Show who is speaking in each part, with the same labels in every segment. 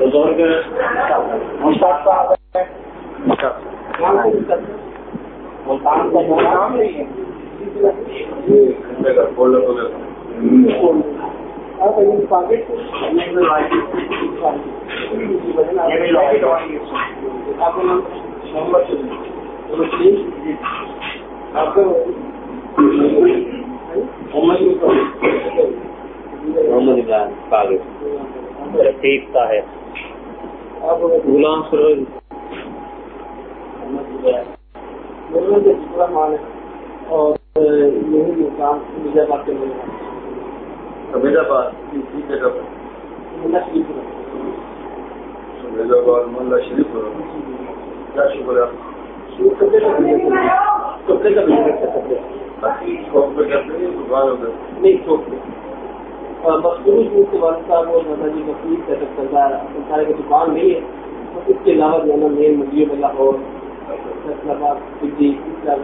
Speaker 1: بزرگ مشتاق صاحب ملتان کا نام نہیں
Speaker 2: محمد عمران ٹھیک ہے غلام سروج
Speaker 1: اور یہی مقام مجھے بات کرنے
Speaker 3: حمید آباد کی جگہ پر حمید آباد ملا شریف۔ کیا شکر ہے؟
Speaker 1: نہیں مخصوص کے والد صاحب اور جی کا سارے کی دکان نہیں ہے اور اس کے علاوہ جو ہے نا مین فیصلہ آباد دلی
Speaker 3: ہیں۔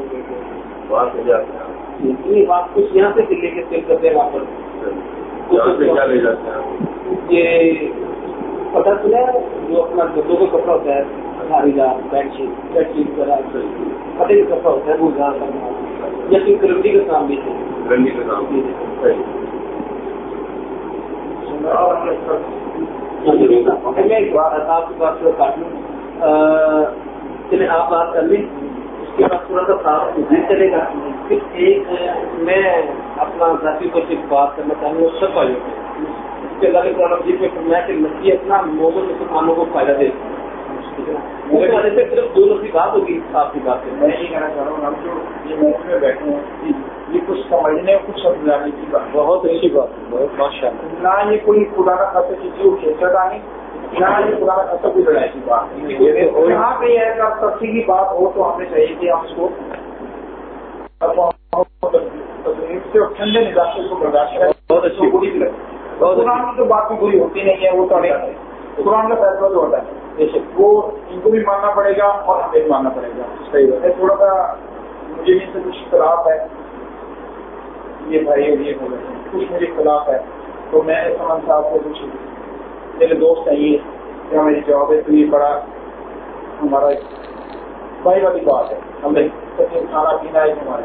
Speaker 1: یہ بات کچھ یہاں سے کے سیل کرتے ہیں؟ واپس یہ پتہ چلا ہے جو اپنا گدوں کا کپڑا ہوتا ہے کا بیڈ شیٹ بیڈ شیٹ وغیرہ پتہ کا کپڑا ہوتا ہے وہ یا پھر کرمٹی کا کام بھی ہے۔
Speaker 3: گنڈی کے نام
Speaker 1: میں ایک بات آپ کی بات کاٹ لوں چلے آپ بات کر لیں اس کے بعد تھوڑا سا صاف نہیں چلے گا پھر ایک میں اپنا ذاتی طور سے بات کرنا چاہوں گا سب والے اس کے علاوہ جی پہ میں کہ مسیح اپنا مومن مسلمانوں کو فائدہ دے میرے والے سے صرف دو لوگ کی بات ہوگی آپ کی بات
Speaker 3: میں یہ کہنا چاہ رہا ہوں ہم جو یہ محفل میں بیٹھے ہیں یہ کچھ سمجھنے کچھ سمجھانے کی بات
Speaker 2: بہت اچھی بات بہت ماشاء اللہ
Speaker 3: نہ یہ کوئی خدا کا خاصا کسی کو کھیچت آنی نہ یہ خدا کا کوئی لڑائی کی بات یہاں پہ یہ ہے کہ اب سختی کی بات ہو تو ہمیں چاہیے کہ ہم اس کو ٹھنڈے مزاج سے برداشت کریں۔
Speaker 2: بہت اچھی
Speaker 3: بری بھی لگے قرآن کی تو بات بھی بری ہوتی نہیں ہے وہ تو ہمیں قرآن کا فیصلہ جو ہوتا ہے۔ وہ ان کو بھی ماننا پڑے گا اور ہمیں بھی ماننا پڑے گا۔ صحیح ہے۔ تھوڑا سا مجھے سے کچھ اختلاف ہے۔ یہ بھائی اور یہ ہو گئے۔ کچھ مجھے اختلاف ہے۔ تو میں سمن صاحب کو کچھ میرے دوست ہیں یہ۔ کیا میری جاب ہے؟ تو یہ بڑا ہمارا بھائی والی بات ہے۔ ہمیں کھانا پینا ہے ہمارے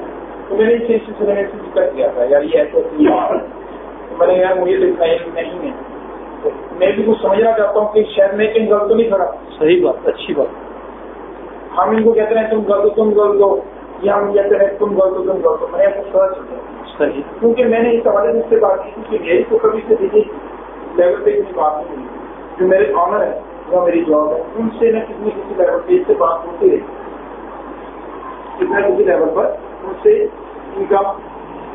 Speaker 3: تو میں نے اس سلسلے میں ذکر کیا تھا۔ یار یہ ایسے میں نے یار مجھے تو نہیں ہے۔ میں بھی کچھ سمجھنا چاہتا ہوں کہ شہر میں کہیں غلط تو نہیں کھڑا۔
Speaker 2: صحیح بات اچھی بات۔
Speaker 3: ہم ان کو کہتے ہیں تم غلط تم غلط ہو۔ یا ہم کہتے ہیں تم غلط تم غلط ہو میں کچھ سوچ
Speaker 2: صحیح۔
Speaker 3: کیونکہ میں نے اس حوالے سے اس سے بات کی تھی کہ میری تو کبھی سے دیکھیے لیول پہ اتنی بات نہیں ہوئی جو میرے آنر ہے جو میری جاب ہے۔ ان سے نہ کتنی کسی لیول پہ اس سے بات ہوتی رہی کتنا کسی لیول پر ان سے ان کا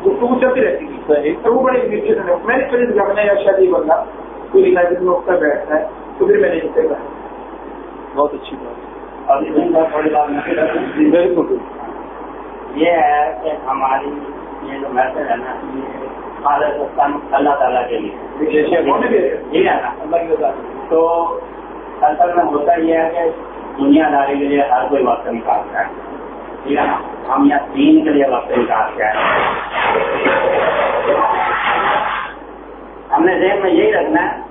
Speaker 3: گفتگو چلتی رہتی تھی
Speaker 2: صحیح۔
Speaker 3: تو وہ بڑے میں نے پھر جب میں شاید یہ بندہ کوئی یونائٹیڈ میں اٹھتا بیٹھتا ہے۔ تو پھر میں نے اسے کہا۔
Speaker 2: بہت اچھی بات۔
Speaker 1: بالکل۔ یہ ہے کہ ہماری یہ جو میسج ہے نا یہ اللہ تعالیٰ کے لیے۔ ٹھیک ہے؟ نا۔ تو اصل میں ہوتا یہ ہے کہ دنیا داری کے لیے ہر کوئی وقت نکالتا ہے۔ ٹھیک ہے نا ہم یہاں دین کے لیے وقت نکالتے ہیں۔ ہم نے ذہن میں یہی رکھنا ہے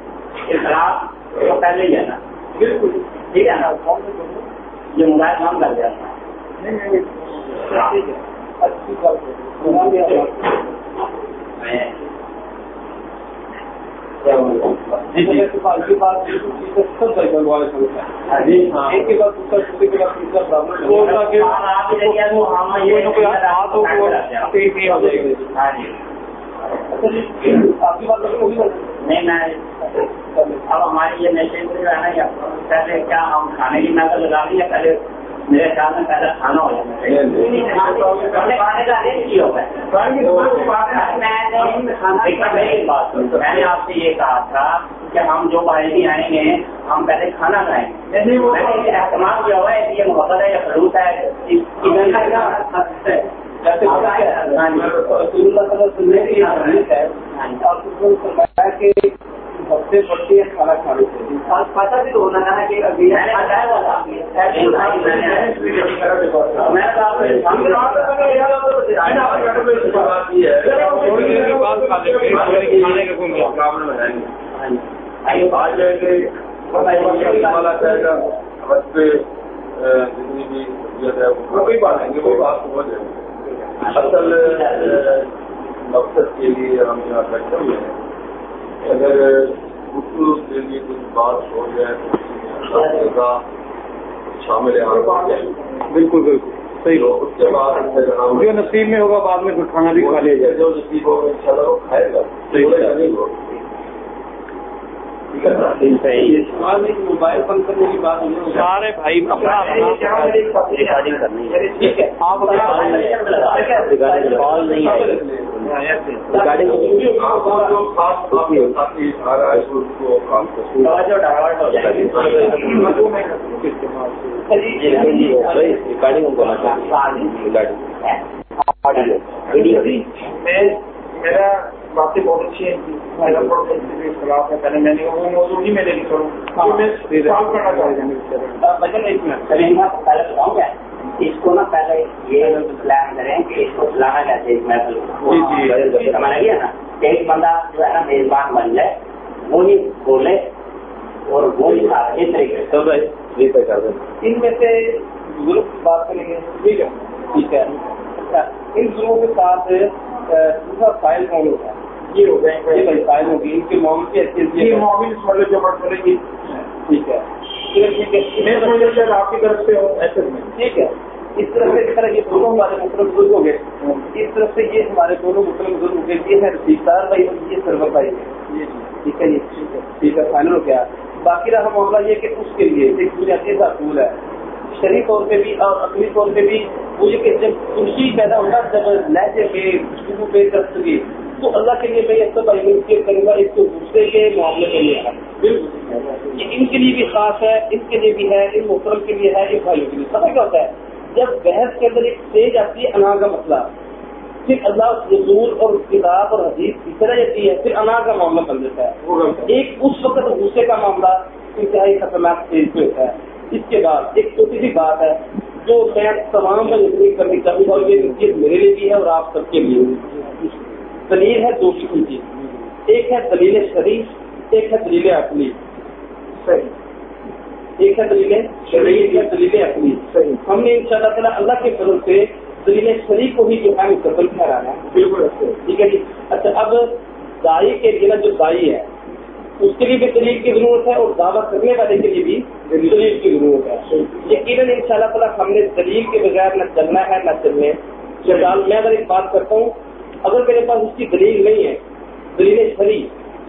Speaker 1: کہ خراب تو پہلے ہی ہے نا۔ بالکل۔ ٹھیک ہے نا یہ موبائل کام کر جاتا ہے نہیں اب ہماری یہ نیشن ہے نا کیا ہم کھانے کی نقل لگا دیں یا پہلے میرے خیال میں پہلے کھانا ہو جانا میں نے آپ سے یہ کہا تھا کہ ہم جو باہری آئیں گے ہم پہلے کھانا کھائیں گے اہتمام کیا ہوا ہے یہ محبت ہے یا خلوط ہے ہفتے بڑھتی ہے کھانا کھانے سے پتا بھی ہونا ہے کہ ابھی
Speaker 4: پہ جتنی بھی ہے وہ کوئی بات نہیں وہ بات ہو جائے۔ گی اصل مقصد کے لیے ہم یہاں بیٹھے ہوئے ہیں۔ اگر گفتگو کے لیے کچھ بات ہو جائے تو شامل ہے۔
Speaker 2: بالکل بالکل صحیح۔
Speaker 4: تو اس کے بعد
Speaker 2: جو نصیب میں ہوگا بعد میں کھانا بھی کھا لیا جائے۔
Speaker 4: جو نصیب ہوگا ان شاء اللہ وہ کھائے گا۔
Speaker 2: صحیح۔
Speaker 1: موبائل بند کرنے کی بات
Speaker 2: سارے بھائی اپنا اپنا
Speaker 5: ریکارڈنگ کرنی ہے۔
Speaker 1: ٹھیک ہے
Speaker 2: آپ
Speaker 5: کال نہیں آئے ریکارڈنگ چاہیے ریکارڈنگ
Speaker 3: میں میرا باتیں بہت اچھی ہیں میرا پروفیسر کے خلاف ہے۔ پہلے میں نے وہ موضوع ہی میں لے کرنا چاہتا
Speaker 1: بچن ایک منٹ۔
Speaker 5: پہلے بتاؤں کیا؟ اس کو نا پہلے یہ پلان کریں کہ اس کو کھلانا کیسے ہمارا یہ نا۔ ایک بندہ جو ہے نا میزبان بن جائے وہی بولے اور کھا اس طریقے سے
Speaker 1: ان میں سے کی بات کریں گے۔ ٹھیک ہے ٹھیک ہے۔ اچھا ان بزرگوں کے ساتھ دوسرا فائل کون ہوتا ہے
Speaker 3: یہ ہو گئے
Speaker 1: یہ بھائی فائل ہوگی۔ ان کے کی حیثیت
Speaker 3: یہ مطلب گی۔
Speaker 1: ٹھیک ہے۔ ٹھیک ہے۔
Speaker 3: میں سمجھ آپ کی طرف سے ہو ایسے میں
Speaker 1: ٹھیک ہے۔ اس طرح سے اس طرح یہ دونوں ہمارے مسلم بزرگ ہو گئے اس طرف سے یہ ہمارے دونوں مسلم بزرگ ہو گئے یہ ہے رفیقار بھائی یہ سرور بھائی۔ ٹھیک ہے یہ ٹھیک ہے۔ فائنل ہو گیا۔ باقی رہا معاملہ یہ کہ اس کے لیے ایک بنیادی اصول ہے۔ شہری طور پہ بھی اور اپنی طور پہ بھی وہ یہ کہ جب خوشی پیدا ہوگا جب لہجے پہ گفتگو پہ دستگی تو اللہ کے لیے میں یہ سب آئی کروں گا، اس کو دوسرے کے معاملے میں لے آئے یہ ان کے لیے بھی خاص ہے ان کے لیے بھی ہے، ان محترم کے لیے ہے، ان بھائیوں کے لیے۔ سمجھ کیا ہوتا ہے؟ جب بحث کے اندر ایک اسٹیج آتی ہے، انا کا مسئلہ۔ پھر اللہ رسول اور کتاب اور حدیث کی طرح جاتی ہے، پھر انا کا معاملہ بن جاتا ہے۔ ایک اس وقت غصے کا معاملہ، انتہائی خطرناک اسٹیج پہ ہوتا ہے۔ اس کے بعد ایک چھوٹی سی بات ہے جو میں تمام میں اتنی کرنی چاہوں گا اور یہ نصیحت میرے لیے بھی ہے اور آپ سب کے لیے دلیل ہے دو قسم کی۔ ایک ہے دلیل شریف ایک ہے دلیل عقلی۔ ایک ہے دلیل شریف یا دلیل عقلی۔ ہم نے ان شاء اللہ تعالیٰ اللہ کے فضل سے دلیل شریف کو بھی جو ہے مستقبل ٹھہرانا ہے۔
Speaker 3: بالکل۔
Speaker 1: ٹھیک ہے جی؟ اچھا اب دائی کے لیے جو دائی ہے اس کے لیے بھی دلیل کی ضرورت ہے اور دعویٰ کرنے والے کے لیے بھی دلیل کی ضرورت ہے۔ یقیناً ان شاء اللہ تعالیٰ ہم نے دلیل کے بغیر نہ چلنا ہے نہ چلنے۔ فلحال میں اگر ایک بات کرتا ہوں اگر میرے پاس اس کی دلیل نہیں ہے دلیل شریف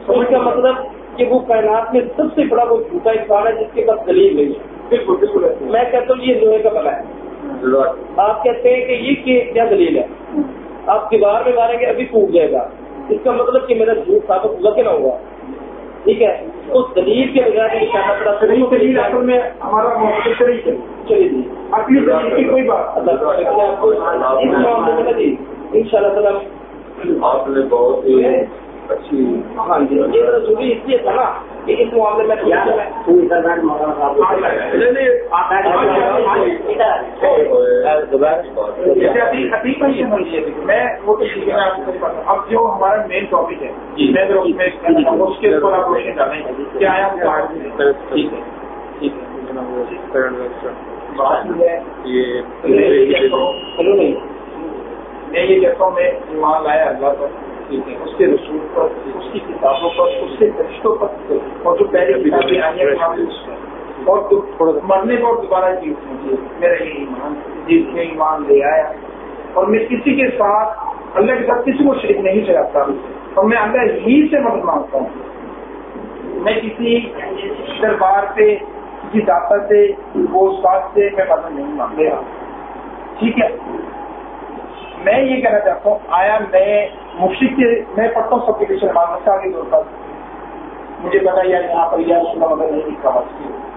Speaker 1: تو اس کا مطلب کہ وہ کائنات میں سب سے بڑا وہ جھوٹا انسان ہے جس کے پاس دلیل نہیں ہے۔
Speaker 3: بالکل بالکل
Speaker 1: میں کہتا ہوں یہ لوہے کا بلا ہے۔ آپ کہتے ہیں کہ یہ کیا دلیل ہے؟ آپ دیوار میں ماریں گے ابھی ٹوٹ جائے گا۔ اس کا مطلب کہ میرا جھوٹ ثابت ہوا کہ نہ ہوا۔ ٹھیک ہے؟ اس دلیل کے بغیر تعالیٰ
Speaker 3: شریف دلیل اصل میں ہمارا
Speaker 1: چلیے جی۔
Speaker 3: اپنی دلیل کی کوئی بات؟
Speaker 1: جی ان شاء اللہ تعالیٰ۔
Speaker 4: آپ نے بہت ہی اچھی
Speaker 1: ہاں جی یہ ضروری اس لیے تھا۔ نا کہ اس معاملے میں
Speaker 5: ہے؟
Speaker 3: میں وہ اب جو ہمارا مین ٹاپک ہے میں اس میں چاہوں گا، اس کے اوپر آپ
Speaker 1: ٹھیک ہے
Speaker 3: میں یہ کہتا ہوں میں ایمان لایا اللہ پر۔ ٹھیک ہے اس کے رسول پر، اس کی کتابوں پر، اس کے فرشتوں پر، اور جو پہلے کتابیں آئی ہیں اور تو مرنے پر دوبارہ جی اٹھنا میرا یہ ایمان، جس میں ایمان لے آیا، اور میں کسی کے ساتھ اللہ کے ساتھ کسی کو شریک نہیں چلاتا۔ اور میں اللہ ہی سے مدد مانگتا ہوں۔ میں کسی دربار پہ کسی داتا سے، وہ استاد سے میں مدد نہیں مانگتا۔ ٹھیک ہے؟ میں یہ کہنا چاہتا ہوں آیا میں مفتی کے میں پڑھتا ہوں سب کے پیچھے نماز آگے دور پر۔ مجھے پتا یار یہاں پر یار سنا مگر نہیں لکھا ہوا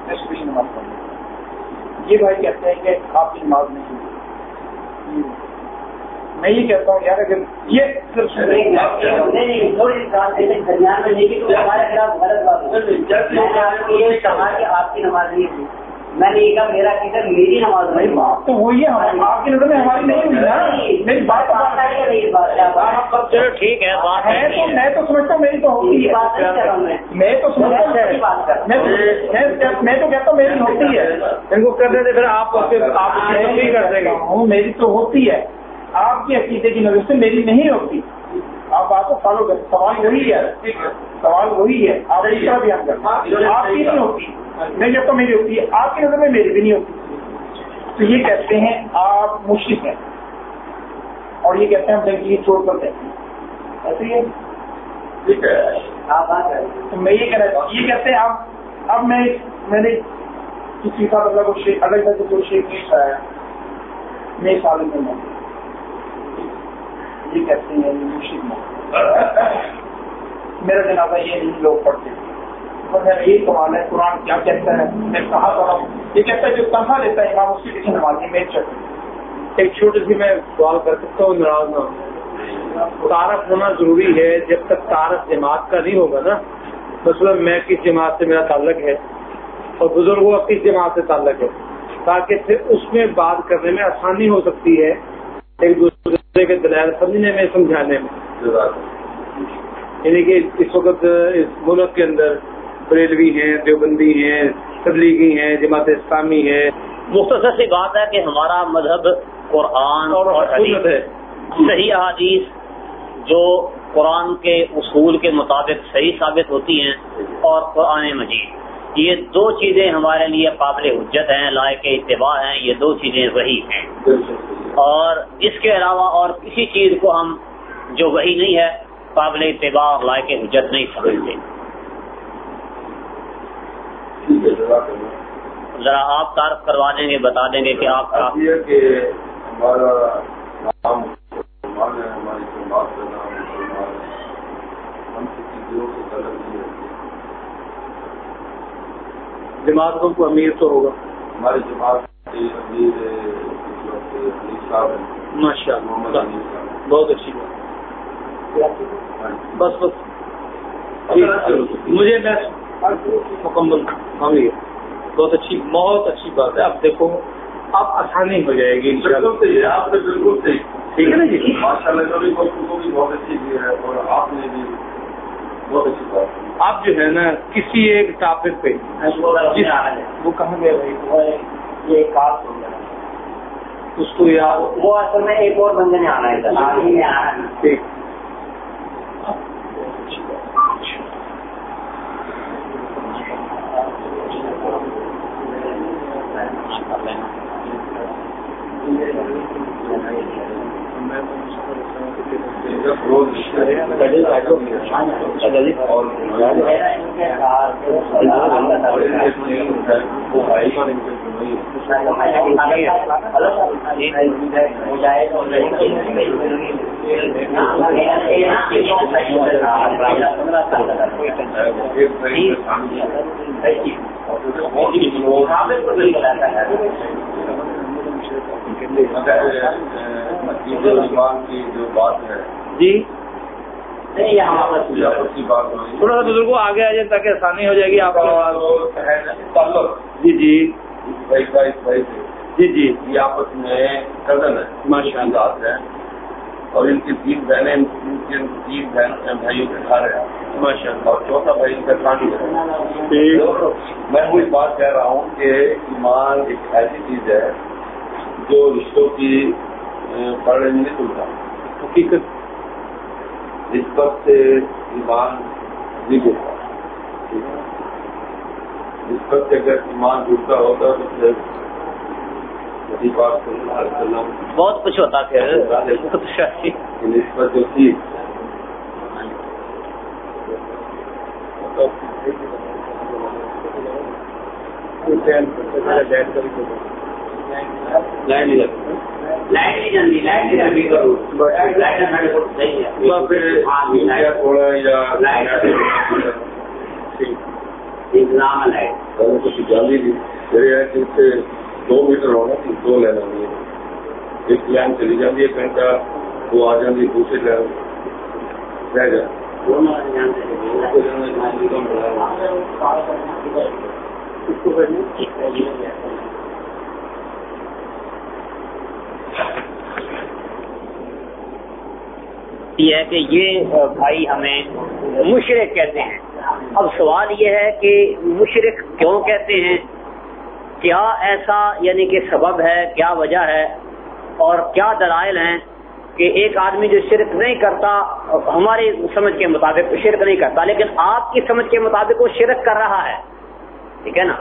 Speaker 3: میں کے پیچھے نماز پڑھوں یہ بھائی کہتے ہیں کہ آپ کی نماز نہیں میں یہ کہتا ہوں یار اگر یہ
Speaker 5: درمیان میں نہیں کہ آپ کی نماز نہیں تھی میں نے یہ کہا میرا کدھر میری نماز
Speaker 3: بھائی
Speaker 5: نہیں
Speaker 3: بات تو وہی ہے ہماری آپ کی نظر میں ہماری نہیں ہوئی نا۔ میری بات تو
Speaker 5: بات ہے نہیں بات کیا بات
Speaker 2: چلو ٹھیک ہے بات
Speaker 3: ہے۔ تو میں تو سمجھتا ہوں میری تو ہوتی ہے۔
Speaker 5: کر میں
Speaker 3: تو سمجھتا ہوں
Speaker 5: میں
Speaker 3: تو کہتا ہوں میری ہوتی ہے۔
Speaker 2: ان کو کرنے دے پھر آپ آپ کر دیں گے۔
Speaker 3: میری تو ہوتی ہے۔ آپ کی عقیدے کی نظر سے میری نہیں ہوتی۔ آپ بات کو فالو کریں سوال وہی ہے سوال وہی ہے آپ اس طرح بیان کریں آپ کی نہیں ہوتی میں کہتا ہوں میری ہوتی ہے آپ کی نظر میں میری بھی نہیں ہوتی تو یہ کہتے ہیں آپ مشرق ہیں اور یہ کہتے ہیں ہم یہ چھوڑ کر ہیں ایسے ہی میں یہ کہہ رہا یہ کہتے ہیں اب اب میں میں نے کسی کا مطلب الگ سے کوئی شیخ نہیں کھایا میں سال میں یہ کہتے ہیں مشرق میں میرا جنازہ یہ نہیں لوگ پڑھتے یہی سوال ہے قرآن کیا کہتا ہے؟ میں کہا کر یہ کہتا ہے جو تنخواہ لیتا ہے، امام اس کی کسی نماز میں چلتے
Speaker 2: ایک چھوٹی سی میں سوال کر سکتا ہوں، ناراض نہ تعارف ہونا ضروری ہے، جب تک تعارف جماعت کا نہیں ہوگا نا، مثلاً میں کس جماعت سے میرا تعلق ہے اور بزرگوں کا کس جماعت سے تعلق ہے، تاکہ پھر اس میں بات کرنے میں آسانی ہو سکتی ہے، ایک دوسرے کے دلائل سمجھنے میں سمجھانے میں۔ یعنی کہ اس وقت اس ملک کے اندر بریلوی ہیں دیوبندی ہیں تبلیغی ہیں جماعت اسلامی ہے
Speaker 6: مختصر سی بات ہے کہ ہمارا مذہب قرآن اور حدیث ہے۔ صحیح احادیث جو قرآن کے اصول کے مطابق صحیح ثابت ہوتی ہیں اور قرآن مجید۔ یہ دو چیزیں ہمارے لیے قابل حجت ہیں لائق اتباع ہیں یہ دو چیزیں وہی ہیں۔ اور اس کے علاوہ اور کسی چیز کو ہم جو وہی نہیں ہے قابل اتباع لائق حجت نہیں سمجھتے۔ ذرا آپ تعارف کروا دیں گے بتا دیں گے کہ آپ کا
Speaker 4: ہمارا نام مسلمان ہے ہماری جماعت کا نام مسلمان ہے۔ ہم کسی گروہ سے طلب نہیں ہے
Speaker 2: جماعت کو امیر تو ہوگا۔
Speaker 4: ہماری جماعت امیر صاحب
Speaker 2: ماشاء اللہ۔ بہت اچھی بات۔ بس بس۔ مجھے میں مکمل ہاں جی۔ بہت اچھی بہت اچھی بات ہے۔ اب دیکھو اب آسانی ہو جائے گی
Speaker 4: آپ نے بالکل صحیح۔
Speaker 2: ٹھیک ہے نا جی؟
Speaker 4: ماشاء اللہ بھی بہت اچھی ہے اور آپ نے بھی بہت اچھی بات
Speaker 2: آپ جو ہے نا کسی ایک ٹاپک پہ وہ کہاں گئے بھائی؟
Speaker 6: یہ ہو گیا
Speaker 2: اس کو یا
Speaker 6: وہ اصل میں ایک اور بندے نے آنا ہے
Speaker 2: ٹھیک
Speaker 4: کی جو بات ہے
Speaker 2: جی؟
Speaker 4: کی بات ہوئی۔
Speaker 2: تھوڑا سا بزرگوں آگے آ جائے تاکہ آسانی ہو جائے گی آپ کو جی جی۔ جی جی۔
Speaker 4: یہ آپس میں کزن ہے
Speaker 2: ماشاء اللہ
Speaker 4: اور ان کی تین بہنیں ان کی تین بہن بھائیوں کے گھر ہے
Speaker 2: ماشاء اللہ
Speaker 4: اور چوتھا بھائی ان کا کھانی ہے۔ میں وہی بات کہہ رہا ہوں کہ ایمان ایک ایسی چیز ہے جو رشتوں کی پڑھ نہیں کھلتا
Speaker 2: حقیقت۔
Speaker 4: نسبت سے ایمان نہیں جڑتا نسبت سے اگر ایمان جڑتا ہوتا تو پھر
Speaker 6: بہت کچھ ہوتا پھر
Speaker 4: کی نسبت جو تھی لائن نہیں
Speaker 6: لائٹ نہیں جلدی لائٹ نہیں جلدی کرو لائٹ ہمارے کو صحیح ہے
Speaker 4: تھوڑا یا
Speaker 6: انتظام ہے لائٹ
Speaker 4: تو جالی بھی میرے کہ اس سے دو میٹر ہونا کہ دو لینا نہیں ہے ایک لائن چلی جاتی ہے گھنٹہ وہ آ جاتی ہے دوسری لائن رہ جائے
Speaker 6: دونوں جانتے یہ ہے کہ یہ بھائی ہمیں مشرق کہتے ہیں۔ اب سوال یہ ہے کہ مشرق کیوں کہتے ہیں؟ کیا ایسا یعنی کہ سبب ہے، کیا وجہ ہے؟ اور کیا دلائل ہیں کہ ایک آدمی جو شرک نہیں کرتا، ہماری سمجھ کے مطابق شرک نہیں کرتا، لیکن آپ کی سمجھ کے مطابق وہ شرک کر رہا ہے۔ ٹھیک ہے نا؟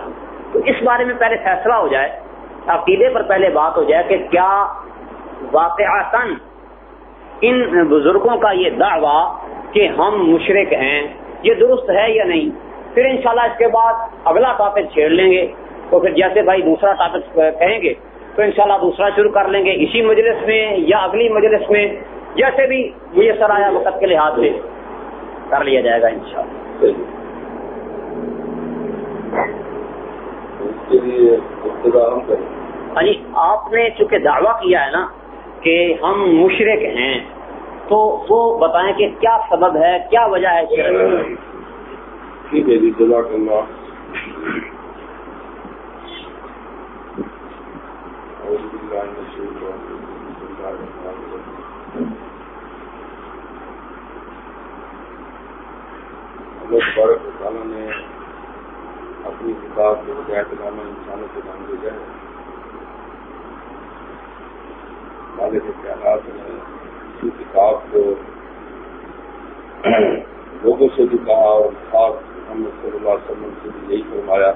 Speaker 6: تو اس بارے میں پہلے فیصلہ ہو جائے۔ عقیدے پر پہلے بات ہو جائے کہ کیا واقع ان بزرگوں کا یہ دعویٰ کہ ہم مشرق ہیں، یہ درست ہے یا نہیں؟ پھر انشاءاللہ اس کے بعد اگلا ٹاپک چھیڑ لیں گے۔ تو پھر جیسے بھائی دوسرا ٹاپک کہیں گے، تو انشاءاللہ دوسرا شروع کر لیں گے۔ اسی مجلس میں یا اگلی مجلس میں جیسے بھی میسر آیا وقت کے لحاظ سے کر لیا جائے گا انشاءاللہ۔ ہاں جی آپ نے چونکہ دعویٰ کیا ہے نا کہ ہم مشرق ہیں تو وہ بتائیں کہ کیا سبب ہے کیا وجہ ہے؟
Speaker 4: ٹھیک ہے جی جزاک اللہ۔ اللہ تعالیٰ نے اپنی کتاب کے کو نامہ انسانوں کے نام بھیجا ہے والے کے خیالات نے اسی کتاب کو لوگوں سے بھی کہا اور خاص محمد صلی اللہ علیہ وسلم سے بھی یہی فرمایا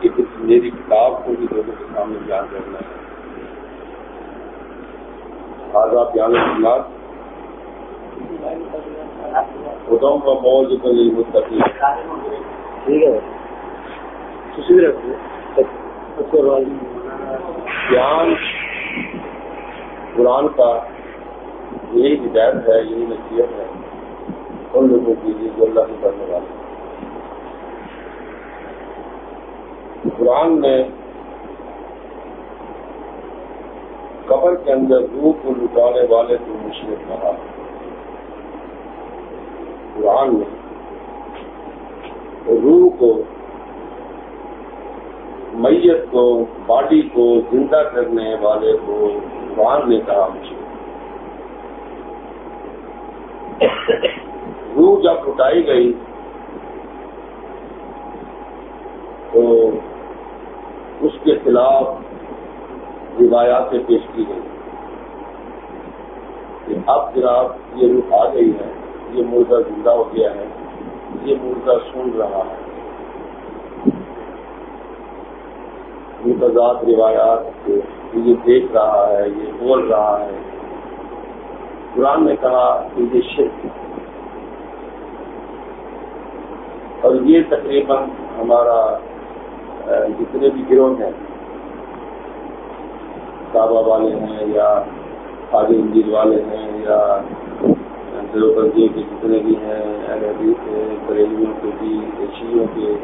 Speaker 4: کہ میری کتاب کو بھی لوگوں کے سامنے بیان کرنا ہے۔ آج آپ بیان اللہ خداؤں کا موج کا یہی مستقل جان قرآن کا یہی ہدایت ہے، یہی نصیحت ہے۔ ان لوگوں کی جو اللہ سے کرنے والے قرآن نے قبر کے اندر روح کو لٹانے والے کو مشرق کہا۔ قرآن نے روح کو، میت کو، باڈی کو زندہ کرنے والے کو قرآن نے کہا مجھے روح جب اٹھائی گئی، تو اس کے خلاف روایات پیش کی گئی کہ اب جناب یہ روح آ گئی ہے، یہ مردہ زندہ ہو گیا ہے۔ یہ مردہ سن رہا ہے۔ متضاد روایات یہ دیکھ رہا ہے، یہ بول رہا ہے۔ قرآن نے کہا کہ یہ شرک اور یہ تقریباً ہمارا جتنے بھی گروہ ہیں، کعبہ والے ہیں یا خالی انجیل والے ہیں یا دیوبندیوں کے جتنے بھی ہیں اہل حدیث کے، بریلیوں کے بھی ایشیوں کے۔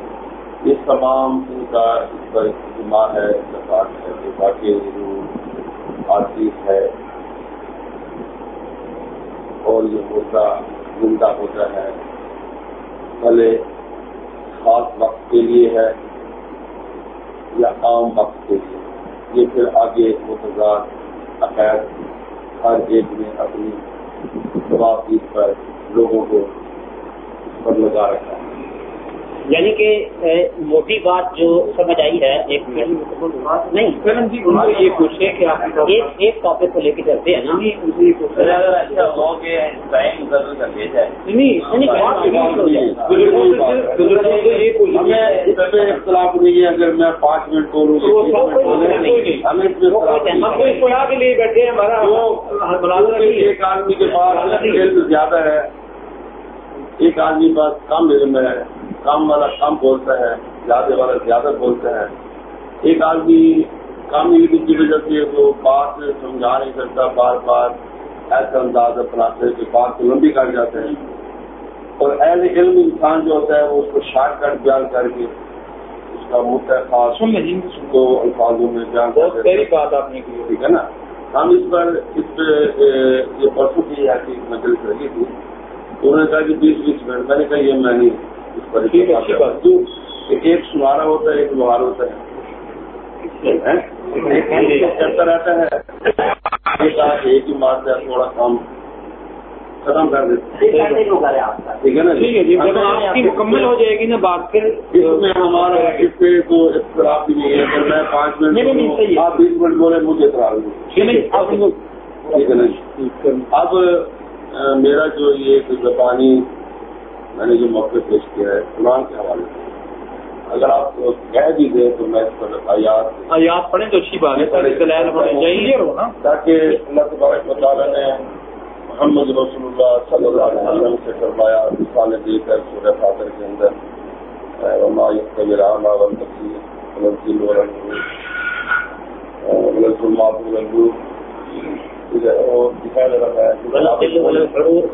Speaker 4: یہ تمام ان کا اس پر اجتماع ہے، اتفاق ہے کہ باقی جو آتیف ہے اور یہ مردہ زندہ ہوتا ہے۔ بھلے خاص وقت کے لیے ہے یا عام وقت کے لیے؟ یہ پھر آگے متضاد عقائد ہر ایک میں اپنی پر لوگوں کو اس پر لگا رکھا ہے۔
Speaker 6: یعنی کہ موٹی بات جو سمجھ آئی ہے، ایک نہیں۔ یہ پوچھے کہ آپ ایک ایک ٹاپک کو لے کے چلتے ہیں نا۔
Speaker 4: اختلاف نہیں ہے اگر میں پانچ منٹ بولوں
Speaker 7: بیٹھے ہمارا
Speaker 4: ایک آدمی کے پاس زیادہ ہے ایک آدمی پاس کم علم ہے کام والا کم بولتا ہے زیادہ والا زیادہ بولتا ہے ایک آدمی کام علم کی وجہ سے وہ بات سمجھا نہیں سکتا بار بار ایسا انداز اپناتے کہ بات کو لمبی کر جاتے ہیں۔ اور اہل علم انسان جو ہوتا ہے وہ اس کو شارٹ کٹ بیان کر کے اس کا مدعا خاص کو الفاظوں میں بیان
Speaker 7: کر بات آپ نے کی
Speaker 4: ٹھیک ہے نا؟ ہم اس پر اس پہ یہ پرسوں کی ایسی مجلس رہی تھی۔ انہوں نے کہا کہ بیس بیس منٹ میں نے کہا یہ میں نہیں۔ اس پر ایک سنارا ہوتا ہے ایک لوہار ہوتا ہے۔ چلتا رہتا ہے۔ ایک ہی مارتا ہے تھوڑا کم۔ ختم کر دیتے ٹھیک ہے نا
Speaker 7: ٹھیک ہے جی جب آپ کی مکمل ہو جائے گی نا بات پھر
Speaker 4: اس میں ہمارا اس پہ تو اختلاف بھی نہیں ہے۔ اگر میں پانچ
Speaker 7: نہیں، نہیں،
Speaker 4: منٹ
Speaker 7: صحیح ہے۔
Speaker 4: آپ بیس منٹ بولے مجھے نا جی؟ اب میرا جو یہ زبانی میں نے جو موقع پیش کیا ہے قرآن کے حوالے سے۔ اگر آپ کہہ بھی دیں تو میں اس پر آیات
Speaker 7: یاد پڑھیں تو اچھی بات ہے
Speaker 4: تاکہ اللہ تبارک تعالیٰ نے محمد رسول اللہ صلی اللہ علیہ وسلم سے فرمایا مثالیں دے کر سورہ فاتر کے اندر۔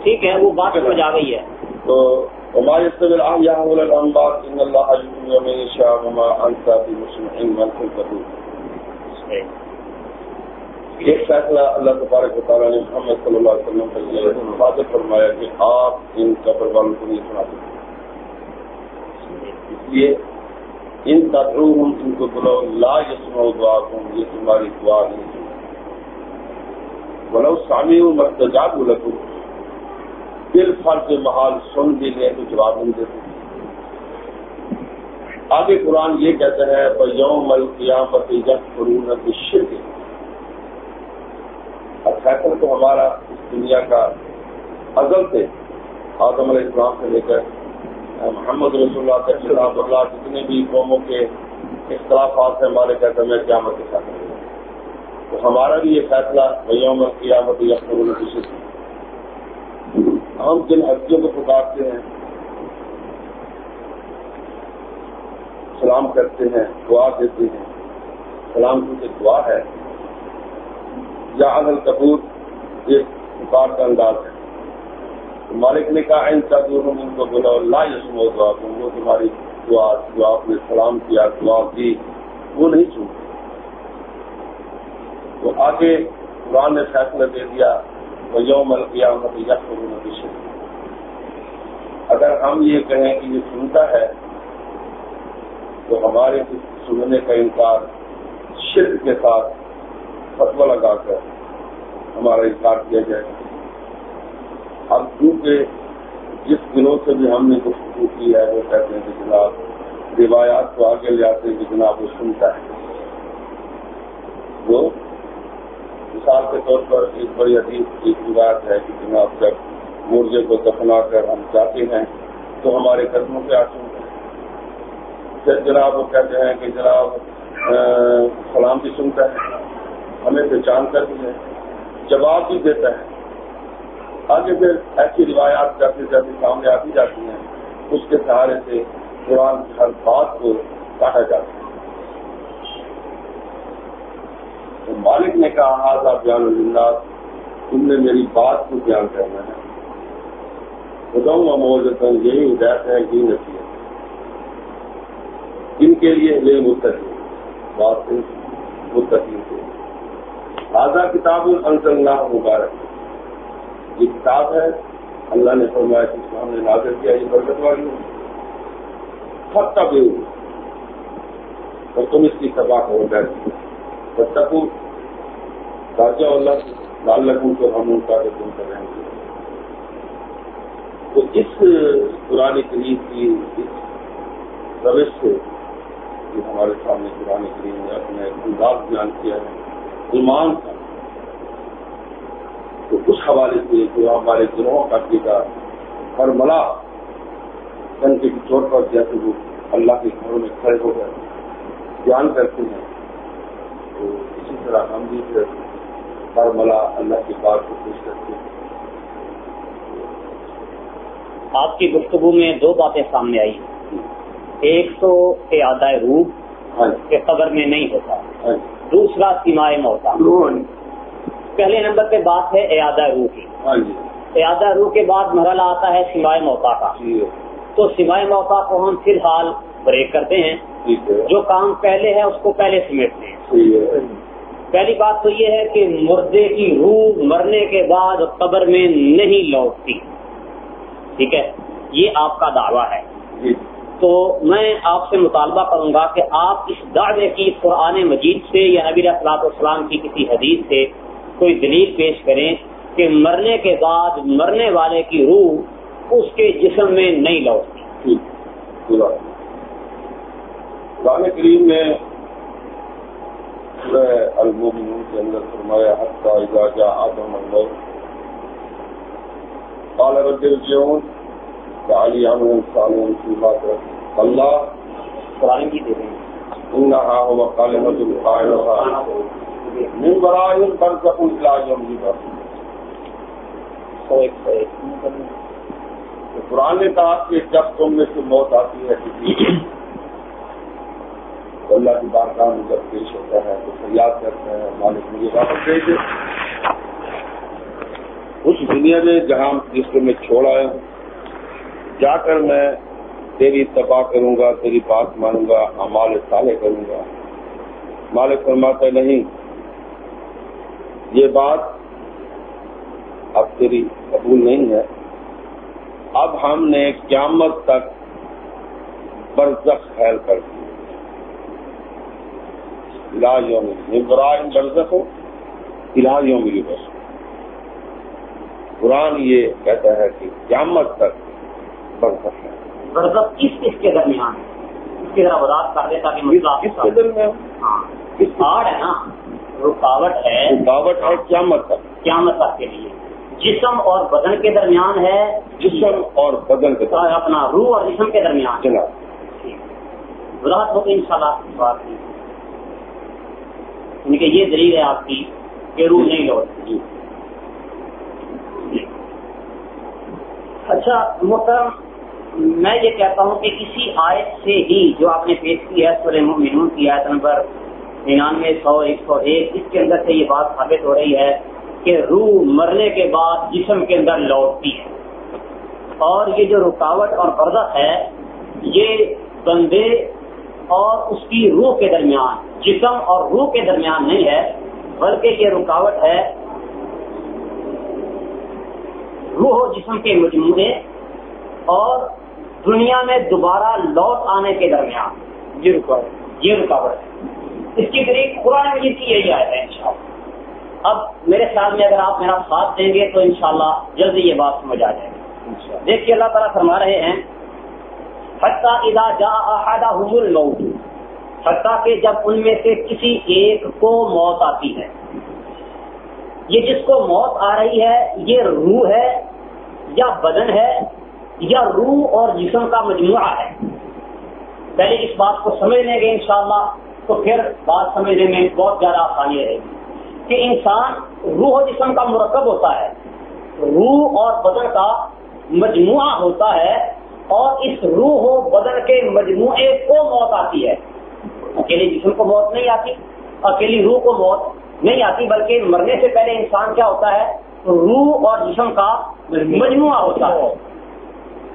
Speaker 6: ٹھیک ہے وہ بات سمجھ آ گئی ہے۔
Speaker 4: تو وما يستوي الأحياء ولا الأموات إن الله يحيي من يشاء وما أنت بمسمع من في القبور ایک فیصلہ اللہ تبارک و تعالیٰ نے محمد صلی اللہ علیہ وسلم پر یہ واضح فرمایا کہ آپ ان قبر والوں کو نہیں سنا سکتے۔ اس لیے ان تدروہم ان کو بلاؤ لا یسمعوا دعاکم یہ تمہاری دعا نہیں۔ ولو سامعوا مستجاب لکم دل فرض محال سن بھی لیں تو جواب نہیں دیتے آگے قرآن یہ کہتا ہے یوم القیامت یکفرون بالشرک اور فیصل تو ہمارا اس دنیا کا ازل سے آدم علیہ السلام سے لے کر محمد رسول اللہ تک خلاف اللہ جتنے بھی قوموں کے اختلافات ہیں، ہمارے کہتے ہیں قیامت کے ساتھ۔ تو ہمارا بھی یہ فیصلہ یوم قیامت یقین کی ہم جن ہستیوں کو پکارتے ہیں، سلام کرتے ہیں، دعا دیتے ہیں۔ سلام کی دعا ہے، یا انل کپور ایک پکار کا انداز ہے۔ مالک نے کہا، ان کا دور ان کو بولا لا یسم دعا تم وہ تمہاری دعا، جو آپ نے سلام کیا، دعا کی، وہ نہیں سنتے۔ تو آگے قرآن نے فیصلہ دے دیا وہ یوم القیامت یقین اگر ہم یہ کہیں کہ یہ سنتا ہے، تو ہمارے سننے کا انکار شرک کے ساتھ فتوا لگا کر ہمارا انکار کیا جائے اب کیونکہ جس دنوں سے بھی ہم نے گفتگو کی ہے، وہ کہتے ہیں کہ جناب روایات کو آگے لے آتے ہیں کہ جناب وہ سنتا ہے۔ وہ مثال کے طور پر ایک بڑی عجیب کی روایت ہے کہ جناب جب مرغے کو دفنا کر ہم جاتے ہیں تو ہمارے قدموں پہ آتے ہیں۔ پھر جناب وہ کہتے ہیں کہ جناب سلام بھی سنتا ہے، ہمیں پہچان کر بھی ہے، جواب بھی دیتا ہے۔ آگے پھر ایسی روایات جاتی جاتی سامنے آتی جاتی ہیں، اس کے سہارے سے قرآن ہر بات کو کہا جاتا ہے تو مالک نے کہا آزاد بیان اللہ تم نے میری بات کو بیان کرنا ہے۔ بتاؤں گا موجود یہی ہدایت ہے، یہی نصیحت ان کے لیے لے متقی، بات سے متقی سے تازہ کتاب الحمد اللہ مبارک۔ یہ کتاب ہے، اللہ نے فرمایا کہ اس کو ہم نے نازر کیا، یہ برکت والی فتح بھی اور تم اس کی تباہ ہو گئے فتح کو راجا اللہ لال لکھوں کو ہم ان کا تم کر رہے ہیں۔ تو اس پرانی قریب کی اس روش سے جو ہمارے سامنے پرانے کریم نے اپنے انداز بیان کیا ہے، ایمان کا، تو اس حوالے سے جو ہمارے گروہوں کا ٹیکا ہر ملا سن کے طور پر جیسے وہ اللہ کے گھروں میں کھڑے ہو گئے بیان کرتے ہیں، تو اسی طرح ہم بھی ہر ملا اللہ کی بات کو پیش کرتے ہیں
Speaker 6: آپ کی گفتگو میں دو باتیں سامنے آئی ایک تو اعادہ روح
Speaker 4: ہاں
Speaker 6: کے قبر میں نہیں ہوتا۔
Speaker 4: ہاں
Speaker 6: دوسرا سیمائے موتا۔ پہلے نمبر پہ بات ہے اعادہ روح کی۔
Speaker 4: ہاں جی۔
Speaker 6: اعادہ روح کے بعد مرحلہ آتا ہے سوائے موتا کا۔
Speaker 4: جی۔
Speaker 6: تو سوائے موتا کو ہم فی الحال بریک کرتے ہیں۔ جو کام پہلے ہے اس کو پہلے سمیٹتے ہیں۔ پہلی بات تو یہ ہے کہ مردے کی روح مرنے کے بعد قبر میں نہیں لوٹتی۔ ٹھیک ہے؟ یہ آپ کا دعویٰ ہے۔
Speaker 4: جی۔
Speaker 6: تو میں آپ سے مطالبہ کروں گا کہ آپ اس دعوے کی قرآن مجید سے یا نبی اصلاط والسلام کی کسی حدیث سے کوئی دلیل پیش کریں کہ مرنے کے بعد مرنے والے کی روح اس کے جسم میں نہیں لوٹتی۔
Speaker 4: قرآن کریم میں المومنون کے اندر فرمایا حتیٰ اذا جاء آدم الموت. قال رب الجون تعالی عنہ انسانون فی بات اللہ.
Speaker 6: قرآن کی دے
Speaker 4: انہا ہوا قالمت القائلها من برائن برزق الى یوم البر
Speaker 6: سو ایک سو ایک
Speaker 4: قرآن نے کہا کہ جب تم میں سے موت آتی ہے کسی تو اللہ کی بارگاہ میں جب پیش ہوتا ہے تو فریاد کرتے ہیں مالک مجھے واپس دے دے اس دنیا میں جہاں جس کو میں چھوڑ آیا ہوں، جا کر میں تیری تباہ کروں گا، تیری بات مانوں گا امال صالح کروں گا۔ مالک فرماتا نہیں، یہ بات اب تیری قبول نہیں ہے۔ اب ہم نے قیامت تک برزخ خیل کر دی برائن برزخ ہو بس قرآن یہ کہتا ہے کہ قیامت تک برزخ ہے۔
Speaker 6: برزخ کس کس کے درمیان اس کی ذرا وضاحت کر دے تاکہ مسئلہ
Speaker 4: کس کے درمیان۔
Speaker 6: ہاں آڑ ہے نا رکاوٹ ہے۔
Speaker 4: رکاوٹ ہے قیامت تک۔
Speaker 6: قیامت تک کے لیے۔ جسم اور بدن کے درمیان ہے۔
Speaker 4: جسم اور بدن کے
Speaker 6: اور اپنا روح اور جسم کے درمیان۔ وضاحت ہوگی ان شاء اللہ بات کی۔ یعنی کہ یہ دلیل ہے آپ کی کہ روح نہیں لوٹ۔
Speaker 4: جی۔
Speaker 6: اچھا محترم، میں یہ کہتا ہوں کہ اسی آیت سے ہی جو آپ نے پیش کی ہے، سورہ مومنون کی آیت نمبر ننانوے، سو، ایک سو ایک، اس کے اندر سے یہ بات ثابت ہو رہی ہے کہ روح مرنے کے بعد جسم کے اندر لوٹتی ہے۔ اور یہ جو رکاوٹ اور برزخ ہے، یہ بندے اور اس کی روح کے درمیان، جسم اور روح کے درمیان نہیں ہے، بلکہ یہ رکاوٹ ہے۔ روح و جسم کے مجموعے اور دنیا میں دوبارہ لوٹ آنے کے درمیان۔
Speaker 2: یہ رکاوٹ
Speaker 6: یہ رکاوٹ ہے۔ اس کی طریق قرآن مجید کی یہی آئے ہے، انشاءاللہ۔ اب میرے خیال میں اگر آپ میرا ساتھ دیں گے تو انشاءاللہ جلدی یہ بات سمجھ آ جائے گی۔ دیکھیے، اللہ تعالیٰ فرما رہے ہیں حتیٰ اذا جا احدہم الموت، حتیٰ کہ جب ان میں سے کسی ایک کو موت آتی ہے۔ یہ جس کو موت آ رہی ہے، یہ روح ہے یا بدن ہے یا روح اور جسم کا مجموعہ ہے۔ پہلے اس بات کو سمجھ لیں گے انشاءاللہ، تو پھر بات سمجھنے میں بہت زیادہ آسانی رہے گی۔ کہ انسان روح و جسم کا مرکب ہوتا ہے، روح اور بدن کا مجموعہ ہوتا ہے۔ اور اس روح و بدن کے مجموعے کو موت آتی ہے۔ اکیلے جسم کو موت نہیں آتی اکیلی روح کو موت نہیں آتی بلکہ مرنے سے پہلے انسان کیا ہوتا ہے؟ روح اور جسم کا مجموعہ ہوتا ہے۔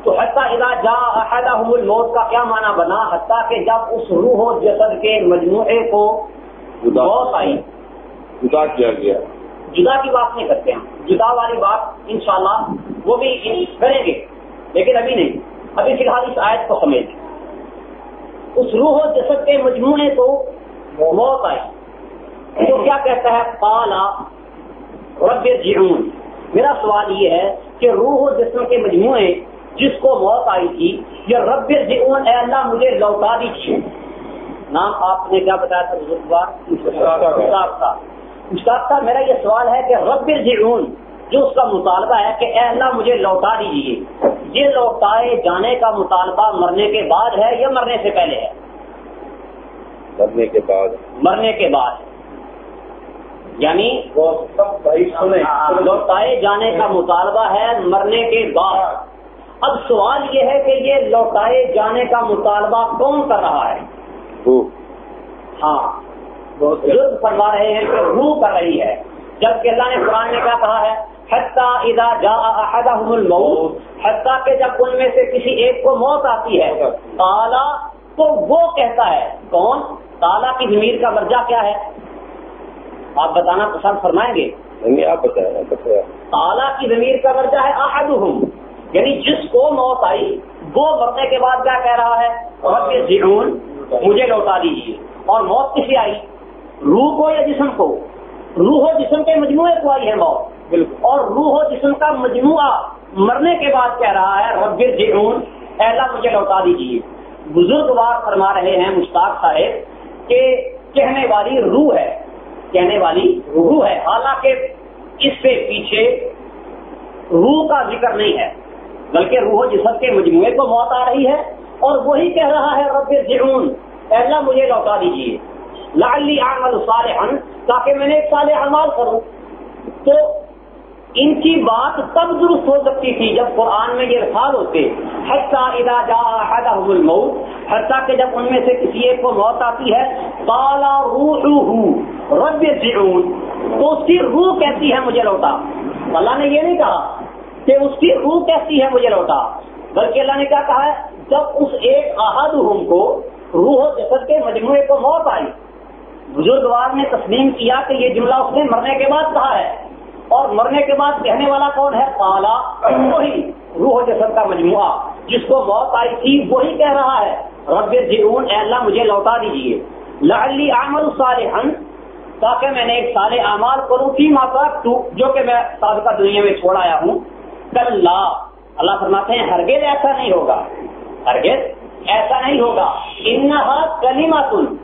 Speaker 6: تو حتیٰ اذا جا احدہم الموت کا کیا معنی بنا؟ حتیٰ کہ جب اس روح و جسد کے مجموعے کو موت آئی۔
Speaker 4: جدا کیا گیا۔
Speaker 6: جدا کی بات نہیں کرتے ہم۔ جدا والی بات انشاءاللہ وہ بھی کریں گے لیکن ابھی نہیں۔ ابھی فی الحال اس آیت کو سمجھ اس روح و جسد کے مجموعے کو موت آئی۔ تو کیا کہتا ہے؟ پالا رب جیون میرا سوال یہ ہے کہ روح و جسم کے مجموعے جس کو موت آئی تھی یہ رب جیون اے اللہ مجھے لوٹا دیجیے۔ نام آپ نے کیا بتایا تھا؟ استاد صاحب میرا یہ سوال ہے کہ رب جیون جو اس کا مطالبہ ہے کہ اے اللہ مجھے لوٹا دیجیے۔ یہ لوٹائے جانے کا مطالبہ مرنے کے بعد ہے یا مرنے سے پہلے ہے؟
Speaker 4: مرنے کے بعد۔
Speaker 6: مرنے کے بعد۔ یعنی لوٹائے جانے کا مطالبہ ہے مرنے کے بعد۔ اب سوال یہ ہے کہ یہ لوٹائے جانے کا مطالبہ کون کر رہا ہے؟ ہاں۔ فرما رہے ہیں کہ روح کر رہی ہے۔ جبکہ اللہ نے قرآن نے کیا کہا ہے؟ حتیٰ اذا جا احدہم الموت حتیٰ کہ جب ان میں سے کسی ایک کو موت آتی ہے تالا تو وہ کہتا ہے کون؟ تالا کی ضمیر کا درجہ کیا ہے؟ آپ بتانا پسند فرمائیں گے؟
Speaker 4: آپ بتائیں
Speaker 6: تالا کی ضمیر کا درجہ ہے احدہم یعنی جس کو موت آئی وہ مرنے کے بعد کیا کہہ رہا ہے؟ رب ذیعون مجھے لوٹا دیجیے اور موت کسی آئی؟ روح کو یا جسم کو؟ روح و جسم کے مجموعے کو آئی ہے موت۔ بالکل۔ اور روح و جسم کا مجموعہ مرنے کے بعد کہہ رہا ہے، رب جنون ایسا مجھے لوٹا دیجیے بزرگوار فرما رہے ہیں مشتاق صاحب کہ کہنے والی روح ہے، کہنے والی روح ہے۔ حالانکہ اس سے پیچھے روح کا ذکر نہیں ہے، بلکہ روح جسم کے مجموعے کو موت آ رہی ہے۔ اور وہی کہہ رہا ہے، رب جنون ایسا مجھے لوٹا دیجیے لالی عمل صالحا، تاکہ میں نے ایک صالح اعمال کروں۔ تو ان کی بات تب درست ہو سکتی تھی جب قرآن میں یہ الفاظ ہوتے۔ حتیٰ اذا جاء احدهم الموت، حتیٰ کہ جب ان میں سے کسی ایک کو موت آتی ہے قالا روحه رب ارجعون۔ تو اس کی روح کہتی ہے مجھے لوٹا؟ اللہ نے یہ نہیں کہا کہ اس کی روح کہتی ہے مجھے لوٹا، بلکہ اللہ نے کیا کہا ہے، جب اس ایک احدهم کو روح و جسد کے مجموعے کو موت آئی۔ بزرگوار نے تسلیم کیا کہ یہ جملہ اس نے مرنے کے بعد کہا ہے۔ اور مرنے کے بعد کہنے والا کون ہے؟ پالا وہی روح جسد کا مجموعہ، جس کو موت آئی تھی، وہی کہہ رہا ہے، رب جیون اے اللہ مجھے لوٹا دیجیے لالی عمل صالحا، تاکہ میں نے ایک سارے اعمال کروں کی ماتا جو کہ میں سابقہ دنیا میں چھوڑ آیا ہوں۔ کل اللہ فرماتے ہیں، ہرگز ایسا نہیں ہوگا۔ ہرگز ایسا نہیں ہوگا۔ انہا کلیما تن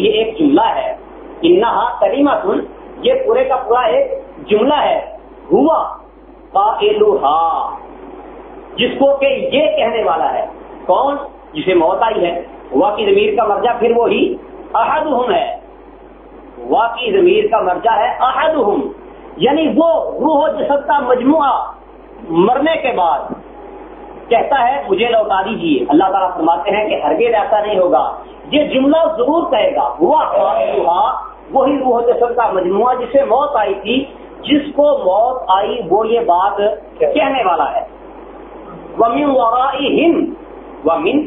Speaker 6: یہ ایک جملہ ہے۔ انہا کلیما تن یہ پورے کا پورا ایک جملہ ہے۔ ہوا جس کو کہ یہ کہنے والا ہے۔ کون؟ جسے موت آئی ہے۔ ہوا کی ضمیر کا مرجع پھر وہی احد ہے۔ ہوا کی ضمیر کا مرجع ہے احد یعنی وہ روح و جسد کا مجموعہ مرنے کے بعد کہتا ہے، مجھے لوٹا دیجیے اللہ تعالیٰ فرماتے ہیں کہ ہرگز ایسا نہیں ہوگا۔ یہ جملہ ضرور کہے گا۔ ہوا ہوا، وہی روح جسم کا مجموعہ جسے موت آئی تھی، جس کو موت آئی، وہ یہ بات کہنے والا ہے۔ ومن ومن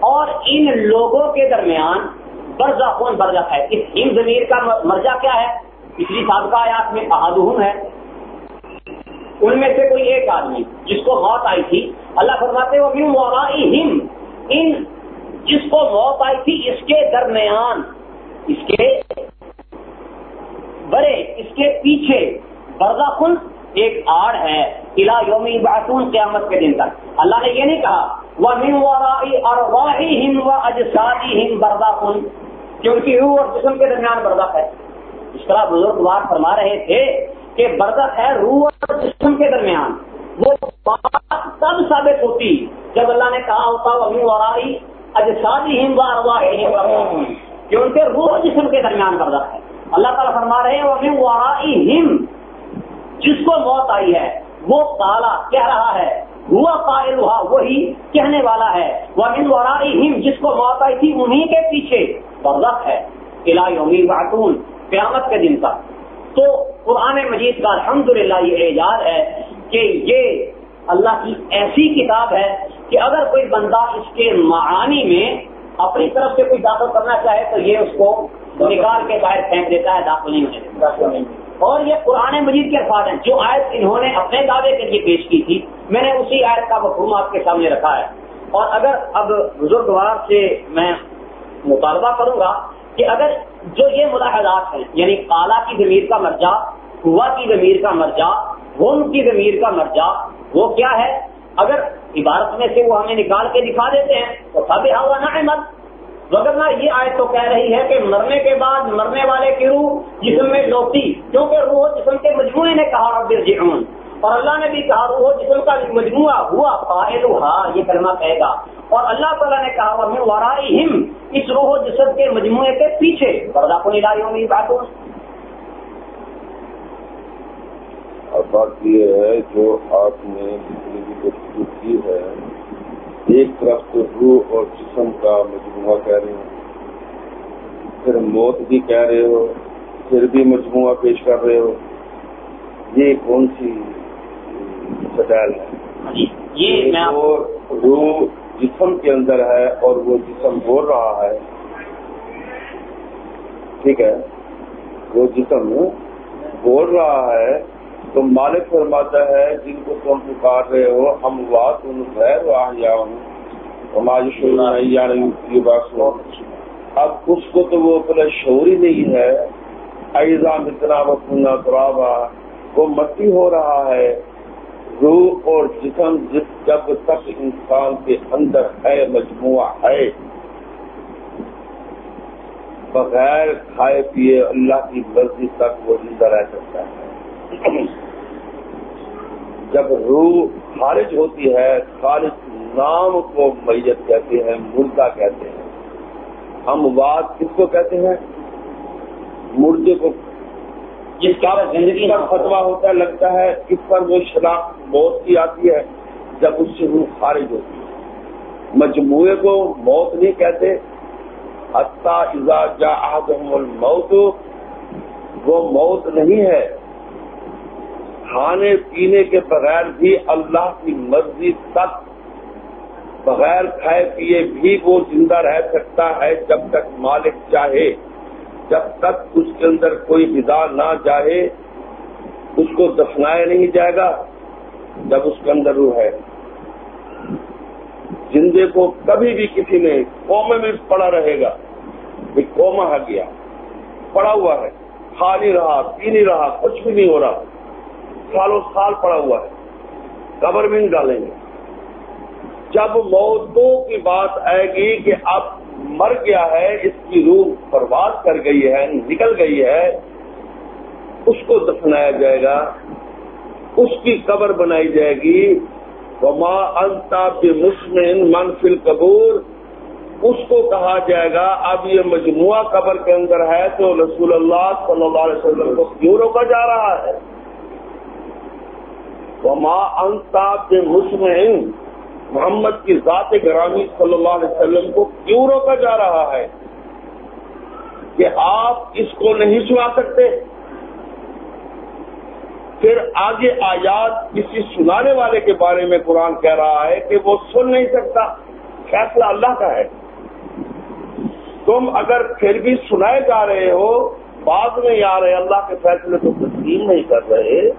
Speaker 6: اور ان لوگوں کے درمیان برزا کون برزا ہے؟ اس ہم ضمیر کا مرجع کیا ہے؟ پچھلی سابقہ آیات میں احدہم ہے۔ ان میں سے کوئی ایک آدمی جس کو موت آئی تھی، اللہ فرماتے وہ ہم ان جس کو موت آئی تھی، اس کے درمیان، اس کے بڑے، اس کے پیچھے بردا ایک آڑ ہے الا یومی باتون قیامت کے دن تک۔ اللہ نے یہ نہیں کہا وہ ہم اور و اجسادی ہم بردا کن کیونکہ روح اور جسم کے درمیان بردا ہے۔ اس طرح بزرگ بات فرما رہے تھے کہ برکت ہے روح اور جسم کے درمیان۔ وہ بات تب ثابت ہوتی جب اللہ نے کہا ہوتا وہ ورائی اجسادی ہم کہ ان کے روح جسم کے درمیان برکت ہے۔ اللہ تعالیٰ فرما رہے ہیں وہ جس کو موت آئی ہے، وہ کالا کہہ رہا ہے، ہوا قائل وہی کہنے والا ہے۔ وہ ورائی ہم جس کو موت آئی تھی انہیں کے پیچھے برکت ہے۔ الہی یومی باتون قیامت کے دن تک۔ تو قرآن مجید کا الحمدللہ یہ اعجاز ہے کہ یہ اللہ کی ایسی کتاب ہے کہ اگر کوئی بندہ اس کے معانی میں اپنی طرف سے کوئی داخل کرنا چاہے تو یہ اس کو نکال کے باہر پھینک دیتا ہے داخل نہیں ہونے اور یہ قرآن مجید کے الفاظ ہیں۔ جو آیت انہوں نے اپنے دعوے کے لیے پیش کی تھی میں نے اسی آیت کا مفہوم آپ کے سامنے رکھا ہے۔ اور اگر اب بزرگوار سے میں مطالبہ کروں گا کہ اگر جو یہ ملاحظات ہیں یعنی کالا کی ضمیر کا مرجع ہوا کی ضمیر کا مرجع غم کی ضمیر کا مرجع وہ کیا ہے؟ اگر عبارت میں سے وہ ہمیں نکال کے دکھا دیتے ہیں۔ تو سب ہوا نہ احمد وغیرہ یہ آیت تو کہہ رہی ہے کہ مرنے کے بعد مرنے والے کی روح جسم میں لوٹی کیونکہ روح جسم کے مجموعے نے کہا رب جیون اور اللہ نے بھی کہا روح جسم کا مجموعہ ہوا قائل یہ کلمہ کہے گا۔ اور اللہ تعالیٰ نے کہا وہ ہم اس روح جسد کے مجموعے کے پیچھے۔ پردہ کو نلائیوں میں بات
Speaker 5: اور بات یہ ہے جو آپ نے گفتگو کی ہے ایک طرف تو روح اور جسم کا مجموعہ کہہ رہے ہو پھر موت بھی کہہ رہے ہو پھر بھی مجموعہ پیش کر رہے ہو۔ یہ کون سی سٹائل ہے؟
Speaker 6: یہ
Speaker 5: روح جسم کے اندر ہے اور وہ جسم بول رہا ہے۔ ٹھیک ہے وہ جسم بول رہا ہے۔ تو مالک فرماتا ہے، جن کو تم پکار رہے ہو، ہم وات ان غیر یا ہوں۔ ہماری بات سنو
Speaker 4: اب اس کو تو وہ اپنا شعور ہی نہیں ہے۔ ایزا متنا وسنا ترابا۔ وہ مٹی ہو رہا ہے۔ روح اور جسم جس جب تک انسان کے اندر ہے، مجموعہ ہے۔ بغیر کھائے پیے اللہ کی مرضی تک وہ زندہ رہ سکتا ہے۔ جب روح خارج ہوتی ہے خارج نام کو میت کہتے ہیں مردہ کہتے ہیں۔ ہم بات کس کو کہتے ہیں؟ مردے کو۔ جس کا زندگی کا فتوا ہوتا ہے؟ لگتا ہے اس پر وہ شناخت موت کی آتی ہے جب اس سے روح خارج ہوتی ہے۔ مجموعے کو موت نہیں کہتے۔ ازا جا الموت وہ موت نہیں ہے۔ کھانے پینے کے بغیر بھی اللہ کی مرضی تک بغیر کھائے پیے بھی وہ زندہ رہ سکتا ہے جب تک مالک چاہے۔ جب تک اس کے اندر کوئی غذا نہ چاہے اس کو دفنایا نہیں جائے گا جب اس کے اندر وہ ہے۔ زندے کو کبھی بھی کسی نے قومے میں پڑا رہے گا کوما ہے گیا، پڑا ہوا ہے، کھا نہیں رہا، پی نہیں رہا، کچھ بھی نہیں ہو رہا۔ سالوں سال پڑا ہوا ہے۔ قبر میں نہیں ڈالیں گے۔ جب موتوں کی بات آئے گی کہ اب مر گیا ہے، اس کی روح برباد کر گئی ہے، نکل گئی ہے، اس کو دفنایا جائے گا، اس کی قبر بنائی جائے گی۔ وما انتاب مسمن منفل قبور اس کو کہا جائے گا، اب یہ مجموعہ قبر کے اندر ہے تو رسول اللہ صلی اللہ علیہ وسلم کو کیوں روکا جا رہا ہے؟ وما انتاب مسمن محمد کی ذات گرامی صلی اللہ علیہ وسلم کو کیوں روکا جا رہا ہے؟ کہ آپ اس کو نہیں سنا سکتے۔ پھر آگے آیات کسی سنانے والے کے بارے میں قرآن کہہ رہا ہے کہ وہ سن نہیں سکتا۔ فیصلہ اللہ کا ہے۔ تم اگر پھر بھی سنائے جا رہے ہو، بعد میں آ رہے اللہ کے فیصلے تو تسلیم نہیں کر رہے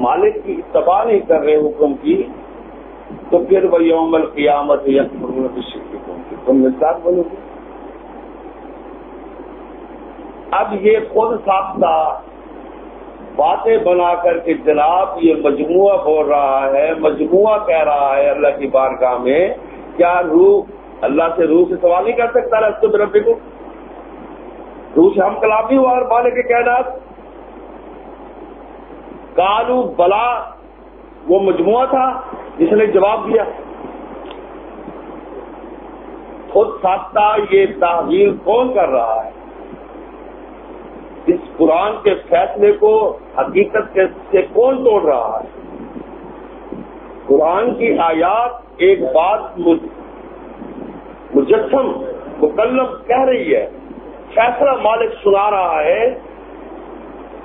Speaker 4: مالک کی اتباع نہیں کر رہے حکم کی، تو پھر وہ یوم القیامت یا تم مزاج بنو گی اب یہ خود ساختہ باتیں بنا کر کے جناب یہ مجموعہ بول رہا ہے، مجموعہ کہہ رہا ہے اللہ کی بارگاہ میں، کیا روح، اللہ سے روح سے سوال نہیں کر سکتا رستے بربی کو روح سے ہم کلابی ہوا اور بالے کے کہنا کالو بلا، وہ مجموعہ تھا، جس نے جواب دیا۔ خود ساختہ یہ تحویل کون کر رہا ہے؟ اس قرآن کے فیصلے کو حقیقت سے کون توڑ رہا ہے؟ قرآن کی آیات ایک بات مجسم مکلم کہہ رہی ہے۔ فیصلہ مالک سنا رہا ہے،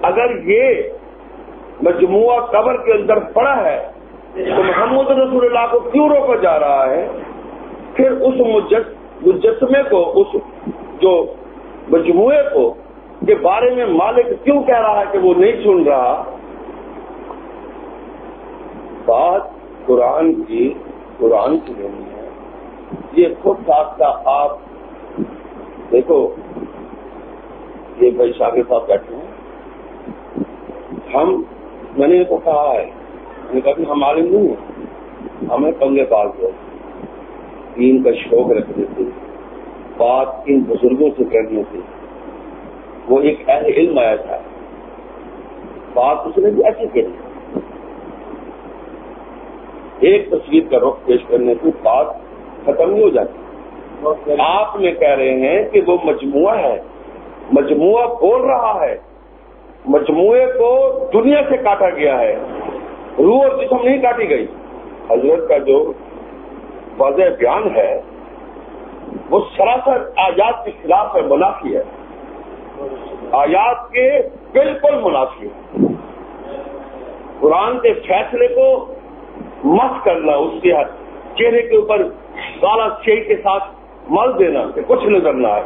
Speaker 4: اگر یہ مجموعہ قبر کے اندر پڑا ہے تو محمد رسول اللہ کو کیوں روکا جا رہا ہے؟ پھر اس مجسمے کو، اس جو مجموعے کو کے بارے میں مالک کیوں کہہ رہا ہے کہ وہ نہیں سن رہا؟ بات قرآن کی قرآن کی نہیں ہے۔ یہ خود ساتھ کا آپ دیکھو، یہ بھائی شاگر صاحب بیٹھے ہیں۔ ہم میں نے کو کہا ہے۔ میں کہا کہ ہم عالم نہیں ہیں۔ ہمیں پنگے پال دو۔ دین کا شوق رکھنے سے بات ان بزرگوں سے کرنے سے وہ ایک ایسے علم آیا تھا۔ بات اس نے بھی ایسے کہی۔ ایک تصویر کا رخ پیش کرنے سے بات ختم نہیں ہو جاتی۔ آپ نے کہہ رہے ہیں کہ وہ مجموعہ ہے۔ مجموعہ بول رہا ہے۔ مجموعے کو دنیا سے کاٹا گیا ہے۔ روح اور جسم نہیں کاٹی گئی۔ حضرت کا جو واضح بیان ہے، وہ سراسر آیات کے خلاف ہے، منافی ہے۔ آیات کے بالکل منافی ہے۔ قرآن کے فیصلے کو مت کرنا، اس کے چہرے کے اوپر کالا چھ کے ساتھ مل دینا، کہ کچھ نظر نہ آئے۔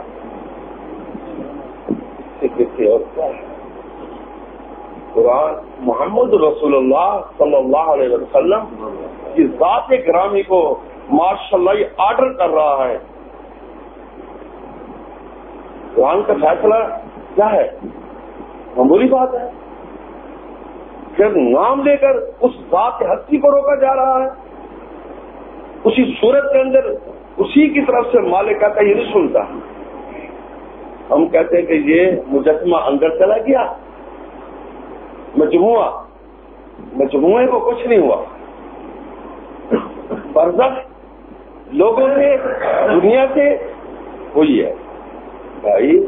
Speaker 4: اور کیا ہے؟ قرآن محمد رسول اللہ صلی اللہ علیہ وسلم کی ذات گرامی کو ماشاء اللہ یہ آرڈر کر رہا ہے۔ قرآن کا فیصلہ کیا ہے؟ معمولی بات ہے۔ پھر نام لے کر اس بات ہستی کو روکا جا رہا ہے۔ اسی صورت کے اندر اسی کی طرف سے مالک کا یہ نہیں سنتا۔ ہم کہتے ہیں کہ یہ مجسمہ اندر چلا گیا۔ مجموعہ، مجموعے کو کچھ نہیں ہوا۔ برزخ لوگوں سے، دنیا سے ہوئی ہے۔ بھائی،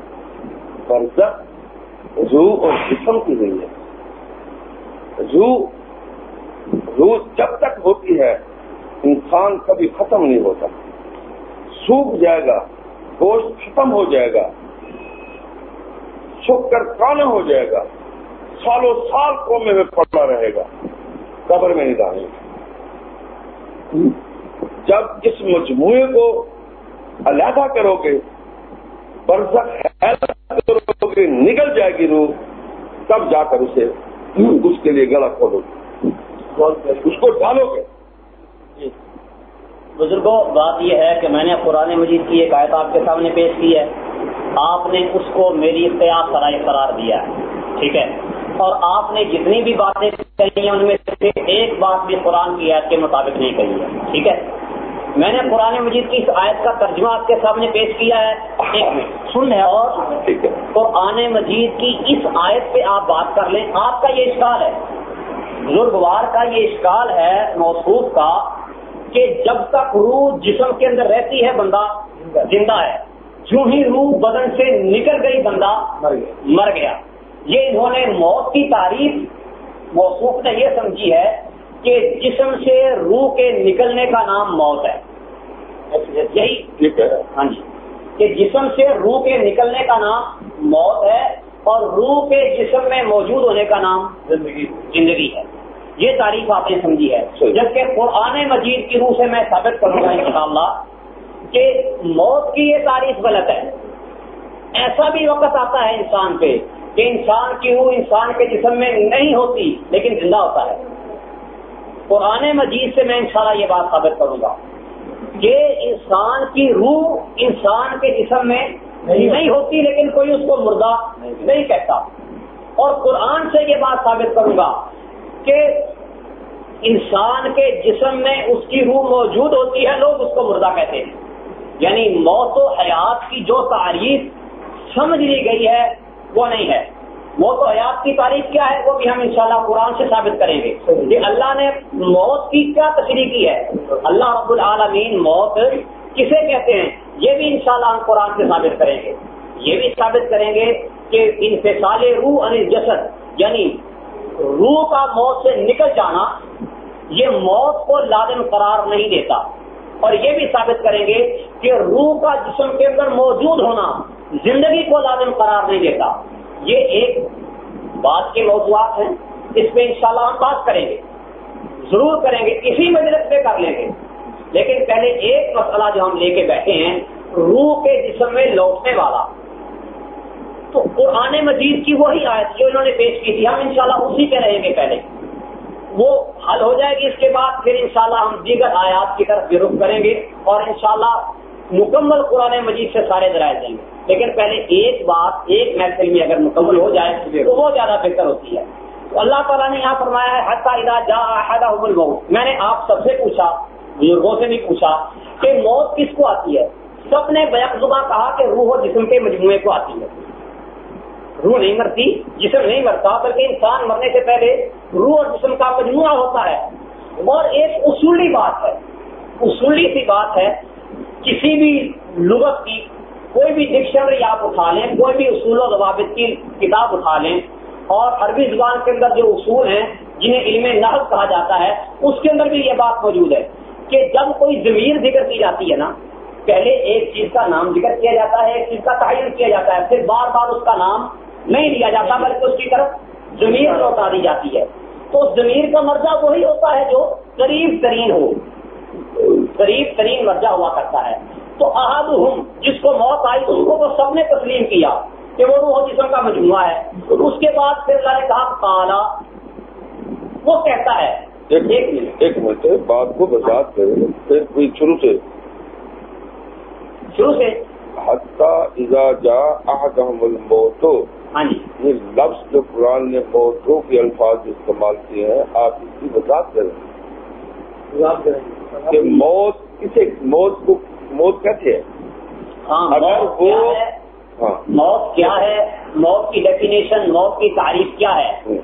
Speaker 4: برزخ روح اور جسم کی نہیں ہے۔ روح روح جب تک ہوتی ہے، انسان کبھی ختم نہیں ہوتا۔ سوکھ جائے گا، گوشت ختم ہو جائے گا۔ سکھ کر کانا ہو جائے گا۔ سالوں سال کومے میں پڑا رہے گا۔ قبر میں نہیں ڈالے گا جب اس مجموعے کو علیحدہ کرو گے کرو گے نکل جائے گی روح تب جا کر اسے اس کے لیے گلا کھولو گے۔ اس کو ڈالو گے۔
Speaker 6: جی۔ بزرگوں بات یہ ہے کہ میں نے قرآن مجید کی ایک آیت آپ کے سامنے پیش کی ہے۔ آپ نے اس کو میری اختیار سرائے قرار دیا ہے۔ ٹھیک ہے؟ اور آپ نے جتنی بھی باتیں کہی ہیں ان میں سے ایک بات بھی قرآن کی آیت کے مطابق نہیں کہی ہے۔ ٹھیک ہے؟ میں نے قرآن مجید کی اس آیت کا ترجمہ آپ کے سامنے پیش کیا ہے۔ سن لیں۔ اور قرآن مجید کی اس آیت پہ آپ بات کر لیں۔ آپ کا یہ اشکال ہے بزرگوار کا یہ اشکال ہے موصوف کا کہ جب تک روح جسم کے اندر رہتی ہے بندہ زندہ ہے۔ جو ہی روح بدن سے نکل گئی بندہ مر گیا۔ یہ انہوں نے موت کی تعریف موصوف نے یہ سمجھی ہے کہ جسم سے روح کے نکلنے کا نام موت ہے۔ یہی ہاں جی کہ جسم سے روح کے نکلنے کا نام موت ہے اور روح کے جسم میں موجود ہونے کا نام زندگی زندگی ہے۔ یہ تعریف آپ نے سمجھی ہے۔ جبکہ قرآن مجید کی روح سے میں ثابت کروں گا انشاءاللہ کہ موت کی یہ تعریف غلط ہے۔ ایسا بھی وقت آتا ہے انسان پہ کہ انسان کی روح انسان کے جسم میں نہیں ہوتی لیکن زندہ ہوتا ہے۔ قرآن مجید سے میں انشاءاللہ یہ بات ثابت کروں گا کہ انسان کی روح انسان کے جسم میں نہیں ہوتی۔ لیکن کوئی اس کو مردہ نہیں کہتا۔ اور قرآن سے یہ بات ثابت کروں گا کہ انسان کے جسم میں اس کی روح موجود ہوتی ہے لوگ اس کو مردہ کہتے ہیں۔ یعنی موت و حیات کی جو تعریف سمجھ لی گئی ہے وہ نہیں ہے۔ موت و حیات کی تاریخ کیا ہے؟ وہ بھی ہم انشاءاللہ قرآن سے ثابت کریں گے۔ کہ اللہ نے موت کی کیا تشریح کی ہے؟ اللہ رب العالمین موت کسے کہتے ہیں؟ یہ بھی انشاءاللہ ہم قرآن سے ثابت کریں گے۔ یہ بھی ثابت کریں گے کہ انفصال روح ان جسد یعنی روح کا موت سے نکل جانا یہ موت کو لازم قرار نہیں دیتا۔ اور یہ بھی ثابت کریں گے کہ روح کا جسم کے اندر موجود ہونا زندگی کو لازم قرار نہیں دیتا۔ یہ ایک بات کے موضوعات ہیں۔ اس پہ انشاءاللہ ہم بات کریں گے۔ ضرور کریں گے۔ اسی مجلس پہ کر لیں گے۔ لیکن پہلے ایک مسئلہ جو ہم لے کے بیٹھے ہیں، روح کے جسم میں لوٹنے والا۔ تو قرآن مجید کی وہی آیت جو انہوں نے پیش کی تھی، ہم انشاءاللہ اسی پہ رہیں گے پہلے۔ وہ حل ہو جائے گی اس کے بعد، پھر انشاءاللہ ہم دیگر آیات کی طرف بھی رخ کریں گے اور انشاءاللہ مکمل قرآن مجید سے سارے ذرائع دیں گے۔ لیکن پہلے ایک بات، ایک محفل میں اگر مکمل ہو جائے تو وہ زیادہ بہتر ہوتی ہے۔ تو اللہ تعالیٰ نے یہاں فرمایا ہے ادا جا میں نے آپ سب سے پوچھا، بزرگوں سے بھی پوچھا کہ موت کس کو آتی ہے؟ سب نے بیک کہا کہ روح و جسم کے مجموعے کو آتی ہے۔ روح نہیں مرتی، جسم نہیں مرتا، بلکہ انسان مرنے سے پہلے روح اور جسم کا مجموعہ ہوتا ہے۔ اور ایک اصولی بات ہے، اصولی سی بات ہے، کسی بھی لغت کی کوئی بھی ڈکشنری آپ اٹھا لیں، کوئی بھی اصول و ضوابط کی کتاب اٹھا لیں، اور عربی زبان کے اندر جو اصول ہیں، جنہیں علم نحل کہا جاتا ہے، اس کے اندر بھی یہ بات موجود ہے کہ جب کوئی ضمیر ذکر کی جاتی ہے نا، پہلے ایک چیز کا نام ذکر کیا جاتا ہے، ایک چیز کا تعین کیا جاتا ہے، پھر بار بار اس کا نام نہیں لیا جاتا، بلکہ اس کی طرف ضمیر لوٹا دی جاتی ہے۔ تو ضمیر کا مرجع وہی ہوتا ہے جو قریب ترین ہو، قریب ترین مرجع ہوا کرتا ہے۔ تو احد ہوں جس کو موت آئی اس کو وہ سب نے تسلیم کیا کہ وہ روح جسم کا مجموعہ ہے۔ اس کے بعد پھر اللہ نے کہا کالا وہ کہتا ہے۔
Speaker 4: ایک منٹ ایک منٹ بات کو وضاحت کریں۔ پھر شروع سے۔
Speaker 6: شروع سے۔
Speaker 4: حتیٰ جا احدہم الموتو
Speaker 6: ہاں جی۔
Speaker 4: یہ لفظ جو قرآن نے موتوں کے الفاظ استعمال کیے ہیں آپ اس کی وضاحت کریں۔ کہ موت کسے موت کو موت ہیں
Speaker 6: ہاں
Speaker 4: اگر
Speaker 6: موت
Speaker 4: وہ
Speaker 6: کیا ہے؟
Speaker 4: ہاں۔
Speaker 6: موت کیا ہے؟ موت کی ڈیفینیشن موت کی تعریف کیا ہے؟
Speaker 4: ہوں۔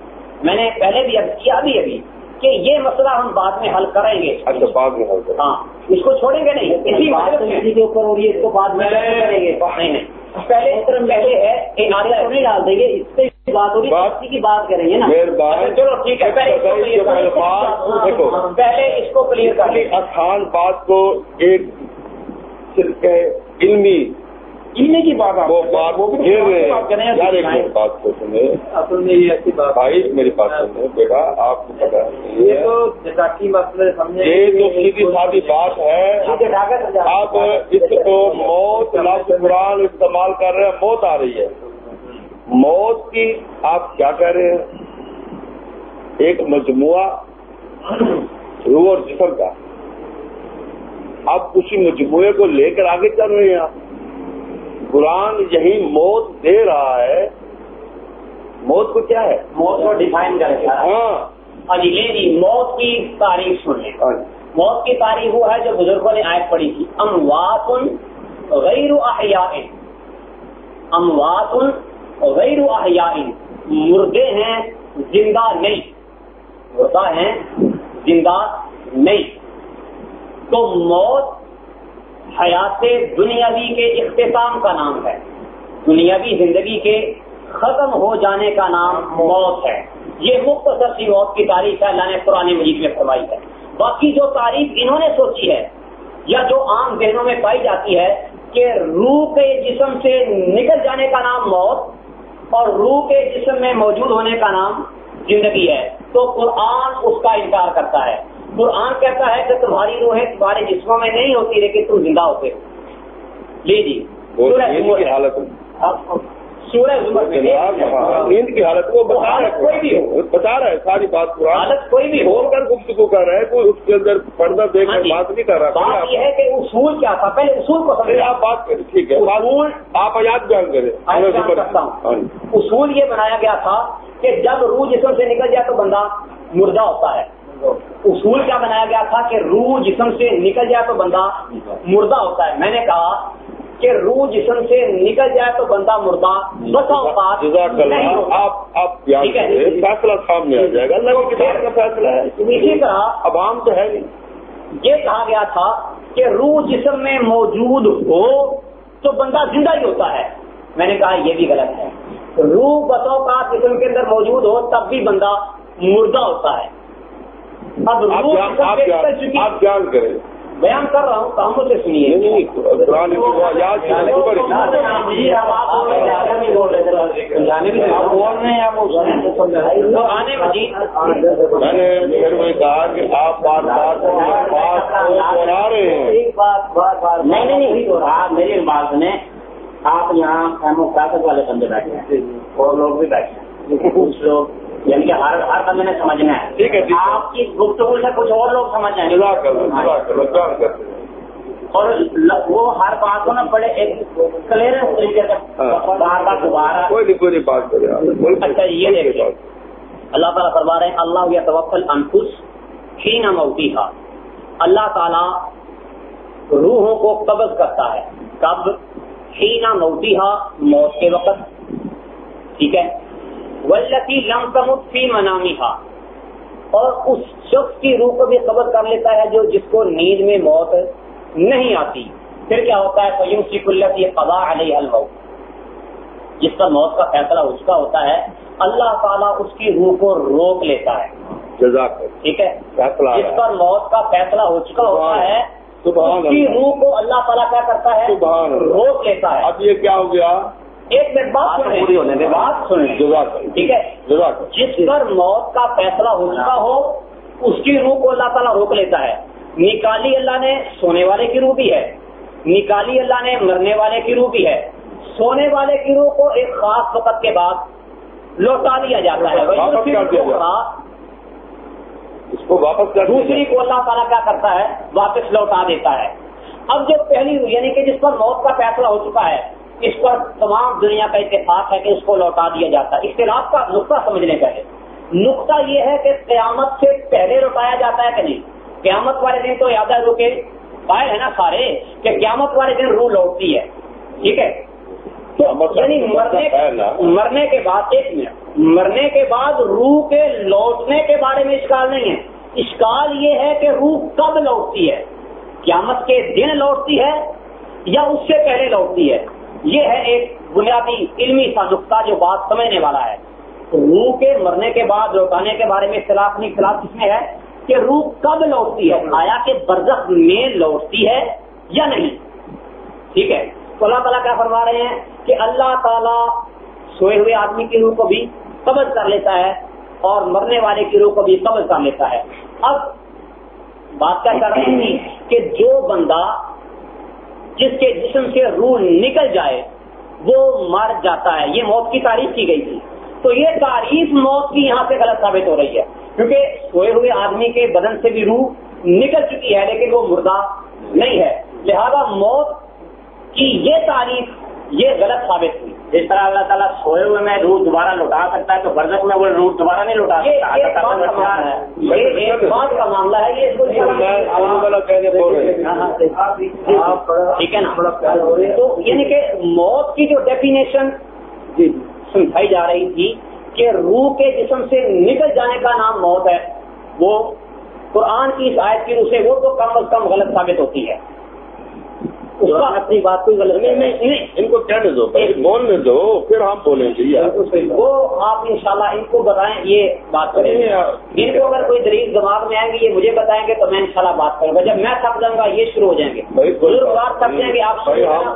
Speaker 6: میں نے پہلے بھی اب کیا بھی ابھی کہ یہ مسئلہ ہم بعد میں حل کریں گے۔
Speaker 4: اچھا بعد میں حل کریں۔
Speaker 6: ہاں اس کو چھوڑیں گے نہیں اسی بات اسی کے اوپر ہو رہی ہے اس کو بعد میں کریں گے نہیں نہیں پہلے پہلے ہے نہیں ڈال دیں گے اس سے بات ہو رہی ہے
Speaker 4: بات-
Speaker 6: کی بات کریں گے نا۔ اچھا، چلو ٹھیک ہے پہلے اس کو کو کلیئر کر لیں۔
Speaker 4: آسان بات کو ایک کہ علمی
Speaker 3: علمی کی بات آپ
Speaker 4: وہ بات
Speaker 3: وہ بھی
Speaker 4: گھیر رہے ہیں بات کو سنیں۔
Speaker 8: اصل میں یہ ایسی بات
Speaker 4: بھائی میری بات سنیں۔ بیٹا آپ کو پتا
Speaker 8: یہ تو جزاکی مسئلے سمجھے
Speaker 4: یہ تو سیدھی سادی بات ہے۔ آپ اس کو موت لفظ قرآن استعمال کر رہے ہیں۔ موت آ رہی ہے۔ موت کی آپ کیا کہہ رہے ہیں؟ ایک مجموعہ روح اور جسم کا۔ آپ اسی مجموعے کو لے کر آگے چل رہے ہیں آپ۔ قرآن یہی موت دے رہا ہے۔ موت کو کیا ہے؟
Speaker 6: موت کو ڈیفائن کریں گے
Speaker 4: ہاں۔
Speaker 6: ہاں جی جی موت کی تاریخ سن لیں۔
Speaker 4: ہاں۔
Speaker 6: موت کی تاریخ وہ ہے جو بزرگوں نے آیت پڑھی تھی۔ اموات غیر احیاء اموات غیر احیاء مردے ہیں زندہ نہیں۔ مردہ ہیں زندہ نہیں۔ تو موت حیات دنیاوی کے اختتام کا نام ہے۔ دنیاوی زندگی کے ختم ہو جانے کا نام موت ہے۔ یہ مختصر سی موت کی تاریخ ہے، اللہ نے قرآن مجید میں فرمائی ہے۔ باقی جو تاریخ انہوں نے سوچی ہے یا جو عام ذہنوں میں پائی جاتی ہے کہ روح کے جسم سے نکل جانے کا نام موت اور روح کے جسم میں موجود ہونے کا نام زندگی ہے، تو قرآن اس کا انکار کرتا ہے۔ قرآن کہتا ہے کہ تمہاری روحیں تمہارے جسموں میں نہیں ہوتی لیکن تم زندہ ہوتے ہو۔ سورہ زمر زمر میں
Speaker 4: جناب ہاں، نیند کی حالت وہ بتا رہا
Speaker 6: حالت کوئی بھی
Speaker 4: ہے
Speaker 6: ہو
Speaker 4: بتا رہا ہے ساری بات قرآن۔
Speaker 6: حالت کوئی بھی ہو۔
Speaker 4: کر گفتگو کر رہا ہے کوئی اس کے اندر پردہ دیکھ
Speaker 6: ہاں
Speaker 4: کر
Speaker 6: جی۔
Speaker 4: بات نہیں کر رہا۔
Speaker 6: بات یہ ہے کہ اصول کیا تھا؟ پہلے اصول کو سمجھا
Speaker 4: آپ بات کریں ٹھیک ہے۔
Speaker 6: اصول
Speaker 4: آپ آیات بیان کریں۔ ہاں جی۔
Speaker 6: اصول یہ بنایا گیا تھا کہ جب روح جسم سے نکل جائے تو بندہ مردہ ہوتا ہے۔ اصول کیا بنایا گیا تھا کہ روح جسم سے نکل جائے تو بندہ مردہ ہوتا ہے۔ میں نے کہا کہ روح جسم سے نکل جائے تو بندہ مردہ بسا اوقات ہوتا۔
Speaker 4: آپ فیصلہ سامنے آ جائے گا۔ اللہ کی کتاب کا فیصلہ ہے۔
Speaker 6: اسی طرح
Speaker 4: عوام تو ہے نہیں۔
Speaker 6: یہ کہا گیا تھا کہ روح جسم میں موجود ہو تو بندہ زندہ ہی ہوتا ہے۔ میں نے کہا یہ بھی غلط ہے۔ روح بسوں کا جسم کے اندر موجود ہو تب بھی بندہ مردہ ہوتا ہے۔ اب
Speaker 4: آپ بیان کریں۔
Speaker 6: بیان کر رہا ہوں سے سنیے۔
Speaker 4: میں نے پھر میں کہا کہ آپ بار بار بات دوہرا رہے ہیں۔
Speaker 6: ایک بات بار بار۔ نہیں نہیں نہیں آپ میری بات سنیں آپ یہاں ڈیموکریٹک والے بندے بیٹھے ہیں۔ اور لوگ بھی بیٹھے ہیں۔ کچھ لوگ یعنی کہ ہر ہر بندے نے سمجھنا ہے۔
Speaker 4: ٹھیک ہے،۔
Speaker 6: آپ کی گفتگو سے کچھ اور لوگ سمجھ جائیں گے اور وہ ہر بات کو نا بڑے ایک کلیئرنس طریقے سے
Speaker 4: ہاں۔
Speaker 6: بار بار دوبارہ
Speaker 4: کوئی نہیں کوئی بات۔
Speaker 6: اچھا یہ دیکھیے۔ اللہ تعالیٰ فرما رہے ہیں اللہ یا توکل انفس ہی نہ موتی کا اللہ تعالیٰ روحوں کو قبض کرتا ہے۔ کب ہی نہ موتی موت کے وقت۔ ٹھیک ہے؟ ولتی لم تمت فی منامی اور اس شخص کی روح کو بھی قبض کر لیتا ہے جو جس کو نیند میں موت نہیں آتی۔ پھر کیا ہوتا ہے؟ فیم سیک اللہ یہ قضا علیہ الموت۔ جس پر موت کا فیصلہ اس کا ہوتا ہے۔ اللہ تعالیٰ اس کی روح کو روک لیتا ہے۔
Speaker 4: جزاک
Speaker 6: ٹھیک ہے؟ جس پر موت کا فیصلہ ہو چکا ہوتا ہے اس کی روح کو اللہ تعالیٰ کیا کرتا ہے؟ روک لیتا ہے۔
Speaker 4: اب یہ کیا ہو گیا؟
Speaker 6: ایک منٹ بات
Speaker 8: پوری ہونے۔
Speaker 6: سنیں بات سنیں۔
Speaker 4: اللہ
Speaker 6: ٹھیک ہے؟ جس پر موت کا فیصلہ ہو چکا ہو اس کی روح کو اللہ تعالیٰ روک لیتا ہے۔ نکالی اللہ نے سونے والے کی روح بھی ہے۔ نکالی اللہ نے مرنے والے کی روح بھی ہے۔ سونے والے کی روح کو ایک خاص وقت کے بعد لوٹا دیا جاتا ہے۔
Speaker 4: اس کو واپس
Speaker 6: دوسری کو اللہ تعالیٰ کیا کرتا ہے؟ واپس لوٹا دیتا ہے۔ اب جو پہلی یعنی کہ جس پر موت کا فیصلہ ہو چکا ہے اس پر تمام دنیا کا اتفاق ہے کہ اس کو لوٹا دیا جاتا ہے۔ اختلاف کا نقطہ سمجھنے کا ہے۔ نقطہ یہ ہے کہ قیامت سے پہلے لوٹایا جاتا ہے کہ نہیں؟ قیامت والے دن تو یاد ہے رو کے پائے ہیں نا سارے کہ قیامت والے دن روح لوٹتی ہے۔ ٹھیک ہے؟ یعنی مرنے کے بعد ایک منٹ۔ مرنے کے بعد روح کے لوٹنے کے بارے میں اشکال نہیں ہے۔ اشکال یہ ہے کہ روح کب لوٹتی ہے؟ قیامت کے دن لوٹتی ہے یا اس سے پہلے لوٹتی ہے؟ یہ ہے ایک بنیادی علمی سا نقطہ جو بات سمجھنے والا ہے۔ روح کے مرنے کے بعد لوٹانے کے بارے میں اختلاف نہیں، اختلاف کس میں ہے کہ روح کب لوٹتی ہے؟ آیا کہ برزخ میں لوٹتی ہے یا نہیں؟ ٹھیک ہے؟ تو اللہ تعالیٰ کیا فرما رہے ہیں کہ اللہ تعالیٰ سوئے ہوئے آدمی کی روح کو بھی قبض کر لیتا ہے اور مرنے والے کی روح کو بھی قبض کر لیتا ہے۔ اب بات کیا کر رہے ہیں کہ جو بندہ جس کے جسم سے روح نکل جائے، وہ مر جاتا ہے۔ یہ موت کی تعریف کی گئی تھی۔ تو یہ تعریف موت کی یہاں سے غلط ثابت ہو رہی ہے۔ کیونکہ سوئے ہوئے آدمی کے بدن سے بھی روح نکل چکی ہے، لیکن وہ مردہ نہیں ہے۔ لہذا موت کی یہ تعریف یہ غلط ثابت ہوئی۔ جس طرح اللہ تعالیٰ سوئے ہوئے میں روح دوبارہ لوٹا سکتا ہے تو برزخ میں وہ روح دوبارہ نہیں لوٹا کا معاملہ ہے۔ یہ ٹھیک ہے نا؟ تو یعنی کہ موت کی جو ڈیفینیشن سمجھائی جا رہی تھی کہ روح کے جسم سے نکل جانے کا نام موت ہے۔ وہ قرآن کی اس آیت کی روح سے وہ تو کم از کم غلط ثابت ہوتی ہے۔ اپنی بات کوئی غلط نہیں
Speaker 4: ان کو کہنے دو بولنے دو پھر ہم بولیں گے
Speaker 6: وہ آپ انشاءاللہ ان کو بتائیں یہ بات کریں گے۔ ان کو اگر کوئی دلیل دماغ میں آئیں گے یہ مجھے بتائیں گے تو میں انشاءاللہ بات کروں گا۔ جب میں تھک جاؤں گا یہ شروع ہو جائیں گے۔ بزرگ بات تھک جائیں گے آپ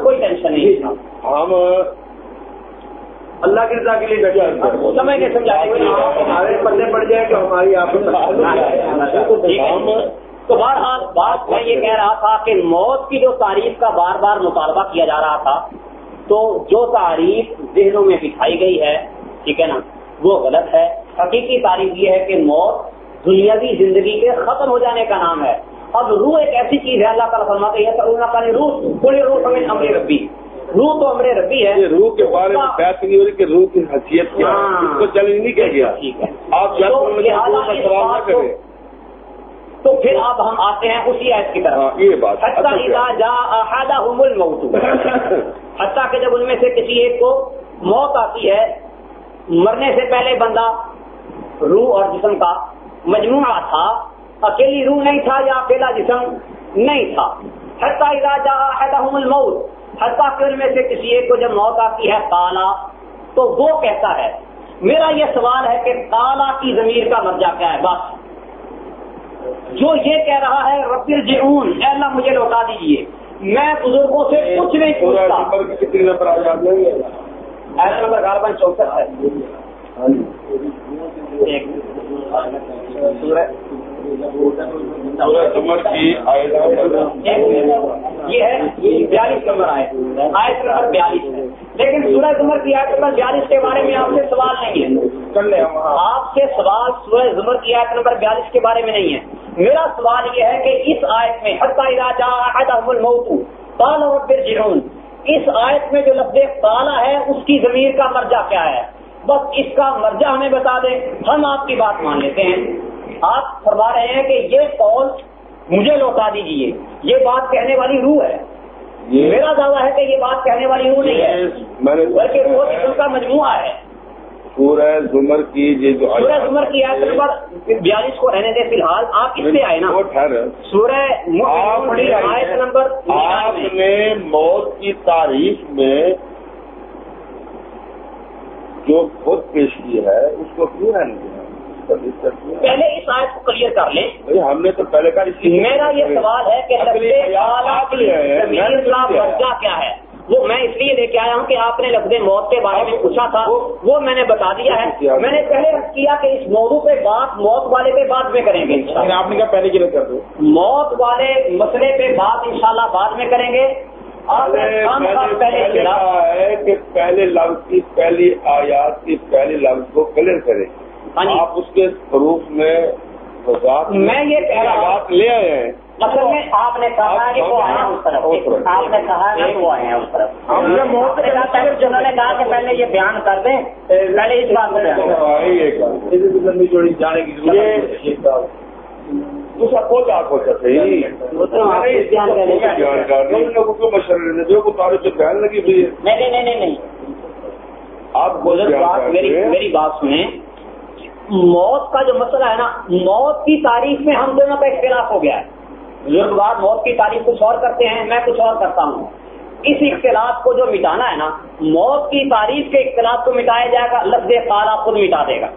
Speaker 6: کوئی ٹینشن نہیں
Speaker 4: ہم اللہ کی رضا کے لیے
Speaker 6: سمجھ کے سمجھائے
Speaker 4: ہمارے پلے پڑ جائے کہ ہماری آپ
Speaker 6: تو بہرحال بات میں یہ کہہ رہا تھا کہ موت کی جو تعریف کا بار بار مطالبہ کیا جا رہا تھا تو جو تعریف ذہنوں میں دکھائی گئی ہے ٹھیک ہے نا وہ غلط ہے۔ حقیقی تعریف یہ ہے کہ موت دنیاوی زندگی کے ختم ہو جانے کا نام ہے۔ اب روح ایک ایسی چیز ہے اللہ تعالیٰ فرماتے ہیں اللہ تعالیٰ روح کوئی روح ہمیں امر ربی روح تو امر ربی ہے۔
Speaker 4: روح کے بارے میں بات نہیں ہو رہی کہ روح کی حیثیت کیا ہے۔ اس کو چیلنج نہیں کیا گیا۔
Speaker 6: ٹھیک ہے۔
Speaker 4: آپ
Speaker 6: تو پھر اب ہم آتے ہیں اسی آیت کی طرف۔
Speaker 4: یہ بات
Speaker 6: حتیٰ کہ جب ان میں سے کسی ایک کو موت آتی ہے مرنے سے پہلے بندہ روح اور جسم کا مجموعہ تھا۔ اکیلی روح نہیں تھا یا اکیلا جسم نہیں تھا۔ حتیٰ جا الموت۔ حتیٰ کہ ان میں سے کسی ایک کو جب موت آتی ہے کالا تو وہ کہتا ہے میرا یہ سوال ہے کہ کالا کی ضمیر کا مرجع کیا ہے؟ بس۔ جو یہ کہہ رہا ہے ربر جرون اللہ مجھے لوٹا دیجیے میں بزرگوں سے کچھ نہیں پوچھتا۔
Speaker 4: کتنے نمبر آ جاتے ہیں
Speaker 6: ایسا نمبر غالباً ہے۔ یہ ہے بیالیس نمبر آئے آیت نمبر بیالیس ہے۔ لیکن سورج زمر کی آیت نمبر بیالیس کے بارے میں آپ سے سوال نہیں ہے۔ آپ سے سوال سورج زمر کی آیت نمبر بیالیس کے بارے میں نہیں ہے۔ میرا سوال یہ ہے کہ اس آیت میں جنون اس آیت میں جو لفظ تالا ہے اس کی زمین کا مرجع کیا ہے؟ بس اس کا مرجع ہمیں بتا دیں۔ ہم آپ کی بات مان لیتے ہیں۔ آپ فرما رہے ہیں کہ یہ قول مجھے لوٹا دیجیے یہ بات کہنے والی روح ہے۔ میرا دعویٰ ہے کہ یہ بات کہنے والی روح نہیں ہے۔ بلکہ روح کا مجموعہ ہے۔
Speaker 4: سورہ زمر کی یہ جو
Speaker 6: سورہ زمر کی آیت نمبر بیالیس کو رہنے دے فی الحال آپ اس سے آئے نا۔ سورہ آیت نمبر
Speaker 4: آپ نے موت کی تاریخ میں جو خود پیش کی ہے اس کو کیوں رہنے دیا؟
Speaker 6: پہلے اس آیت کو کلیئر کر لیں۔
Speaker 4: ہم نے تو پہلے کا
Speaker 6: میرا یہ سوال ہے کہ کیا ہے؟ وہ میں اس لیے لے کے آیا ہوں کہ آپ نے لفظ موت کے بارے میں پوچھا تھا۔ وہ میں نے بتا دیا ہے۔ میں نے پہلے کیا کہ اس موضوع پہ بات موت والے پہ بعد میں کریں گے۔
Speaker 3: آپ نے کیا پہلے کی کر دو
Speaker 6: موت والے مسئلے پہ بات انشاءاللہ بعد میں کریں گے۔
Speaker 4: پہلے ہے کہ پہلے لفظ کی پہلی آیات کی پہلی لفظ کو کلیئر کریں۔ آپ اس کے حروف میں
Speaker 6: میں یہ کہہ رہا
Speaker 4: بات لے آئے ہیں.
Speaker 6: اصل میں آپ نے کہا کہ وہ آئے ہیں اس طرف. آپ نے کہا کہ وہ آئے ہیں اس طرف. جنہوں نے کہا کہ پہلے یہ بیان کر دیں پہلے اس بات کو بیان
Speaker 4: لمبی جوڑی جانے کی دوسرا مشورے سے لگی ہوئی ہے۔
Speaker 6: نہیں نہیں نہیں نہیں
Speaker 4: آپ
Speaker 6: میری بات سنیں۔ موت کا جو مسئلہ ہے نا، موت کی تاریخ میں ہم دونوں کا اختلاف ہو گیا ہے۔ بزرگ بات موت کی تاریخ کچھ اور کرتے ہیں، میں کچھ اور کرتا ہوں۔ اس اختلاف کو جو مٹانا ہے نا، موت کی تاریخ کے اختلاف کو مٹایا جائے گا، لفظ تالا خود مٹا دے گا۔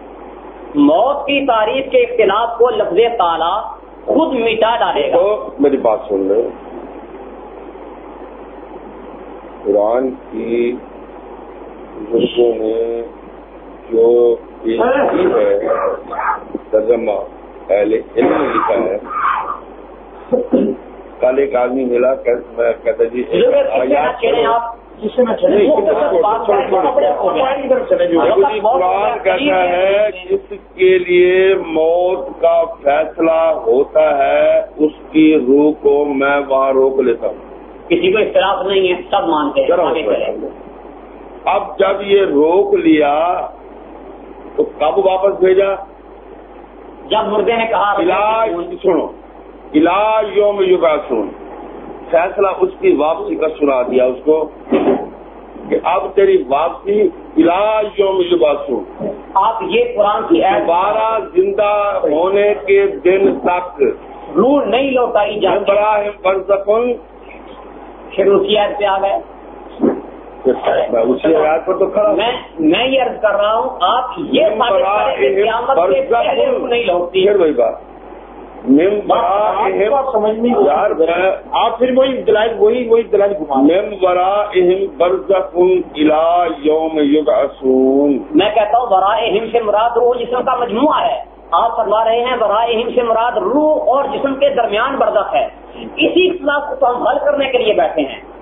Speaker 6: موت کی تاریخ کے اختلاف کو لفظ تالا خود مٹا ڈالے گا۔
Speaker 4: میری بات سن لو۔ قرآن کی بزرگوں نے جو ہے ترجمہ پہلے علم لکھا ہے۔ کل ایک آدمی ملا کہتا جی قرآن کہتا ہے۔ جس کے لیے موت کا فیصلہ ہوتا ہے اس کی روح کو میں وہاں روک لیتا ہوں۔
Speaker 6: کسی کو اختلاف نہیں ہے سب مانتے ہیں
Speaker 4: اب جب یہ روک لیا تو کب واپس بھیجا؟
Speaker 6: جب مردے نے کہا
Speaker 4: علاج سنو علاج یوم یوگاسون فیصلہ اس کی واپسی کا سنا دیا اس کو کہ اب تیری واپسی علاج یوم یوگاسون
Speaker 6: آپ یہ قرآن کی
Speaker 4: دوبارہ زندہ ہونے کے دن تک۔
Speaker 6: روح نہیں لوٹائی جائے
Speaker 4: سکون۔
Speaker 6: پھر اس کی پہ آ گئے۔ میں یہ عرض کر رہا ہوں آپ یہ نہیں لوٹتی۔
Speaker 4: وہی بات۔
Speaker 3: سمجھنی آپ پھر وہی دلائل وہی وہی دلائل گھما
Speaker 4: میم برا اہم برزخ الا یوم یوگ اصون
Speaker 6: میں کہتا ہوں برا اہم سے مراد روح جسم کا مجموعہ ہے۔ آپ فرما رہے ہیں برا اہم سے مراد روح اور جسم کے درمیان برزخ ہے۔ اسی اختلاف کو تو ہم حل کرنے کے لیے بیٹھے ہیں۔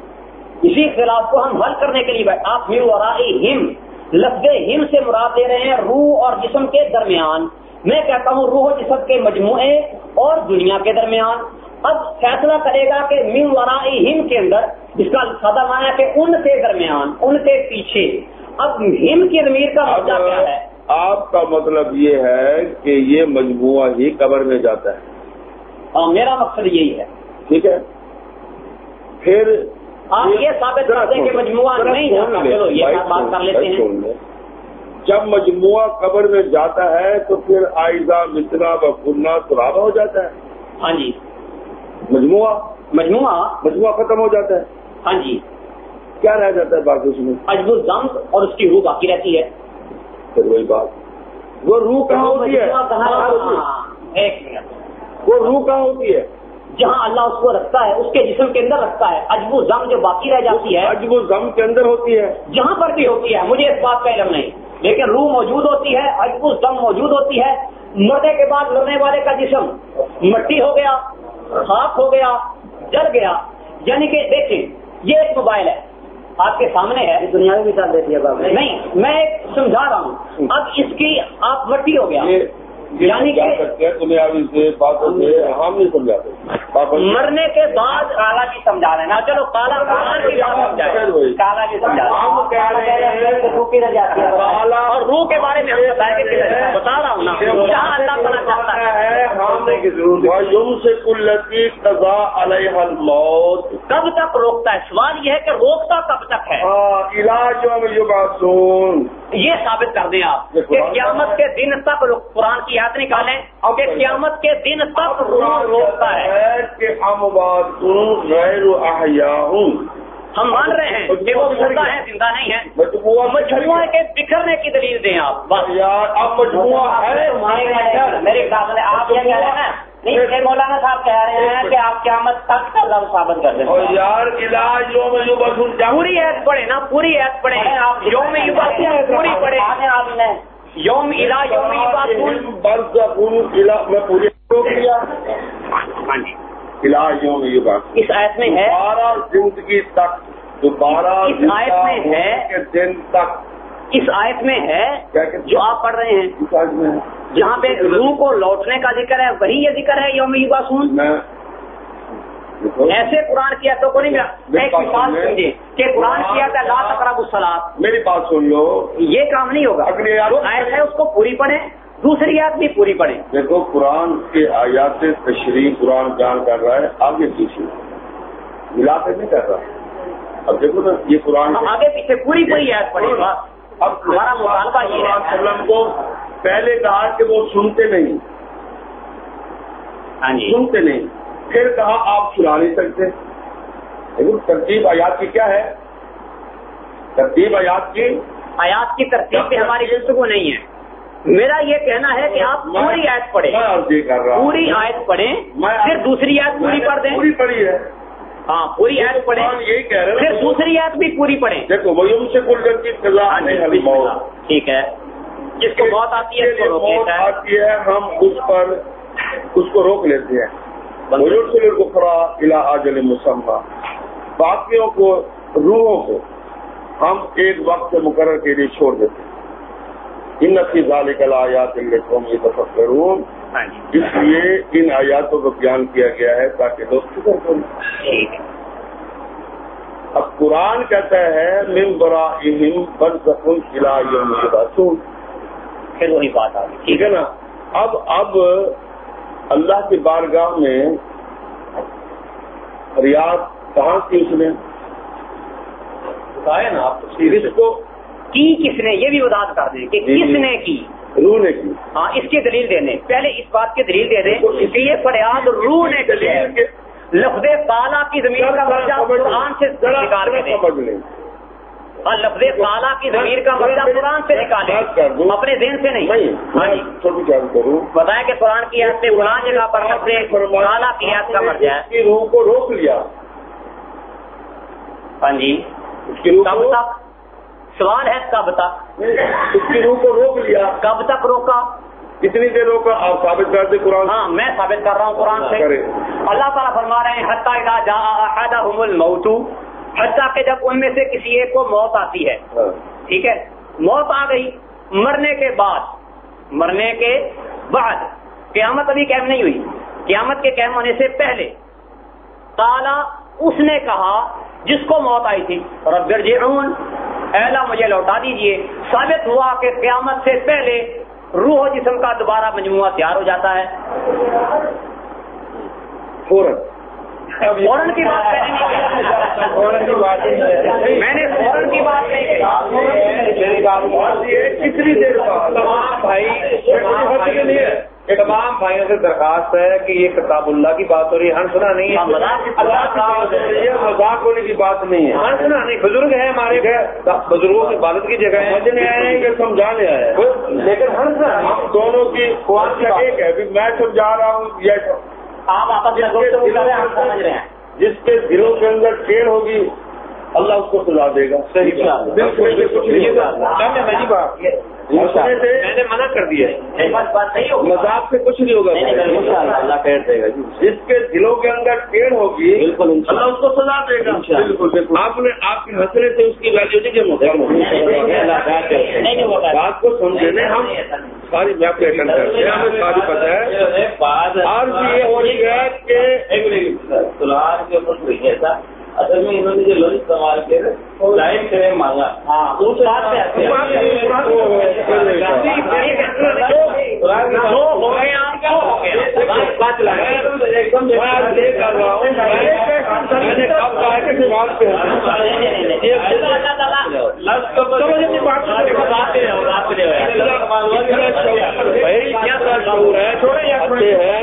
Speaker 6: اسی اختلاف کو ہم حل کرنے کے لیے بیٹھے آپ پھر ورا ہم لفظ ہم سے مراد دے رہے ہیں روح اور جسم کے درمیان۔ میں کہتا ہوں روح جسم کے مجموعے اور دنیا کے درمیان۔ اب فیصلہ کرے گا کہ من ورائی ہم کے اندر اس کا سادہ مانا کہ ان کے درمیان ان کے پیچھے۔ اب ہم کی ضمیر کا مدعا کیا ہے؟
Speaker 4: آپ کا مطلب یہ ہے کہ یہ مجموعہ ہی قبر میں جاتا ہے۔
Speaker 6: اور میرا مقصد یہی ہے۔
Speaker 4: ٹھیک ہے۔ پھر
Speaker 6: آپ یہ ثابت کر دیں کہ مجموعہ نہیں جاتا چلو یہ بات کر لیتے ہیں۔
Speaker 4: جب مجموعہ قبر میں جاتا ہے تو پھر آئزہ مترا بنا سرابا ہو جاتا ہے۔
Speaker 6: ہاں جی۔
Speaker 4: مجموعہ؟
Speaker 6: مجموعہ؟
Speaker 4: مجموعہ ختم ہو جاتا ہے۔
Speaker 6: ہاں جی۔
Speaker 4: کیا رہ جاتا ہے باقی اس میں؟
Speaker 6: اجب الزم اور اس کی روح باقی رہتی ہے۔
Speaker 4: پھر وہی بات۔ وہ روح کہاں ہوتی ہے؟
Speaker 6: ایک منٹ۔
Speaker 4: وہ روح کہاں ہوتی ہے؟
Speaker 6: جہاں اللہ اس کو رکھتا ہے اس کے جسم کے اندر رکھتا ہے۔ اجبو زم جو باقی رہ جاتی ہے
Speaker 4: اجبو زم کے اندر ہوتی ہے۔
Speaker 6: جہاں پر بھی ہوتی ہے مجھے اس بات کا علم نہیں۔ لیکن روح موجود ہوتی ہے اجبو زم موجود ہوتی ہے۔ مرنے کے بعد مرنے والے کا جسم مٹی ہو گیا خاک ہو گیا جل گیا۔ یعنی کہ دیکھیں یہ ایک موبائل ہے۔ آپ کے سامنے ہے۔
Speaker 8: دنیا میں بھی چل دیتی
Speaker 6: ہے نہیں میں سمجھا رہا ہوں۔ اب اس کی آپ مٹی ہو گیا۔
Speaker 4: یعنی سے ہم نہیں سمجھاتے۔
Speaker 6: مرنے کے بعد کالا کی سمجھا رہے ہیں چلو کالا کالا کی سمجھا
Speaker 4: ہم کہہ رہے ہیں
Speaker 6: کالا اور روح کے بارے میں بتا رہا ہوں نا۔ جہاں اللہ تعالیٰ چاہتا ہے۔
Speaker 4: یوم سے کلتی قضا علیہ الموت۔
Speaker 6: کب تک روکتا ہے؟ سوال یہ ہے کہ روکتا کب تک ہے؟
Speaker 4: علاج یوم
Speaker 6: یہ ثابت کر دیں آپ کہ قیامت کے دن تک قرآن کی یاد نکالیں۔ کہ قیامت کے دن تک روکتا ہے۔
Speaker 4: کہ ہم غیر ہوں
Speaker 6: ہم مان رہے ہیں کہ وہ مردہ ہے زندہ نہیں ہے۔ مجموعہ کے بکھرنے کی دلیل دیں آپ
Speaker 4: بس۔ یار اب مجموعہ ہے۔
Speaker 6: میرے خیال آپ یہ کہہ رہے ہیں؟ نہیں مولانا صاحب کہہ رہے ہیں کہ آپ قیامت تک کا لفظ ثابت کر دیں۔
Speaker 4: یار علاج یوم یوبسون
Speaker 6: پوری ایت پڑھے نا پوری ایت پڑھے آپ یوم یوبسون پوری پڑھے آپ نے یوم الا یوم
Speaker 4: میں پوری
Speaker 6: ہاں جی.
Speaker 4: علاج یوم
Speaker 6: اس آیت میں ہے
Speaker 4: دوبارہ زندگی تک. دوبارہ
Speaker 6: اس آیت میں ہے
Speaker 4: دن تک.
Speaker 6: اس آیت میں ہے جو آپ پڑھ رہے ہیں۔ جہاں پہ روح کو لوٹنے کا ذکر ہے وہی یہ ذکر ہے یوم یوباسون ایسے قرآن کی آیتوں کو نہیں ملا۔ ایک مثال سمجھے کہ قرآن کی آیت لا تقرب الصلاۃ
Speaker 4: میری بات سن لو۔
Speaker 6: یہ کام نہیں ہوگا۔
Speaker 4: آیت-
Speaker 6: ہے اس کو پوری پڑھیں۔ دوسری آیت بھی پوری پڑھیں۔
Speaker 4: دیکھو قرآن کے آیات تشریح قرآن بیان کر رہا ہے آگے پیچھے۔ ملا کے نہیں کر رہا۔ اب دیکھو نا یہ قرآن
Speaker 6: آگے پیچھے پوری پوری آیت پڑھیں بس
Speaker 4: اب
Speaker 6: ہمارا مطالبہ یہ ہے۔
Speaker 4: کو پہلے کہا کہ وہ سنتے نہیں۔
Speaker 6: ہاں جی۔
Speaker 4: سنتے نہیں۔ پھر کہا آپ سنا نہیں سکتے۔ دیکھو ترتیب آیات کی کیا ہے؟ ترتیب آیات کی
Speaker 6: آیات کی ترتیب پہ ہماری گفتگو نہیں ہے۔ میرا یہ کہنا ہے کہ آپ پوری آیت پڑھیں۔ پوری آیت پڑھیں پھر دوسری آیت پوری پڑھ دیں۔
Speaker 4: پوری پڑھی ہے۔
Speaker 6: ہاں پوری آیت پڑھیں۔
Speaker 4: یہی کہہ رہے
Speaker 6: پھر دوسری آیت بھی پوری پڑھیں۔
Speaker 4: دیکھو وہ سے کل جن کی سزا۔
Speaker 6: ٹھیک ہے۔ جس کو موت آتی کو ہے۔
Speaker 4: آتی ہے ہم اس پر اس کو روک لیتے ہیں۔ بزرگ سے کو خرا الہ مسمہ باقیوں کو روحوں کو ہم ایک وقت سے مقرر کے لیے چھوڑ دیتے ہیں۔ ان علی کلا آیات قوم یہ
Speaker 6: جی
Speaker 4: اس لیے ان آیاتوں کو بیان کیا گیا ہے تاکہ لوگ فکر کریں اب قرآن کہتا ہے من برائہم برزخن الى یوم یبعثون
Speaker 6: پھر وہی بات آ
Speaker 4: ٹھیک ہے نا؟ اب اب اللہ کی بارگاہ میں فریاد کہاں کی اس نے؟
Speaker 7: بتایا نا آپ
Speaker 4: اس کو
Speaker 6: کی کس نے؟ یہ بھی وضاحت کر دیں کہ
Speaker 4: جی،
Speaker 6: کس
Speaker 4: جی۔
Speaker 6: نے کی؟
Speaker 4: روح نے کی۔
Speaker 6: ہاں اس کی دلیل دے دیں پہلے اس بات کی دلیل دے دیں کہ یہ فریاد روح نے کی ہے۔ لفظ بالا کی زمین کا قرآن سے نکال کے دیں
Speaker 4: سمجھ لیں
Speaker 6: اور لفظ بالا کی زمین کا مرجع قرآن سے
Speaker 4: دوں۔
Speaker 6: اپنے ذہن سے نہیں۔ ہاں جی۔
Speaker 4: کروں۔
Speaker 6: بتائیں کہ قرآن کی آیت سے قرآن جگہ پر لفظ بالا کی آیت کا
Speaker 4: اس
Speaker 6: ہے
Speaker 4: روح کو روک لیا۔
Speaker 6: ہاں جی۔ کب تک؟ سوال ہے کب تک؟
Speaker 4: اس کی روح کو روک لیا۔
Speaker 6: کب تک روکا؟
Speaker 4: کتنی دیر روکا؟ آپ ثابت کر دیں قرآن۔
Speaker 6: ہاں میں ثابت کر رہا ہوں قرآن سے۔ اللہ تعالیٰ فرما رہے ہیں حتیٰ جاء احدهم الموت۔ حتیٰ کہ جب ان میں سے کسی ایک کو موت آتی ہے۔
Speaker 4: ہاں۔
Speaker 6: ٹھیک ہے؟ موت آ گئی۔ مرنے کے بعد مرنے کے بعد۔ قیامت ابھی قائم نہیں ہوئی۔ قیامت کے قائم ہونے سے پہلے۔ تالا اس نے کہا جس کو موت آئی تھی رب ارجعون۔ اے اللہ مجھے لوٹا دیجیے۔ ثابت ہوا کہ قیامت سے پہلے روح و جسم کا دوبارہ مجموعہ تیار ہو جاتا ہے۔
Speaker 4: فوراً۔
Speaker 6: فوراً کی بات میں نے
Speaker 7: فوراً کی بات نہیں ہے۔
Speaker 6: میں نے فوراً کی بات نہیں کہی
Speaker 7: میری بات بات یہ ہے،
Speaker 4: کتنی دیر بعد
Speaker 7: تمام بھائی تمام بھائیوں سے- تمام بھائیوں سے درخواست ہے کہ یہ کتاب اللہ کی بات ہو رہی ہے ہنسنا نہیں
Speaker 6: ہاں،
Speaker 7: ہے
Speaker 6: مذاق
Speaker 4: ہونے کی بات نہیں ہے
Speaker 7: ہنسنا نہیں بزرگ ہے ہمارے بزرگوں کی عبادت کی جگہ ہے
Speaker 4: کہ سمجھانے آئے ہیں
Speaker 7: لیکن ہنسنا
Speaker 4: ہم دونوں کی ایک ہے میں سمجھا رہا ہوں یا
Speaker 6: آپ آپس سمجھ رہے ہیں۔
Speaker 4: جس کے دلوں کے اندر ٹھیک ہوگی اللہ اس کو سزا دے گا۔ بالکل بالکل۔
Speaker 7: تو میں جی بات نے منع کر دیا ہے۔
Speaker 6: بات
Speaker 4: مذاق سے کچھ نہیں ہوگا۔ اللہ خیر دے گا جس کے دلوں کے اندر ٹیڑھ ہوگی
Speaker 6: بالکل،
Speaker 4: اللہ اس کو سزا دے گا۔ بالکل بالکل آپ نے آپ کے ہنسنے سے اس کی نہیں
Speaker 6: نہیں وہ
Speaker 4: بات۔ کو سمجھنے ہم ساری میں اٹینڈ کرتے ہیں۔ ہمیں ساری پتہ ہے۔ بھی یہ ہو رہی ہے کہ
Speaker 5: اصل میں انہوں نے جو لفظ استعمال کیا لائن سے مانگا۔
Speaker 6: اس بات پہ آتے
Speaker 4: ہے۔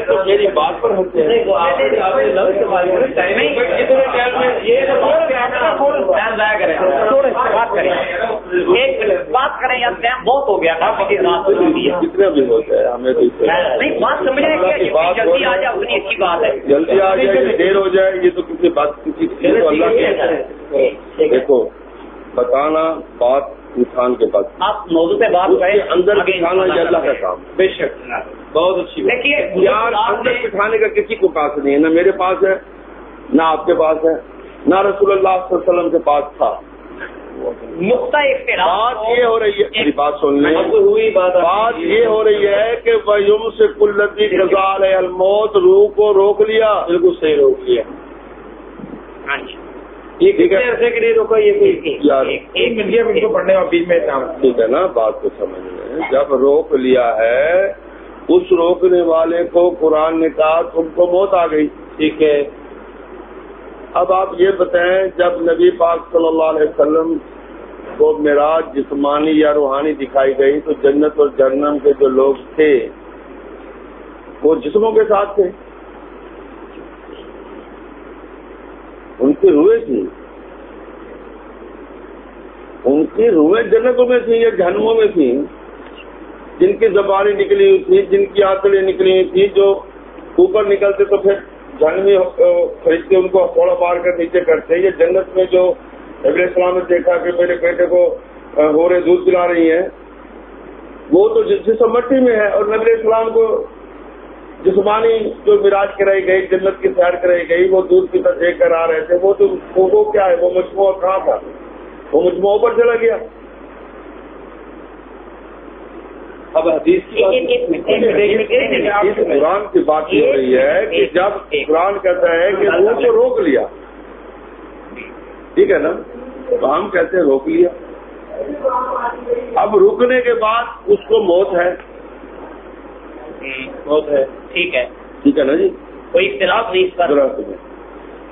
Speaker 4: تو میری بات پر ہنستے ہیں۔
Speaker 6: ضائع کریں۔ تھوڑے سے بات کریں۔ ایک بات کریں یا ٹائم بہت ہو گیا۔
Speaker 4: بھی ہوتا ہے ہمیں
Speaker 6: نہیں بات جلدی آ جائے اتنی اچھی بات ہے۔
Speaker 4: جلدی آ جائے یا دیر ہو جائے یہ تو کسی بات کسی اللہ کے دیکھو بتانا بات انسان کے پاس۔
Speaker 6: آپ موضوع پہ بات کریں
Speaker 4: اندر بٹھانا یہ اللہ کا کام
Speaker 7: بے شک۔ بہت اچھی بات۔
Speaker 6: دیکھیے
Speaker 4: یار اندر بٹھانے کا کسی کو پاس نہیں ہے نہ میرے پاس ہے نہ آپ کے پاس ہے۔ نہ رسول اللہ صلی اللہ علیہ وسلم کے پاس تھا۔
Speaker 6: نقطۂ اختلاف
Speaker 4: بات یہ ہو رہی ہے میری بات سن لیں۔
Speaker 7: ہوئی بات۔
Speaker 4: بات یہ ہو رہی ہے کہ ویم سے کلتی غزال الموت روح کو روک لیا۔
Speaker 7: بالکل صحیح روک لیا۔
Speaker 6: ہاں جی۔
Speaker 7: یہ کتنے عرصے کے لیے روکا یہ
Speaker 4: یار۔
Speaker 3: ایک منٹ دیا ان کو پڑھنے اور بیچ میں اتنا
Speaker 4: ٹھیک ہے نا بات کو سمجھ لیں۔ جب روک لیا ہے اس روکنے والے کو قرآن نے کہا تم کو موت آ گئی۔
Speaker 7: ٹھیک ہے۔
Speaker 4: اب آپ یہ بتائیں، جب نبی پاک صلی اللہ علیہ وسلم کو میراج جسمانی یا روحانی دکھائی گئی تو جنت اور جہنم کے جو لوگ تھے، وہ جسموں کے ساتھ تھے۔ ان کی روحیں تھی ان کی روحیں جنتوں میں تھیں یا جہنموں میں تھیں۔ جن کی زبانیں نکلی ہوئی تھی جن کی آتڑیں نکلی ہوئی تھی جو اوپر نکلتے تو پھر جہنمی فرشتے ان کو تھوڑا مار کر نیچے کرتے یہ جنت میں جو نبی السلام نے دیکھا کہ میرے بیٹے کو ہو رہے دودھ پلا رہی ہیں، وہ تو جسم مٹی میں ہے اور نبی السلام کو جسمانی جو مراج کرائی گئی، جنت کی سیر کرائی گئی، وہ دودھ کی طرح دیکھ کر آ رہے تھے۔ وہ تو وہ کیا ہے؟ وہ مجموعہ کہاں تھا؟ وہ مجموعہ اوپر چلا گیا۔
Speaker 7: اب حدیث
Speaker 4: قرآن کی بات یہ ہو رہی ہے کہ جب قرآن کہتا ہے کہ روح کو روک لیا۔ ٹھیک ہے نا؟ تو ہم کہتے ہیں روک لیا۔ اب رکنے کے بعد اس کو موت ہے۔
Speaker 6: موت ہے۔ ٹھیک ہے۔
Speaker 4: ٹھیک ہے نا جی؟
Speaker 6: کوئی اختلاف نہیں اس پر۔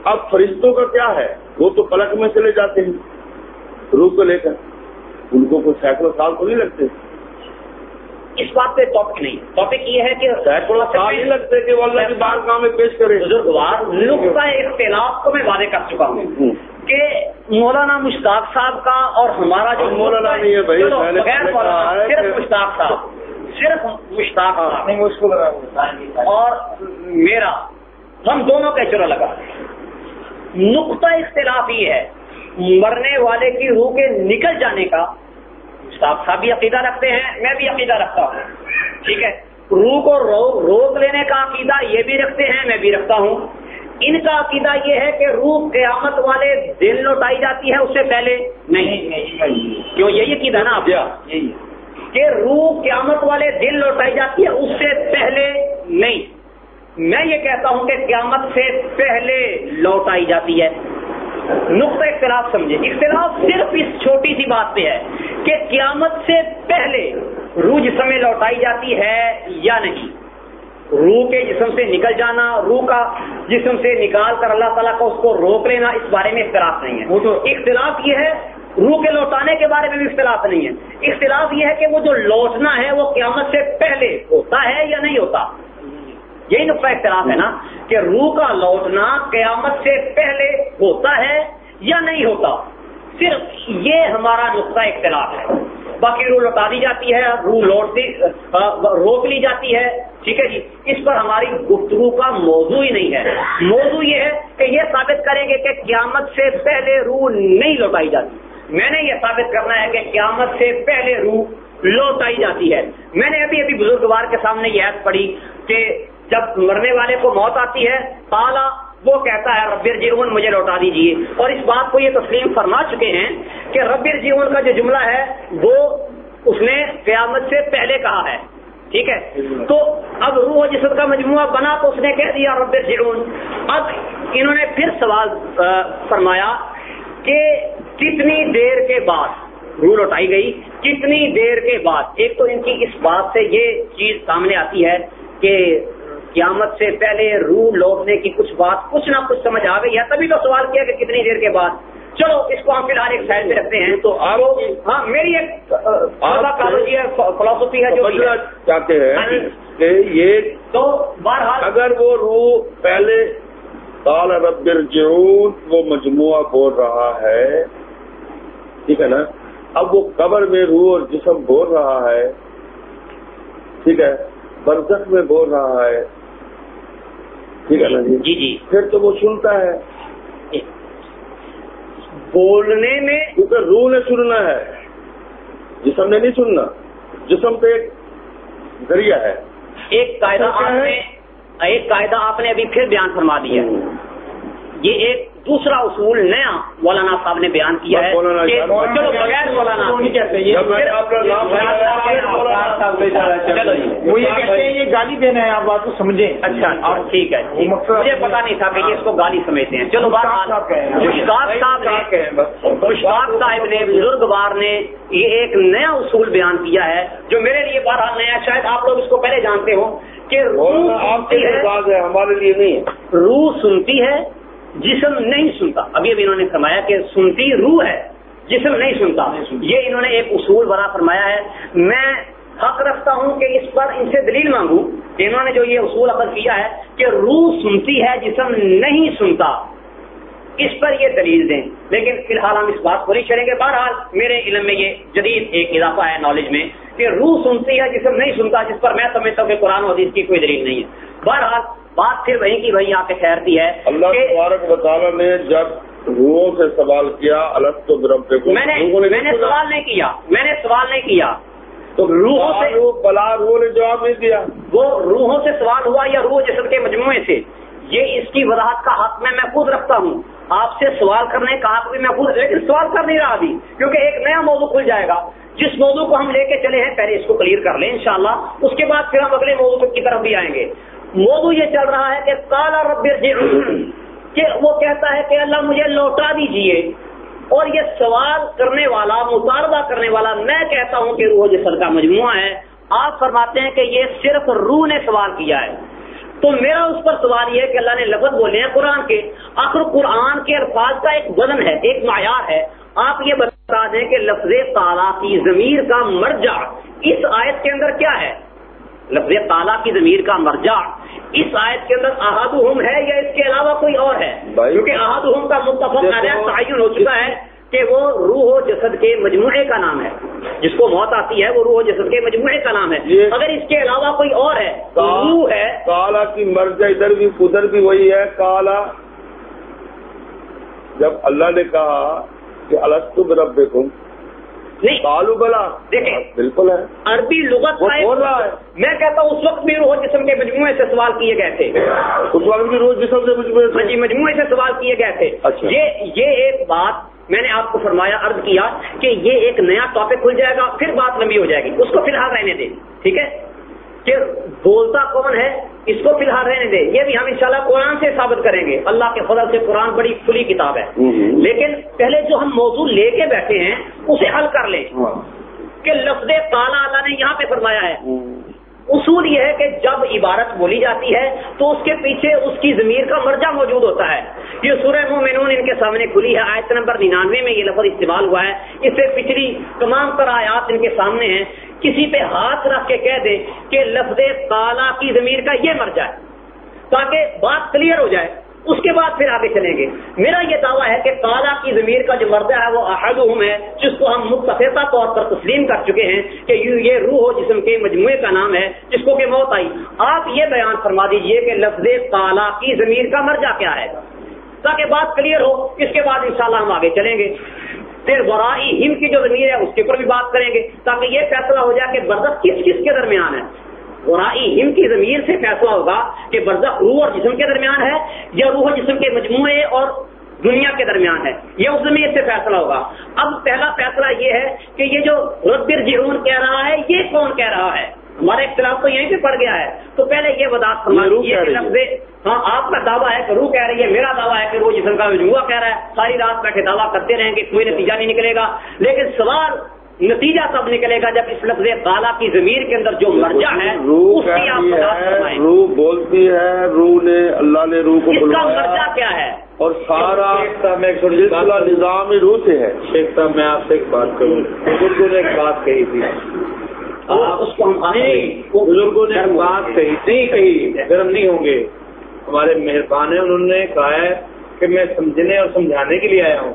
Speaker 4: اب فرشتوں کا کیا ہے؟ وہ تو پلک میں چلے جاتے ہیں۔ روح کو لے کر۔ ان کو کوئی سینکڑوں سال تو نہیں لگتے۔
Speaker 6: اس بات پہ ٹاپک نہیں۔ ٹاپک یہ ہے کہ
Speaker 4: لگتے کہ اللہ کی میں پیش کرے۔
Speaker 6: بزرگوار نقطہ اختلاف کو میں واضح کر چکا ہوں کہ مولانا مشتاق صاحب کا اور ہمارا جو
Speaker 4: مولانا نہیں ہے بھائی
Speaker 6: بغیر مولانا صرف مشتاق صاحب صرف مشتاق صاحب۔ اور میرا ہم دونوں کا چرا لگا۔ نقطہ اختلاف یہ ہے مرنے والے کی روح کے نکل جانے کا مشتاق صاحب بھی عقیدہ رکھتے ہیں میں بھی عقیدہ رکھتا ہوں۔ ٹھیک ہے؟ روح کو روک لینے کا عقیدہ یہ بھی رکھتے ہیں میں بھی رکھتا ہوں۔ ان کا عقیدہ یہ ہے کہ روح قیامت والے دل لوٹائی جاتی ہے اس سے پہلے نہیں۔ کیوں؟ یہی عقیدہ نا آپ؟ کہ روح قیامت والے دل لوٹائی جاتی ہے اس سے پہلے نہیں۔ میں یہ کہتا ہوں کہ قیامت سے پہلے لوٹائی جاتی ہے۔ نقطہ اختلاف سمجھے اختلاف صرف اس چھوٹی سی بات پہ ہے۔ کہ قیامت سے پہلے روح جسم میں لوٹائی جاتی ہے یا نہیں؟ روح کے جسم سے نکل جانا روح کا جسم سے نکال کر اللہ تعالیٰ کا اس کو روک لینا اس بارے میں اختلاف نہیں ہے۔ وہ تو اختلاف یہ ہے روح کے لوٹانے کے بارے میں بھی اختلاف نہیں ہے۔ اختلاف یہ ہے کہ وہ جو لوٹنا ہے وہ قیامت سے پہلے ہوتا ہے یا نہیں ہوتا؟ یہی نقطہ اختلاف ہے نا کہ روح کا لوٹنا قیامت سے پہلے ہوتا ہے یا نہیں ہوتا؟ صرف یہ ہمارا نقطہ اختلاف ہے۔ باقی روح لوٹا دی جاتی ہے، روح روک لی جاتی ہے۔ ٹھیک ہے جی؟ اس پر ہماری گفتگو کا موضوع ہی نہیں ہے۔ موضوع یہ ہے کہ یہ ثابت کریں گے کہ قیامت سے پہلے روح نہیں لوٹائی جاتی۔ میں نے یہ ثابت کرنا ہے کہ قیامت سے پہلے روح لوٹائی جاتی ہے۔ میں نے ابھی ابھی بزرگوار کے سامنے یہ عید پڑھی کہ جب مرنے والے کو موت آتی ہے، تالا وہ کہتا ہے ربر جیون مجھے لوٹا دیجیے اور اس بات کو یہ تسلیم فرما چکے ہیں کہ ربر جیون کا جو جملہ ہے، وہ اس نے قیامت سے پہلے کہا ہے۔ ٹھیک ہے؟ تو اب روح جسد کا مجموعہ بنا تو اس نے کہہ دیا ربر جیون اب انہوں نے پھر سوال فرمایا کہ کتنی دیر کے بعد روح لوٹائی گئی؟ کتنی دیر کے بعد؟ ایک تو ان کی اس بات سے یہ چیز سامنے آتی ہے کہ قیامت سے پہلے روح لوٹنے کی کچھ بات کچھ نہ کچھ سمجھ آ گئی ہے تبھی تو سوال کیا کہ کتنی دیر کے بعد؟ چلو اس کو ہم فی الحال ایک سائڈ پہ رکھتے ہیں۔ تو آپ ہاں میری ایک فلاسفی ہے جو
Speaker 4: چاہتے ہیں
Speaker 6: ہاں جی۔
Speaker 4: کہ یہ
Speaker 6: تو بہرحال
Speaker 4: اگر وہ روح پہلے قال رب ارجعون وہ مجموعہ بول رہا ہے ٹھیک ہے نا؟ اب وہ قبر میں روح اور جسم بول رہا ہے ٹھیک ہے؟ برزخ میں بول رہا ہے۔ ٹھیک ہے نا جی؟
Speaker 6: جی جی۔
Speaker 4: پھر تو وہ سنتا ہے۔
Speaker 6: بولنے میں
Speaker 4: کیونکہ روح نے سننا ہے۔ جسم نے نہیں سننا۔ جسم تو ایک ذریعہ ہے۔
Speaker 6: ایک قاعدہ آپ نے ایک قاعدہ آپ نے ابھی پھر بیان فرما دیا۔ یہ ایک دوسرا اصول نیا مولانا صاحب نے بیان کیا ہے چلو بغیر مولانا
Speaker 3: وہ یہ کہتے ہیں یہ گالی دینا ہے آپ بات کو سمجھیں۔
Speaker 6: اچھا اور ٹھیک ہے مجھے پتا نہیں تھا کہ یہ اس کو گالی سمجھتے ہیں۔ چلو بات مشتاق صاحب نے مشتاق صاحب نے بزرگ بار نے یہ ایک نیا اصول بیان کیا ہے جو میرے لیے بہرحال نیا شاید آپ لوگ اس کو پہلے جانتے ہو کہ
Speaker 4: ہمارے لیے نہیں
Speaker 6: روح سنتی ہے جسم نہیں سنتا۔ ابھی ابھی انہوں نے فرمایا کہ سنتی روح ہے جسم نہیں سنتا۔ یہ انہوں نے ایک اصول بڑا فرمایا ہے۔ میں حق رکھتا ہوں کہ اس پر ان سے دلیل مانگوں۔ انہوں نے جو یہ اصول عقد کیا ہے کہ روح سنتی ہے جسم نہیں سنتا۔ اس پر یہ دلیل دیں۔ لیکن فی الحال ہم اس بات کو نہیں چلیں گے۔ بہرحال میرے علم میں یہ جدید ایک اضافہ ہے نالج میں کہ روح سنتی ہے جسم نہیں سنتا جس پر میں سمجھتا ہوں کہ قرآن و حدیث کی کوئی دلیل نہیں ہے۔ بہرحال بات پھر وہیں کی وہیں آ کے ٹھہرتی ہے
Speaker 4: اللہ تبارک تعالیٰ نے جب روحوں سے سوال کیا الگ تو
Speaker 6: میں نے میں نے سوال نہیں کیا میں نے سوال نہیں کیا۔ تو روحوں سے
Speaker 4: بلا روح نے جواب نہیں دیا۔
Speaker 6: وہ روحوں سے سوال ہوا یا روح جسم کے مجموعے سے؟ یہ اس کی وضاحت کا حق میں محفوظ رکھتا ہوں۔ آپ سے سوال کرنے کا حق بھی محفوظ لیکن سوال کر نہیں رہا ابھی کیونکہ ایک نیا موضوع کھل جائے گا۔ جس موضوع کو ہم لے کے چلے ہیں پہلے اس کو کلیئر کر لیں انشاءاللہ۔ اس کے بعد پھر ہم اگلے موضوع کی طرف بھی آئیں گے۔ موضوع یہ چل رہا ہے کہ کالا رب کہ وہ کہتا ہے کہ اللہ مجھے لوٹا دیجیے۔ اور یہ سوال کرنے والا، مطالبہ کرنے والا میں کہتا ہوں کہ روح جسر کا مجموعہ ہے۔ آپ فرماتے ہیں کہ یہ صرف روح نے سوال کیا ہے۔ تو میرا اس پر سوال یہ ہے کہ اللہ نے لفظ بولے ہیں قرآن کے۔ آخر قرآن کے الفاظ کا ایک وزن ہے، ایک معیار ہے۔ آپ یہ بتا دیں کہ لفظ تالا کی ضمیر کا مرجع اس آیت کے اندر کیا ہے؟ لفظ تالا کی ضمیر کا مرجع اس آیت کے اندر احاد ہے یا اس کے علاوہ کوئی اور ہے؟ کیونکہ احاد کا متفق تعین ہو چکا ہے کہ وہ روح و جسد کے مجموعے کا نام ہے۔ جس کو موت آتی ہے وہ روح و جسد کے مجموعے کا نام ہے۔ اگر اس کے علاوہ کوئی اور ہے روح ہے۔
Speaker 4: کالا کی مرض ادھر بھی ادھر بھی وہی ہے کالا۔ جب اللہ نے کہا کہ السطب رب دیکھوں
Speaker 6: نہیں۔
Speaker 4: کالو بلا۔
Speaker 6: دیکھیں
Speaker 4: بالکل ہے۔
Speaker 6: عربی لغت
Speaker 4: بول رہا ہے؟
Speaker 6: میں کہتا ہوں اس وقت بھی روح جسم کے مجموعے سے سوال کیے گئے تھے۔
Speaker 4: اس وقت بھی روز جسم سے مجموعے
Speaker 6: جی مجموعے سے سوال کیے گئے تھے۔
Speaker 4: اچھا۔
Speaker 6: یہ یہ ایک بات میں نے آپ کو فرمایا عرض کیا کہ یہ ایک نیا ٹاپک کھل جائے گا پھر بات لمبی ہو جائے گی۔ اس کو فی الحال رہنے دیں ٹھیک ہے؟ کہ بولتا کون ہے؟ اس کو فی الحال رہنے دیں یہ بھی ہم انشاءاللہ قرآن سے ثابت کریں گے۔ اللہ کے فضل سے قرآن بڑی کھلی کتاب ہے۔ لیکن پہلے جو ہم موضوع لے کے بیٹھے ہیں اسے حل کر لیں۔
Speaker 4: ہاں۔
Speaker 6: کہ لفظ تالا اللہ نے یہاں پہ فرمایا ہے۔ اصول یہ ہے کہ جب عبارت بولی جاتی ہے تو اس کے پیچھے اس کی ضمیر کا مرجع موجود ہوتا ہے۔ یہ سورہ مومنون ان کے سامنے کھلی ہے، آیت نمبر ننانوے میں یہ لفظ استعمال ہوا ہے۔ اس سے پچھلی تمام تر آیات ان کے سامنے ہیں۔ کسی پہ ہاتھ رکھ کے کہہ دے کہ لفظ تالا کی ضمیر کا یہ مرجع ہے، تاکہ بات کلیئر ہو جائے۔ اس کے بعد پھر آگے چلیں گے۔ میرا یہ دعویٰ ہے کہ کالا کی ضمیر کا جو مردہ ہے وہ احدہم ہے، جس کو ہم متفقہ طور پر تسلیم کر چکے ہیں کہ یہ روح و جسم کے مجموعے کا نام ہے، جس کو کہ موت آئی۔ آپ یہ بیان فرما دیجیے کہ لفظ کالا کی ضمیر کا مرجع کیا ہے۔ تاکہ بات کلیئر ہو، اس کے بعد انشاءاللہ ہم آگے چلیں گے۔ پھر ورائی ہم کی جو ضمیر ہے، اس کے اوپر بھی بات کریں گے، تاکہ یہ فیصلہ ہو جائے کہ برزخ کس کس کے درمیان ہے۔ ہم کی ضمیر سے فیصلہ ہوگا کہ برزخ روح اور جسم کے درمیان ہے یا روح اور جسم کے مجموعے اور دنیا کے درمیان ہے۔ یہ اس ضمیر سے فیصلہ ہوگا۔ اب پہلا فیصلہ یہ ہے کہ یہ جو ربر جہون کہہ رہا ہے یہ کون کہہ رہا ہے؟ ہمارا اختلاف تو یہیں پہ پڑ گیا ہے۔ تو پہلے یہ وضاحت ہاں آپ کا دعویٰ ہے کہ روح کہہ رہی ہے میرا دعویٰ ہے کہ روح جسم کا مجموعہ کہہ رہا ہے۔ ساری رات بیٹھے دعویٰ کرتے رہیں گے کوئی نتیجہ نہیں نکلے گا۔ لیکن سوال نتیجہ تب نکلے گا جب اس لفظ کالا کی زمیر کے اندر جو مرجع ہے
Speaker 4: روح بولتی ہے روح نے اللہ نے روح کو
Speaker 6: اس کا مرجع کیا ہے؟
Speaker 4: اور سارا نظام روح سے ہے۔
Speaker 7: شیخ صاحب میں آپ سے ایک بات کروں۔ بزرگوں نے ایک بات کہی تھی۔
Speaker 6: اس کو
Speaker 7: بزرگوں نے بات کہی نہیں کہی گرم نہیں ہوں گے۔ ہمارے مہربان ہیں انہوں نے کہا ہے کہ میں سمجھنے اور سمجھانے کے لیے آیا ہوں۔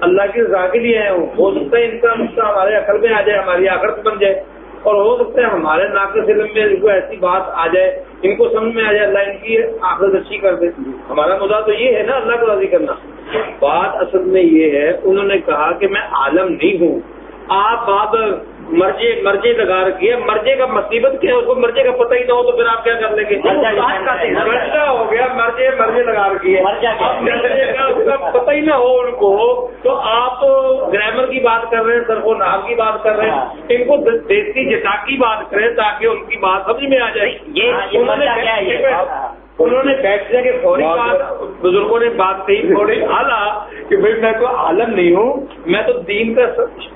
Speaker 7: اللہ کی رضا کے لیے آیا ہوں۔ ہو سکتا ہے ان کا مسئلہ ہمارے عقل میں آ جائے، ہماری آخرت بن جائے۔ اور ہو سکتا ہے ہمارے ناقص علم میں ان کو ایسی بات آ جائے، ان کو سمجھ میں آ جائے، اللہ ان کی آخرت اچھی کر دے۔ ہمارا مدعا تو یہ ہے نا اللہ کو راضی کرنا۔ بات اصل میں یہ ہے، انہوں نے کہا کہ میں عالم نہیں ہوں۔ آپ اب مرجے مرجے لگا رکھی ہے۔ مرجے کا مصیبت کیا ہے؟ اس کو مرجے کا پتہ ہی نہ ہو تو پھر آپ کیا کر لیں گے مرجا ہو گیا مرجے مرجے لگا رکھی ہے۔ اس کا پتہ ہی نہ ہو ان کو۔ تو آپ گرامر کی بات کر رہے ہیں سر کو نام کی بات کر رہے ہیں۔ ان کو دیسی جٹا کی بات کریں تاکہ ان کی بات سمجھ میں آ جائے۔ یہ انہوں نے بیٹھنے کے فوری بات بزرگوں نے بات کہی تھوڑی اعلیٰ کہ بھائی میں تو عالم نہیں ہوں میں تو دین کا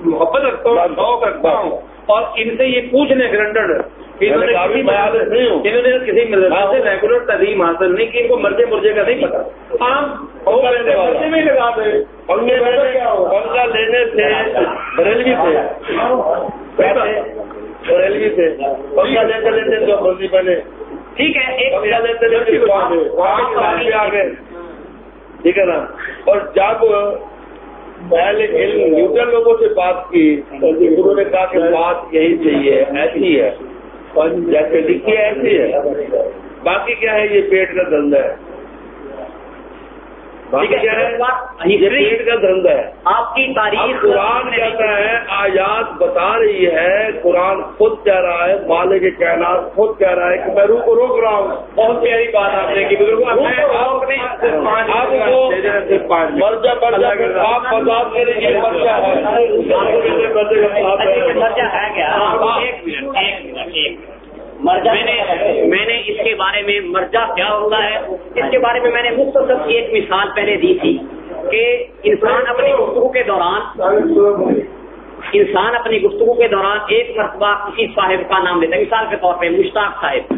Speaker 7: محبت رکھتا ہوں شوق رکھتا ہوں اور ان سے یہ پوچھنے گرنڈر انہوں نے کسی مدرسہ سے ریگولر تعلیم حاصل نہیں کی ان کو مرجے مرجے کا نہیں پتا عام میں لگا دے لینے سے بریلوی سے بریلوی سے لیتے بندی بنے ٹھیک ہے ٹھیک ہے نا؟ اور جب پہلے نیوٹرل لوگوں سے بات کی تو انہوں نے کہا کہ بات یہی چاہیے ایسی ہے۔ جیسے لکھی ہے ایسی ہے۔ باقی کیا ہے؟ یہ پیٹ کا دھندا ہے۔ دھندا ہے۔
Speaker 6: آپ کی تاریخ
Speaker 7: قرآن کہتا ہے آیات بتا رہی ہے۔ قرآن خود کہہ رہا ہے۔ مالک کے کائنات خود کہہ رہا ہے کہ میں روح کو روک رہا ہوں۔ بہت پیاری بات آپ نے کی۔ مرجا مرجا آپ بتا کریں
Speaker 6: مرجا ہے۔ کیا ایک منٹ ایک منٹ۔ ایک میں نے اس کے بارے میں مرجا کیا ہوتا ہے؟ اس کے بارے میں میں نے مختصر ایک مثال پہلے دی تھی کہ انسان اپنی گفتگو کے دوران انسان اپنی گفتگو کے دوران ایک مرتبہ کسی صاحب کا نام لیتا ہے۔ مثال کے طور پہ مشتاق صاحب۔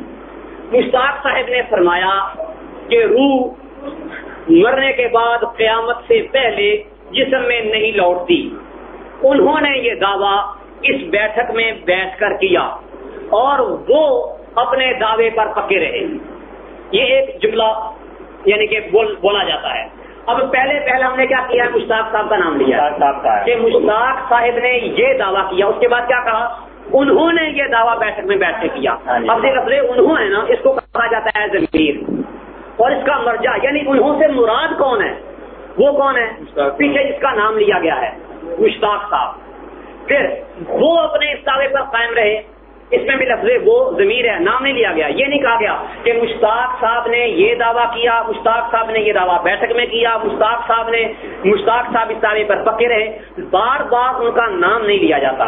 Speaker 6: مشتاق صاحب نے فرمایا کہ روح مرنے کے بعد قیامت سے پہلے جسم میں نہیں لوٹتی۔ انہوں نے یہ دعویٰ اس بیٹھک میں بیٹھ کر کیا۔ اور وہ اپنے دعوے پر پکے رہے۔ یہ ایک جملہ یعنی کہ بول, بولا جاتا ہے۔ اب پہلے پہلے ہم نے کیا کیا؟ مشتاق صاحب کا نام لیا۔ کہ مشتاق صاحب نے یہ دعویٰ کیا۔ اس کے بعد کیا کہا؟ انہوں نے یہ دعویٰ بیٹھک میں بیٹھ کے کیا۔ ہاں جی۔ اب دیکھ انہوں نے نا اس کو کہا جاتا ہے ضمیر۔ اور اس کا مرجع یعنی انہوں سے مراد کون ہے؟ وہ کون ہے؟ پیچھے جس کا نام لیا گیا ہے مشتاق صاحب۔ پھر وہ اپنے اس دعوے پر قائم رہے۔ اس میں بھی لفظ وہ ضمیر ہے، نام نہیں لیا گیا۔ یہ نہیں کہا گیا کہ مشتاق صاحب نے یہ دعویٰ کیا، مشتاق صاحب نے یہ دعویٰ بیٹھک میں کیا، مشتاق صاحب نے، مشتاق صاحب اس دعوے پر پکے رہے بار بار ان کا نام نہیں لیا جاتا۔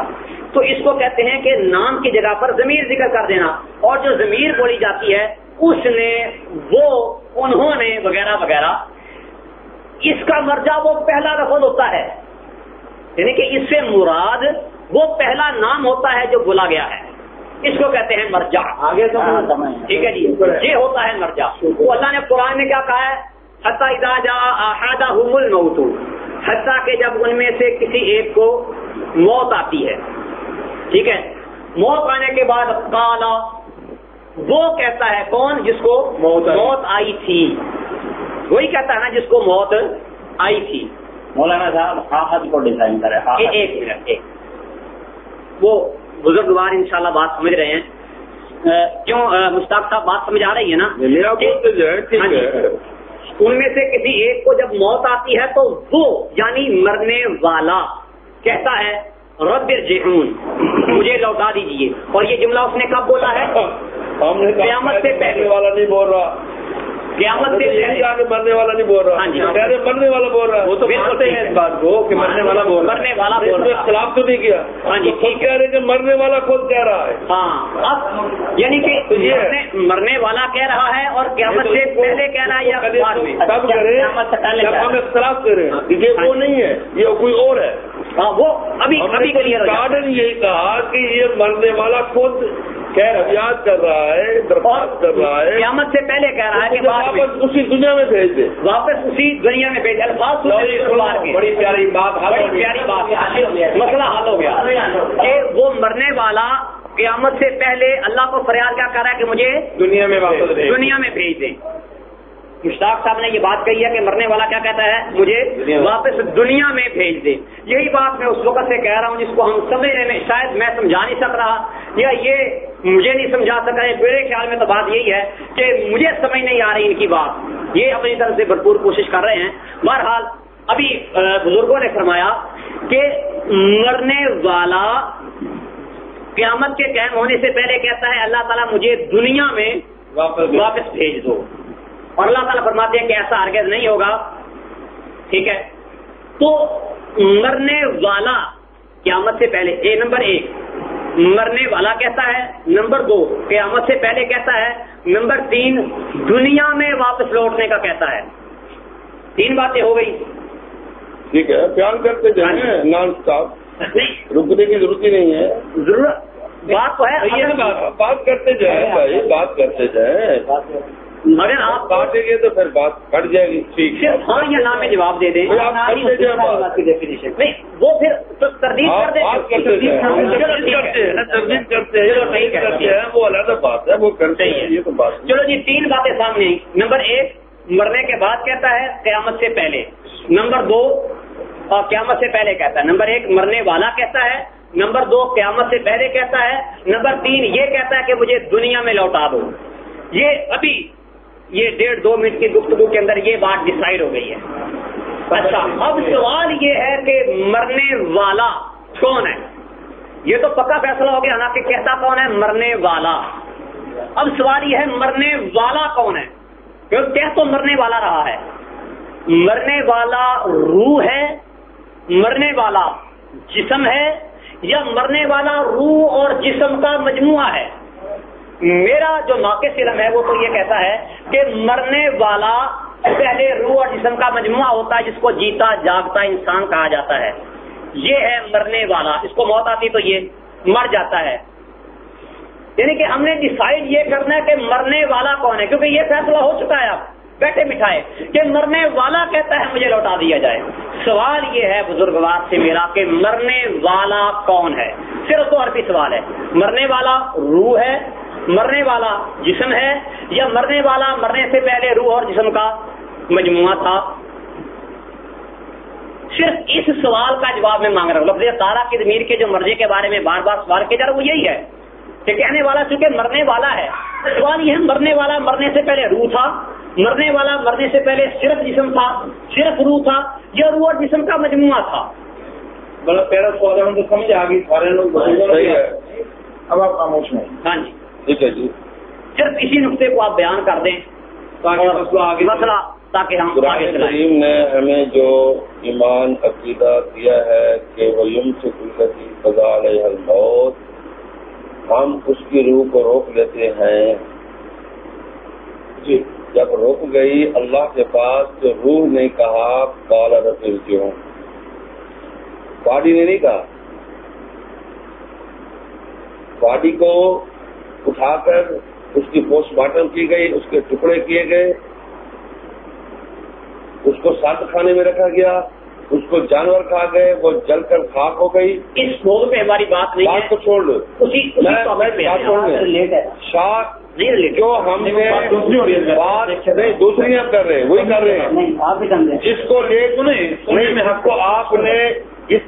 Speaker 6: تو اس کو کہتے ہیں کہ نام کی جگہ پر ضمیر ذکر کر دینا۔ اور جو ضمیر بولی جاتی ہے، اس نے، وہ، انہوں نے وغیرہ وغیرہ۔ اس کا مرجع وہ پہلا لفظ ہوتا ہے۔ یعنی کہ اس سے مراد وہ پہلا نام ہوتا ہے جو بولا گیا ہے۔ اس کو کہتے ہیں مرجا آگے ہاں، ٹھیک ہے جی. یہ ہوتا ہے مرجا وہ اللہ نے قرآن میں کیا کہا ہے؟ حتیٰ کہ جب ان میں سے کسی ایک کو موت آتی ہے. ٹھیک ہے؟ موت آنے کے بعد کالا وہ کہتا ہے کون؟ جس کو موت آئی. تھی. وہی کہتا ہے نا جس کو موت آئی تھی. مولانا صاحب کو ڈیزائن کرے ایک منٹ ایک. وہ بزرگ وار ان شاء اللہ بات سمجھ رہے ہیں۔ کیوں؟ مشتاق صاحب بات سمجھ آ رہی ہے نا؟ ہاں جی۔ ان میں سے کسی ایک کو جب موت آتی ہے تو وہ یعنی مرنے والا کہتا ہے رب جہون مجھے لوٹا دیجیے اور یہ جملہ اس نے کب بولا ہے؟ قیامت سے پہلے۔ والا نہیں بول رہا۔ قیامت سے مرنے والا نہیں بول رہا۔ ہاں جی مرنے والا بول رہا۔ وہ تو بولتے ہیں اس بات کو کہ مرنے والا بول مرنے والا بول رہا۔ اختلاف تو نہیں کیا۔ ہاں جی ٹھیک کہہ رہے کہ مرنے والا خود کہہ رہا ہے۔ ہاں اب یعنی کہ مرنے والا کہہ رہا ہے اور قیامت سے پہلے کہہ رہا ہے یا سب کرے جب ہم اختلاف کریں۔ یہ وہ نہیں ہے۔ یہ کوئی اور ہے۔ ہاں وہ ابھی ابھی کلیئر گارڈن یہی کہا کہ یہ مرنے والا خود خیر کر رہا ہے درخواست کر رہا ہے۔ قیامت سے پہلے کہہ رہا ہے کہ واپس اسی دنیا میں بھیج دے۔ واپس اسی دنیا میں بھیج الفاظ بڑی پیاری بات بڑی پیاری بات۔ مسئلہ حل ہو گیا۔ کہ وہ مرنے والا قیامت سے پہلے اللہ کو فریاد کیا کر رہا ہے کہ مجھے دنیا میں دنیا میں بھیج دیں مشتاق صاحب نے یہ بات کہی ہے کہ مرنے والا کیا کہتا ہے؟ مجھے واپس دنیا میں بھیج دے۔ یہی بات میں اس وقت سے کہہ رہا ہوں جس کو ہم سمجھنے میں شاید میں سمجھا نہیں سک رہا یا یہ مجھے نہیں سمجھا سک رہے میرے خیال میں تو بات یہی ہے کہ مجھے سمجھ نہیں آ رہی ان کی بات۔ یہ اپنی طرف سے بھرپور کوشش کر رہے ہیں۔ بہرحال ابھی بزرگوں نے فرمایا کہ مرنے والا قیامت کے قائم ہونے سے پہلے کہتا ہے اللہ تعالیٰ مجھے دنیا میں واپس بھیج دو۔ اور اللہ تعالیٰ فرماتے ہیں کہ ایسا ہرگز نہیں ہوگا۔ ٹھیک ہے۔ تو مرنے والا قیامت سے پہلے اے نمبر ایک۔ مرنے والا کہتا ہے؟ نمبر دو قیامت سے پہلے کہتا ہے؟ نمبر تین دنیا میں واپس لوٹنے کا کہتا ہے؟ تین باتیں ہو گئی۔
Speaker 4: ٹھیک ہے پیار کرتے جائیں۔ نان اسٹاپ رکنے کی ضرورت ہی نہیں ہے۔
Speaker 6: ضرورت بات تو ہے۔
Speaker 4: بات کرتے جائیں۔ بھائی بات کرتے جائیں۔
Speaker 6: اگر آپ
Speaker 4: کاٹیں گے تو پھر بات کٹ جائے گی. ٹھیک ہے.
Speaker 6: ہاں یا نام میں جواب دے دیں. نہیں وہ پھر تردید کر دیں.
Speaker 4: کرتے ہیں وہ علیحدہ بات ہے وہ کرتے ہیں یہ تو بات
Speaker 6: چلو جی تین باتیں سامنے نمبر ایک مرنے کے بعد کہتا ہے قیامت سے پہلے. نمبر دو اور قیامت سے پہلے کہتا ہے. نمبر ایک مرنے والا کہتا ہے. نمبر دو قیامت سے پہلے کہتا ہے. نمبر تین یہ کہتا ہے کہ مجھے دنیا میں لوٹا دو. یہ ابھی یہ ڈیڑھ دو منٹ کی گفتگو کے اندر یہ بات ڈسائڈ ہو گئی ہے۔ اچھا اب سوال یہ ہے کہ مرنے والا کون ہے؟ یہ تو پکا فیصلہ ہو گیا نا کہ کہتا کون ہے؟ مرنے والا۔ اب سوال یہ ہے، مرنے والا کون ہے؟ کیونکہ کہہ تو مرنے والا رہا ہے۔ مرنے والا روح ہے، مرنے والا جسم ہے، یا مرنے والا روح اور جسم کا مجموعہ ہے؟ میرا جو ناقص علم ہے وہ تو یہ کہتا ہے کہ مرنے والا پہلے روح اور جسم کا مجموعہ ہوتا ہے جس کو جیتا، جاگتا، انسان کہا جاتا ہے۔ یہ ہے مرنے والا۔ اس کو موت آتی تو یہ مر جاتا ہے۔ یعنی کہ ہم نے ڈسائڈ یہ کرنا ہے کہ مرنے والا کون ہے؟ کیونکہ یہ فیصلہ ہو چکا ہے اب۔ بیٹھے مٹھائے کہ مرنے والا کہتا ہے، مجھے لوٹا دیا جائے۔ سوال یہ ہے بزرگ بات سے میرا کہ مرنے والا کون ہے؟ صرف تو عربی سوال ہے۔ مرنے والا روح ہے مرنے والا جسم ہے یا مرنے والا مرنے سے پہلے روح اور جسم کا مجموعہ تھا؟ صرف اس سوال کا جواب میں مانگ رہا ہوں۔ لفظ تارا کی ضمیر کے جو مرضی کے بارے میں بار بار سوال کیا جا رہا وہ یہی ہے کہ کہنے والا چونکہ مرنے والا ہے سوال یہ ہے مرنے والا مرنے سے پہلے روح تھا مرنے والا مرنے سے پہلے صرف جسم تھا صرف روح تھا یا روح اور جسم کا مجموعہ تھا؟
Speaker 3: مطلب پہلا سوال تو سمجھ آ گئی سارے لوگ اب آپ خاموش میں
Speaker 6: ہاں جی۔
Speaker 4: ٹھیک ہے جی۔
Speaker 6: صرف اسی نقطے کو آپ بیان کر دیں مسئلہ تاکہ ہم آگے
Speaker 4: کریم نے ہمیں جو ایمان عقیدہ دیا ہے کہ وہ یم سے قلتی فضا علیہ الموت ہم اس کی روح کو روک لیتے ہیں۔ جی۔ جب روک گئی اللہ کے پاس تو روح نے کہا کالا رفیل کیوں باڈی نے نہیں کہا۔ باڈی کو اٹھا کر اس کی پوسٹ مارٹم کی گئی اس کے ٹکڑے کیے گئے۔ اس کو سات کھانے میں رکھا گیا۔ اس کو جانور کھا گئے وہ جل کر خاک ہو گئی۔
Speaker 6: اس موضوع پہ ہماری بات نہیں
Speaker 4: بات کو چھوڑ لو۔ شاخ جو ہم نے بات نہیں دوسری ہم کر رہے ہیں۔ وہی کر رہے ہیں۔ جس کو لے نہیں حق کو آپ نے اس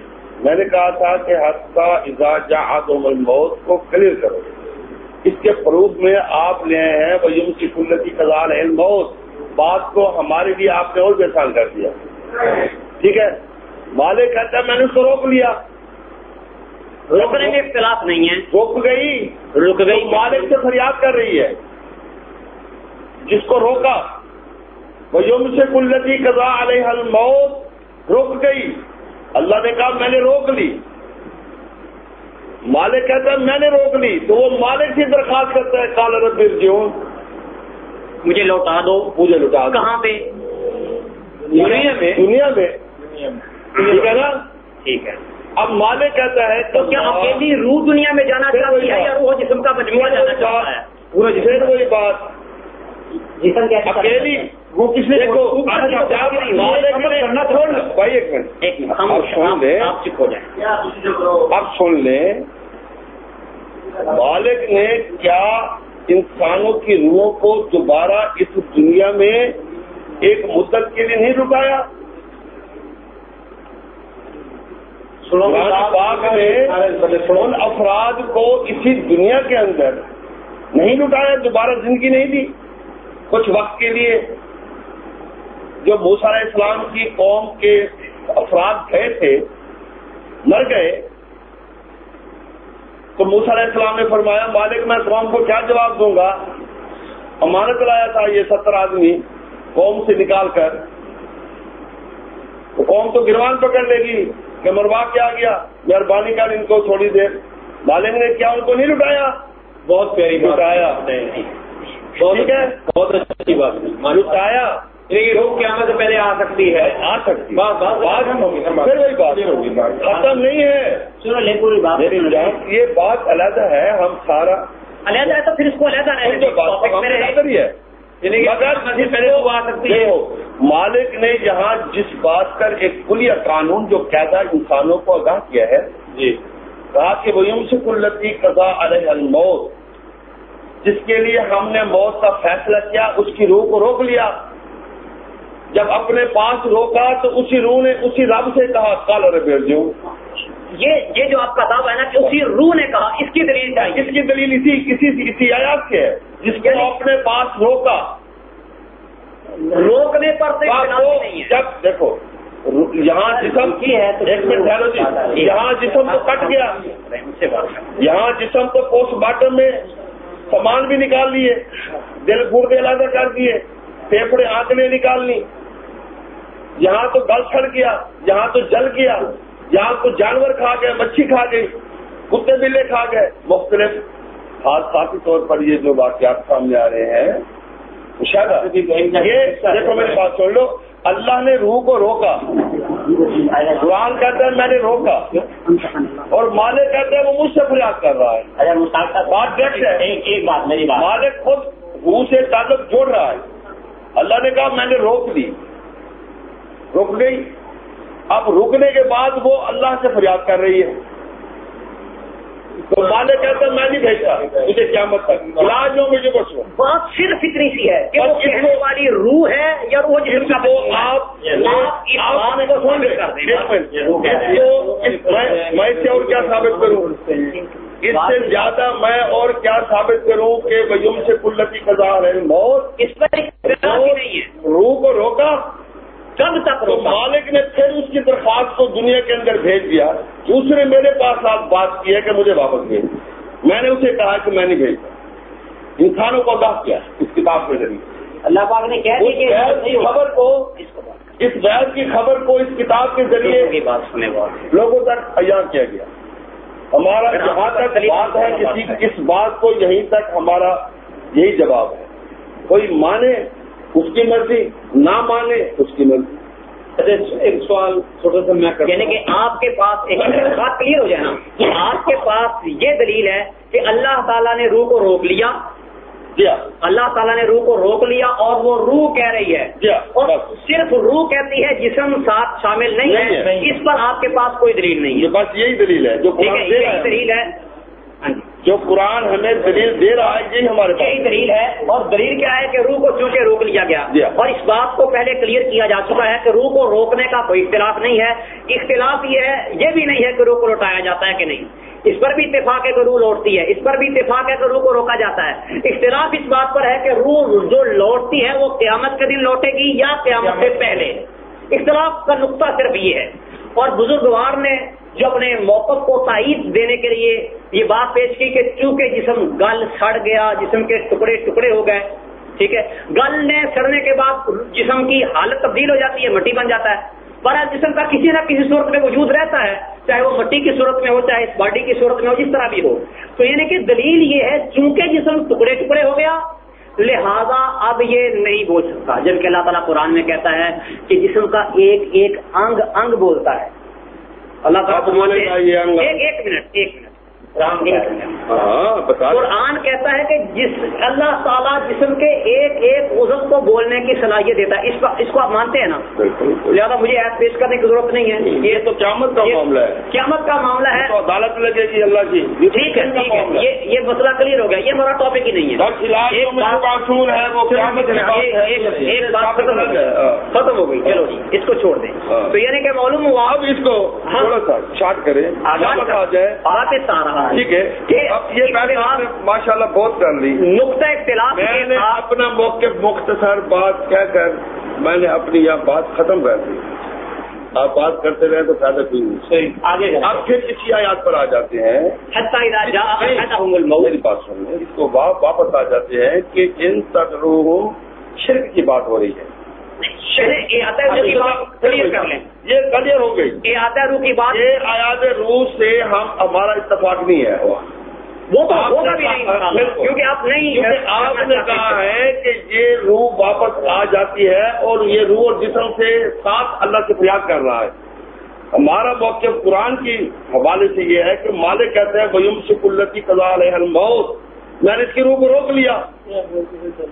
Speaker 4: میں نے کہا تھا کہ حق کا اعزاز جہاں موت کو کلیئر کرو۔ اس کے فروغ میں آپ لے آئے ہیں وہ یم کی قلتی کزال ہے موت۔ بات کو ہمارے لیے آپ نے اور بحسان کر دیا۔ ٹھیک ہے؟ مالک کہتا ہے میں نے اس کو روک لیا۔
Speaker 6: روکنے میں اختلاف نہیں ہے۔
Speaker 4: روک گئی۔
Speaker 6: رک گئی۔
Speaker 4: مالک سے فریاد کر رہی ہے۔ جس کو روکا وہ یم سے کلتی کزا علیہ الموت روک گئی۔ اللہ نے کہا میں نے روک لی۔ مالک کہتا ہے میں نے روک لی تو وہ مالک سے درخواست کرتا ہے کال رب جو
Speaker 6: مجھے لوٹا دو۔
Speaker 4: مجھے لوٹا دو۔
Speaker 6: کہاں پہ؟
Speaker 4: دنیا میں۔ دنیا میں۔ ٹھیک ہے نا؟
Speaker 6: ٹھیک ہے۔
Speaker 4: اب مالک کہتا ہے
Speaker 6: تو کیا اکیلی روح دنیا میں جانا چاہتی ہے یا روح جسم کا مجموعہ جانا چاہتا ہے؟
Speaker 4: پورا جسم وہی بات۔
Speaker 6: جسم کیا
Speaker 4: اکیلی۔ وہ کس نے دیکھو کرنا چھوڑ بھائی ایک منٹ۔
Speaker 6: ایک منٹ
Speaker 4: اب سن لیں۔
Speaker 6: آپ چپ ہو جائیں۔
Speaker 4: اب سن لیں۔ مالک نے کیا انسانوں کی روحوں کو دوبارہ اس دنیا میں ایک مدت کے لیے نہیں رکایا؟ نے ان افراد کو اسی دنیا کے اندر نہیں لٹایا دوبارہ زندگی نہیں دی۔ کچھ وقت کے لیے جو موسا اسلام کی قوم کے افراد گئے تھے مر گئے تو موسیٰ علیہ السلام نے فرمایا مالک میں قوم کو کیا جواب دوں گا؟ امانت لایا تھا یہ ستر آدمی قوم سے نکال کر۔ تو قوم تو گروان پکڑ لے گی کہ مروا کیا گیا مہربانی کر ان کو تھوڑی دیر۔ مالک نے کیا ان کو نہیں لٹایا؟
Speaker 7: بہت پیاری
Speaker 4: لٹایا۔
Speaker 7: بہت اچھی بات۔
Speaker 4: لٹایا۔
Speaker 7: روح قیامت سے پہلے آ سکتی ہے۔
Speaker 4: آ سکتی
Speaker 7: ہوگی۔
Speaker 4: ختم نہیں ہے۔
Speaker 6: سنو لے پوری بات
Speaker 4: یہ بات علیحدہ ہے۔ ہم سارا
Speaker 6: علیحدہ ہے تو پھر اس کو علیحدہ
Speaker 7: ہے۔ ہے۔
Speaker 4: مالک نے یہاں جس بات کر ایک کلیہ قانون جو قیدا انسانوں کو آگاہ کیا ہے
Speaker 7: جی۔
Speaker 4: کہا کہ وہ یوں سے کلتی قضا علیہ الموت۔ جس کے لیے ہم نے موت کا فیصلہ کیا اس کی روح کو روک لیا۔ جب اپنے پاس روکا تو اسی روح نے اسی رب سے کہا کال ربیر جو
Speaker 6: یہ یہ جو آپ کا دعویٰ ہے نا کہ اسی روح نے کہا اس کی دلیل کیا
Speaker 4: اس کی دلیل اسی کسی اسی آیات کے ہے۔ جس کو اپنے پاس روکا۔
Speaker 6: روکنے پر
Speaker 4: نہیں ہے۔ جب دیکھو یہاں جسم کی ہے ایک منٹ جی یہاں جسم تو کٹ گیا۔ یہاں جسم تو پوسٹ مارٹم میں سامان بھی نکال لیے دل گردے علیحدہ کر دیے۔ پھیپڑے آنکھیں نکال لی یہاں تو گل سڑ گیا یہاں تو جل گیا یہاں تو جانور کھا گئے مچھی کھا گئی کتے بلے کھا گئے۔ مختلف خاص طور پر یہ جو واقعات سامنے آ رہے ہیں دیکھو میری بات سن لو اللہ نے روح کو روکا۔ قرآن کہتے ہیں میں نے روکا۔ اور مالک کہتے ہیں وہ مجھ سے فریاد کر رہا ہے۔ بات
Speaker 6: ایک بات میری بات۔
Speaker 4: مالک خود روح سے تعلق جوڑ رہا ہے۔ اللہ نے کہا میں نے روک دی۔ رک گئی۔ اب رکنے کے بعد وہ اللہ سے فریاد کر رہی ہے۔ تو مالک کہتا میں نہیں بھیجا مجھے کیا مت علاج ہو مجھے بس
Speaker 6: بات صرف اتنی سی ہے کہ وہ کہنے والی روح ہے یا وہ جس کا
Speaker 4: وہ آپ میں اس سے اور کیا ثابت کروں؟ اس سے زیادہ میں اور کیا ثابت کروں کہ بیم سے کلتی قضا ہے؟ موت۔
Speaker 6: اس پر نہیں ہے۔
Speaker 4: روح کو روکا۔
Speaker 6: کب تک
Speaker 4: تو مالک نے پھر اس کی درخواست کو دنیا کے اندر بھیج دیا۔ دوسرے میرے پاس آپ بات کی ہے کہ مجھے واپس بھیج۔ میں نے اسے کہا کہ میں نہیں بھیجتا۔ انسانوں کو آگاہ کیا اس کتاب کے ذریعے۔
Speaker 6: اللہ پاک نے
Speaker 4: خبر کو اس بیس کی خبر کو اس کتاب کے ذریعے لوگوں تک عیاں کیا گیا۔ ہمارا جہاں تک بات ہے کسی اس بات کو یہیں تک ہمارا یہی جواب ہے۔ کوئی مانے اس کی مرضی نہ مانے اس کی مرضی۔
Speaker 7: ایک سوال چھوٹا سا میں
Speaker 6: یعنی کہ آپ کے پاس ایک بات کلیئر ہو جائے نا کہ آپ کے پاس یہ دلیل ہے کہ اللہ تعالیٰ نے روح کو روک لیا۔
Speaker 4: جی ہاں۔
Speaker 6: اللہ تعالیٰ نے روح کو روک لیا اور وہ روح کہہ رہی ہے
Speaker 4: جی ہاں۔
Speaker 6: اور صرف روح کہتی ہے جسم ساتھ شامل نہیں ہے اس پر آپ کے پاس کوئی دلیل نہیں ہے
Speaker 4: بس یہی دلیل ہے جو
Speaker 6: دلیل ہے۔
Speaker 4: جو قرآن ہمیں دلیل دے رہا ہے یہی ہمارے
Speaker 6: پاس۔ یہی دلیل ہے۔ اور دلیل کیا ہے کہ روح کو چونکہ روک لیا گیا۔
Speaker 4: جی۔
Speaker 6: اور اس بات کو پہلے کلیئر کیا جا چکا ہے کہ روح کو روکنے کا کوئی اختلاف نہیں ہے۔ اختلاف یہ ہے یہ بھی نہیں ہے کہ روح کو لوٹایا جاتا ہے کہ نہیں۔ اس پر بھی اتفاق ہے کہ روح لوٹتی ہے۔ اس پر بھی اتفاق ہے کہ روح کو روکا جاتا ہے۔ اختلاف اس بات پر ہے کہ روح جو لوٹتی ہے وہ قیامت کے دن لوٹے گی یا قیامت سے۔ پہلے۔ اختلاف کا نقطہ صرف یہ ہے۔ اور بزرگوار نے جو اپنے موقف کو تائید دینے کے لیے یہ بات پیش کی کہ چونکہ جسم گل سڑ گیا، جسم کے ٹکڑے ٹکڑے ہو گئے، ٹھیک ہے؟ گل نے سڑنے کے بعد جسم کی حالت تبدیل ہو جاتی ہے، مٹی بن جاتا ہے۔ پر جسم کا کسی نہ کسی صورت میں وجود رہتا ہے، چاہے وہ مٹی کی صورت میں ہو، چاہے اس باڈی کی صورت میں ہو، جس طرح بھی ہو۔ تو یعنی کہ دلیل یہ ہے، چونکہ جسم ٹکڑے ٹکڑے ہو گیا، لہذا اب یہ نہیں بول سکتا۔ جبکہ اللہ تعالیٰ قرآن میں کہتا ہے کہ جسم کا ایک ایک انگ انگ بولتا ہے۔ اللہ تعالیٰ ایک منٹ ایک منٹ۔
Speaker 4: ہاں،
Speaker 6: قرآن کہتا ہے کہ جس اللہ تعالیٰ جسم کے ایک ایک عزم کو بولنے کی صلاحیت دیتا ہے۔ اس کو آپ مانتے ہیں نا؟ لہٰذا مجھے ایپ پیش کرنے کی ضرورت نہیں ہے۔
Speaker 4: یہ تو قیامت کا معاملہ ہے۔
Speaker 6: قیامت کا معاملہ ہے۔
Speaker 4: عدالت لگے گی اللہ کی۔
Speaker 6: ٹھیک ہے ٹھیک ہے۔ یہ یہ مسئلہ کلیئر ہو گیا۔ یہ ہمارا ٹاپک ہی نہیں ہے۔
Speaker 4: ایک
Speaker 6: بات ختم ہو گئی۔ چلو جی اس کو چھوڑ دیں۔
Speaker 4: ہاں۔
Speaker 6: تو یعنی کہ معلوم ہوا
Speaker 4: اب اس کو
Speaker 6: ہاں۔
Speaker 4: تھوڑا سا شارٹ کریں۔
Speaker 6: آ جائے۔ آ رہا
Speaker 4: ٹھیک ہے۔ اب یہ ماشاء اللہ بہت کر لی۔
Speaker 6: نقطۂ اختلاف
Speaker 4: میں نے اپنا موقع مختصر بات کہہ کر میں نے اپنی یہ بات ختم کر دی۔ آپ بات کرتے رہے تو فائدہ کوئی نہیں
Speaker 6: آگے
Speaker 4: آپ پھر اسی آیات پر آ جاتے ہیں۔ میری بات سن لیں۔ اس کو واپس آ جاتے ہیں کہ ان تک شرک کی بات ہو رہی ہے۔
Speaker 6: کلیئر کر لیں۔
Speaker 4: یہ کلیئر ہو گئی۔
Speaker 6: یہ آتا روح کی بات
Speaker 4: یہ آیات روح سے ہم ہمارا اتفاق نہیں ہے۔
Speaker 6: وہ تو ہوگا بھی نہیں کیونکہ آپ نہیں
Speaker 4: آپ نے کہا ہے کہ یہ روح واپس آ جاتی ہے اور یہ روح اور جسم سے ساتھ اللہ سے فریاد کر رہا ہے۔ ہمارا موقف قرآن کی حوالے سے یہ ہے کہ مالک کہتے ہیں بیم سکلتی قضا علیہ الموت۔ میں نے اس کی روح کو روک لیا۔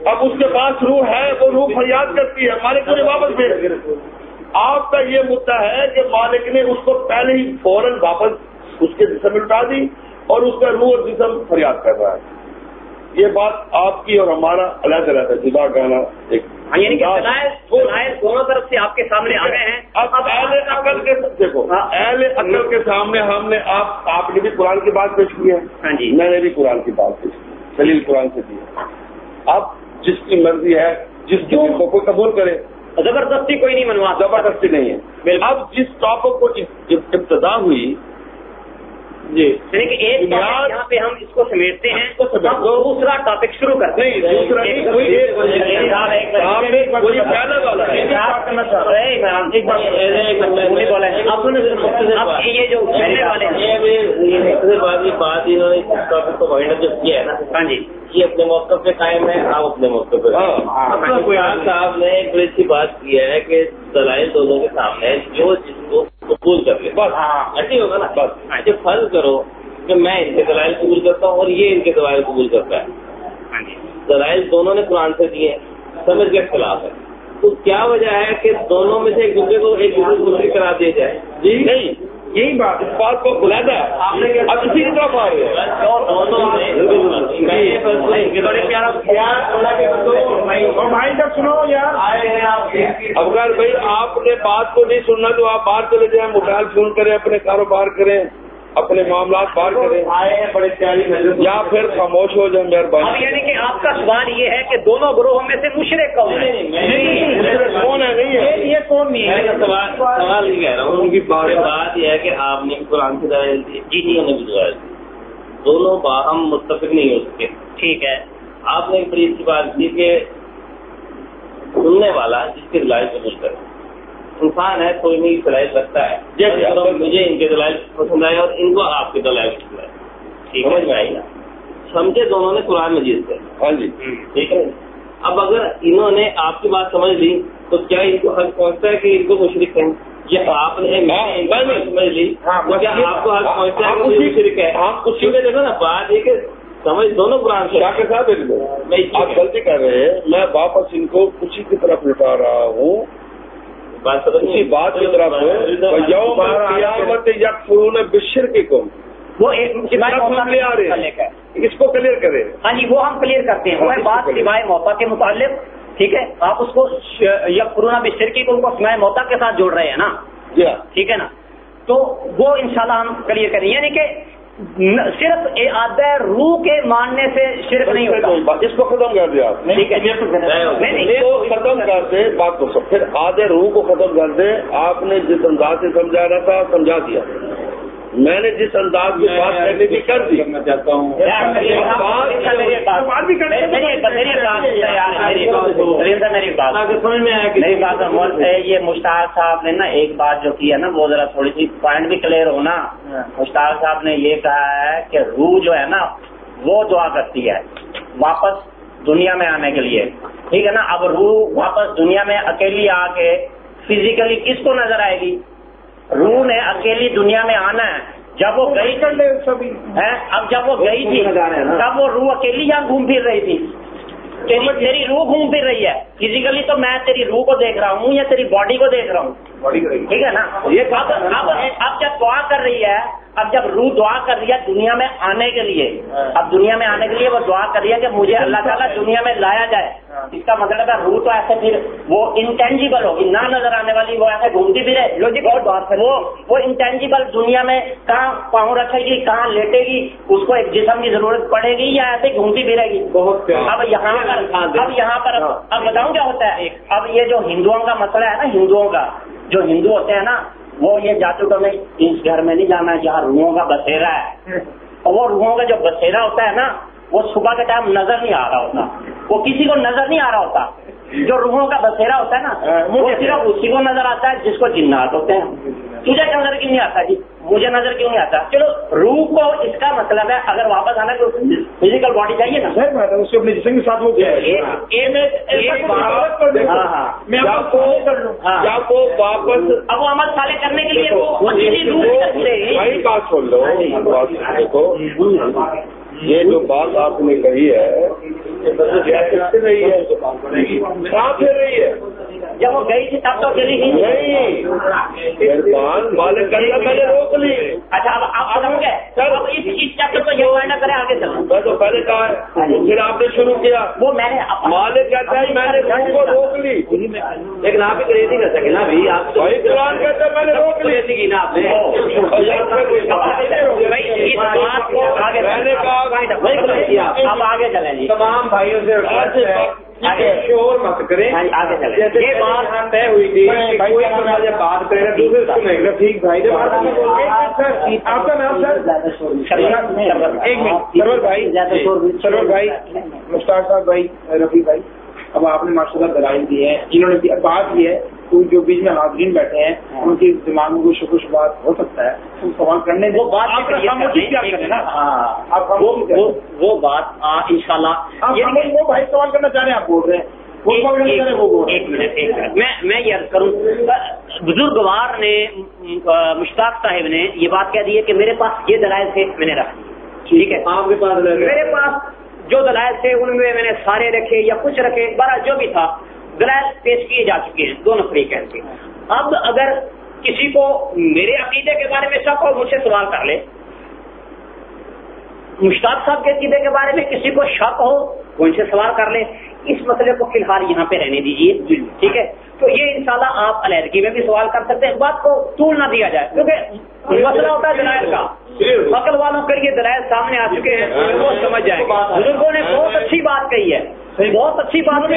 Speaker 4: اب اس کے پاس روح ہے وہ روح فریاد کرتی ہے مالک مجھے واپس بھیج آپ کا یہ مدعا ہے کہ مالک نے اس کو پہلے ہی فوراً واپس اس کے جسم میں لٹا دی اور اس کا روح اور جسم فریاد کر رہا ہے۔ یہ بات آپ کی اور ہمارا علیحدہ رہتا ہے جدا گانا ایک
Speaker 6: ہاں، یعنی دونوں طرف سے آپ کے سامنے آ گئے ہیں۔
Speaker 4: اب اہل عقل کے دیکھو
Speaker 6: ہاں۔
Speaker 4: اہل عقل کے سامنے ہم نے آپ نے بھی قرآن کی بات پیش کی ہے۔
Speaker 6: ہاں جی۔
Speaker 4: میں نے بھی قرآن کی بات پیش کی دلیل قرآن سے دی اب جس کی مرضی ہے جس کی کو کوئی قبول کرے
Speaker 6: زبردستی کوئی نہیں منوا
Speaker 4: زبردستی نہیں ہے اب جس ٹاپک کو ابتدا ہوئی
Speaker 6: جی یعنی کہ ایک یہاں پہ ہم اس کو سمیٹتے ہیں دوسرا ٹاپک شروع کرتے ہیں یہ جو
Speaker 8: بات انہوں نے ٹاپک کو جو کیا ہے نا
Speaker 6: ہاں جی
Speaker 8: یہ اپنے موقع پہ قائم ہے آپ اپنے موقع پہ صاحب نے ایک بڑی اچھی بات کی ہے کہ دلائل دونوں کے سامنے جو جس کو قبول کر لے۔ بس۔ ایسے ہوگا نا۔ بس۔ فرض کرو کہ میں ان کے دلائل قبول کرتا ہوں اور یہ ان کے دلائل قبول کرتا ہے۔ دلائل دونوں نے قرآن سے دیے سمجھ کے خلاف ہے۔ تو کیا وجہ ہے کہ دونوں میں سے ایک دوسرے کو ایک دوسرے کو کرا دیا جائے؟ جی۔ نہیں۔
Speaker 4: یہی بات اس بات کو بلا ہے اب اسی طرف آ رہے
Speaker 3: سنو یار۔
Speaker 4: اگر بھائی آپ نے بات کو نہیں سننا تو آپ باہر چلے جائیں۔ موبائل فون کریں اپنے کاروبار کریں۔ اپنے معاملات بار کریں۔ یا پھر خاموش ہو جائیں مہربانی
Speaker 6: یعنی کہ آپ کا سوال یہ ہے کہ دونوں گروہوں میں سے مشرق کون ہے؟
Speaker 4: کون ہے؟ نہیں ہے۔
Speaker 6: یہ کون نہیں ہے؟
Speaker 8: سوال یہ کہہ رہا ہوں ان کی بات یہ ہے کہ آپ نے قرآن کی دلائل دی جی جی نے بھی دونوں باہم متفق نہیں ہو سکے۔
Speaker 6: ٹھیک ہے۔
Speaker 8: آپ نے ایک بڑی اچھی بات کی کہ سننے والا جس کی دلائل قبول کرے۔ انسان ہے کوئی نہیں دلائل رکھتا ہے۔ جیسے مجھے ان کے دلائل پسند آئے اور ان کو آپ کے دلائل پسند آئے ٹھیک ہے؟ جائے گا سمجھے دونوں نے قرآن مجید سے۔
Speaker 4: ہاں جی۔
Speaker 8: ٹھیک ہے؟ اب اگر انہوں نے آپ کی بات سمجھ لی تو کیا ان کو حق پہنچتا ہے کہ ان کو مشرق ہیں؟ یہ آپ نے سمجھ لی
Speaker 4: ہاں،
Speaker 8: کیا آپ کو حق پہنچتا ہے مشرق ہے اسی میں دیکھو نا بات یہ کہ سمجھ دونوں قرآن سے۔
Speaker 4: کے ساتھ آپ غلطی کر رہے ہیں۔ میں واپس ان کو اسی کی طرف لٹا رہا ہوں۔ اسی بات کی طرف یا فرون بشر
Speaker 6: وہ
Speaker 4: اس کو کلیئر کرے
Speaker 6: ہاں جی وہ ہم کلیئر کرتے ہیں۔ وہ بات سوائے موتا کے متعلق ٹھیک ہے؟ آپ اس کو یا قرون بشر کی کو سوائے موتا کے ساتھ جوڑ رہے ہیں نا؟
Speaker 4: جی ہاں۔
Speaker 6: ٹھیک ہے نا؟ تو وہ انشاءاللہ ہم کلیئر کریں۔ یعنی کہ صرف آدھا روح کے ماننے سے شرک نہیں ہوتا۔
Speaker 4: اس کو ختم کر دیا۔ ختم کر دے بات کو پھر آدھے روح کو ختم کر دے۔ آپ نے جس انداز سے سمجھانا تھا سمجھا دیا۔ میں نے جس انداز کی بات کرنے کی کر دی
Speaker 8: میں چاہتا ہوں۔
Speaker 6: یہ مشتاق صاحب نے نا ایک بات جو کی ہے نا وہ ذرا تھوڑی سی پوائنٹ بھی کلیئر ہونا۔ مشتاق صاحب نے یہ کہا ہے کہ روح جو ہے نا وہ دعا کرتی ہے واپس دنیا میں آنے کے لیے۔ ٹھیک ہے نا؟ اب روح واپس دنیا میں اکیلی آ کے فزیکلی کس کو نظر آئے گی؟ روح نے اکیلی دنیا میں آنا ہے۔ جب وہ گئی کر لے سبھی اب جب وہ گئی تھی تب وہ روح اکیلی یہاں گھوم پھر رہی تھی۔ تیری روح گھوم پھر رہی ہے۔ فزیکلی تو میں تیری روح کو دیکھ رہا ہوں یا تیری باڈی کو دیکھ رہا ہوں؟ ٹھیک ہے نا؟ اب جب دعا کر رہی ہے اب جب روح دعا کر رہی ہے دنیا میں آنے کے لیے اب دنیا میں آنے کے لیے وہ دعا کر رہی ہے کہ مجھے اللہ تعالیٰ دنیا میں لایا جائے۔ اس کا مطلب ہے روح تو ایسے پھر وہ انٹینجیبل ہوگی نہ نظر آنے والی وہ ایسے گھومتی پھرے وہ انٹینجیبل دنیا میں کہاں پاؤں رکھے گی کہاں لیٹے گی اس کو ایک جسم کی ضرورت پڑے گی یا ایسے گھومتی پھرے گی؟ اب یہاں پر اب یہاں پر اب بتاؤں کیا ہوتا ہے؟ اب یہ جو ہندوؤں کا مسئلہ ہے نا ہندوؤں کا جو ہندو ہوتے ہیں نا وہ یہ جادوگر میں اس گھر میں نہیں جانا جہاں روحوں کا بسیرا ہے۔ اور وہ روحوں کا جو بسیرا ہوتا ہے نا وہ صبح کے ٹائم نظر نہیں آ رہا ہوتا۔ وہ کسی کو نظر نہیں آ رہا ہوتا۔ جو روحوں کا بسیرا ہوتا ہے نا
Speaker 7: ہاں،
Speaker 6: وہ صرف اسی کو نظر آتا ہے جس کو جنات ہوتے ہیں۔ تجھے نظر کیوں نہیں آتا جی؟ مجھے نظر کیوں نہیں آتا؟ چلو روح کو اس کا مطلب ہے اگر واپس آنا تو فزیکل باڈی چاہیے نا۔
Speaker 7: اس اپنے جسم کے ساتھ وہ کیا
Speaker 4: واپس
Speaker 6: اب وہ عمل سالے کرنے کے لیے
Speaker 4: یہ جو بات آپ نے کہی ہے کہاں سے رہی ہے۔
Speaker 6: جب وہ گئی تھی تب تو چلی ہی
Speaker 4: نہیں مہربان مالک کرنا میں نے روک لی
Speaker 6: اچھا اب آپ گئے اب اس چیپٹر کو یہ کریں آگے چلو
Speaker 4: میں تو پہلے کہا ہے پھر آپ نے شروع کیا۔
Speaker 6: وہ میں نے
Speaker 4: مالک کہتا ہے میں نے کو روک لی۔
Speaker 8: لیکن آپ ہی کر سکے نا ابھی آپ
Speaker 4: بھائی قرآن کہتا ہے میں نے روک لی۔
Speaker 8: نا آپ نے۔
Speaker 6: بھائی آگے
Speaker 4: میں نے کہا
Speaker 6: اب آگے چلیں جی۔
Speaker 7: تمام بھائیوں سے شور مت کریں۔
Speaker 6: ہاں جی، یہ بات
Speaker 7: طے ہوئی تھی کوئی جب بات کرے دوسرے سنے گا ٹھیک بھائی جب آپ سر کا نام سر؟ ایک منٹ سرور بھائی سرور بھائی مشتاق صاحب بھائی رفیع بھائی اب آپ نے ماشاء اللہ دلائل دی ہے انہوں نے بات یہ ہے کہ جو بیچ میں حاضرین بیٹھے ہیں ان کے دماغ میں کوئی شکو شبات ہو سکتا ہے۔ سوال کرنے
Speaker 6: وہ بات ہاں۔ وہ بات ان شاء اللہ
Speaker 7: وہ بھائی سوال کرنا چاہ رہے ہیں آپ بول رہے ہیں۔
Speaker 6: ایک منٹ ایک منٹ۔ میں میں یہ عرض کروں بزرگوار نے مشتاق صاحب نے یہ بات کہہ دی ہے کہ میرے پاس یہ دلائل تھے میں نے رکھ ٹھیک۔ ہے؟
Speaker 8: آپ کے پاس
Speaker 6: میرے پاس جو دلائل تھے ان میں میں نے سارے رکھے یا کچھ رکھے بارہ جو بھی تھا دلائل پیش کیے جا چکے ہیں، دونوں فریق کے اب اگر کسی کو میرے عقیدے کے بارے میں شک ہو، مجھ سے سوال کر لے۔ مشتاق صاحب کے عقیدے کے بارے میں کسی کو شک ہو، وہ ان سے سوال کر لیں اس مسئلے کو فی الحال یہاں پہ رہنے دیجیے ٹھیک ہے؟ تو یہ انشاءاللہ آپ علیحدگی میں بھی سوال کر سکتے ہیں۔ بات کو طول نہ دیا جائے، کیونکہ مسئلہ ہوتا ہے دلائل کا۔ عقل والوں کے لیے دلائل سامنے آ چکے ہیں، وہ سمجھ جائیں۔ گے بزرگوں نے بہت اچھی بات کہی ہے۔ بہت اچھی بات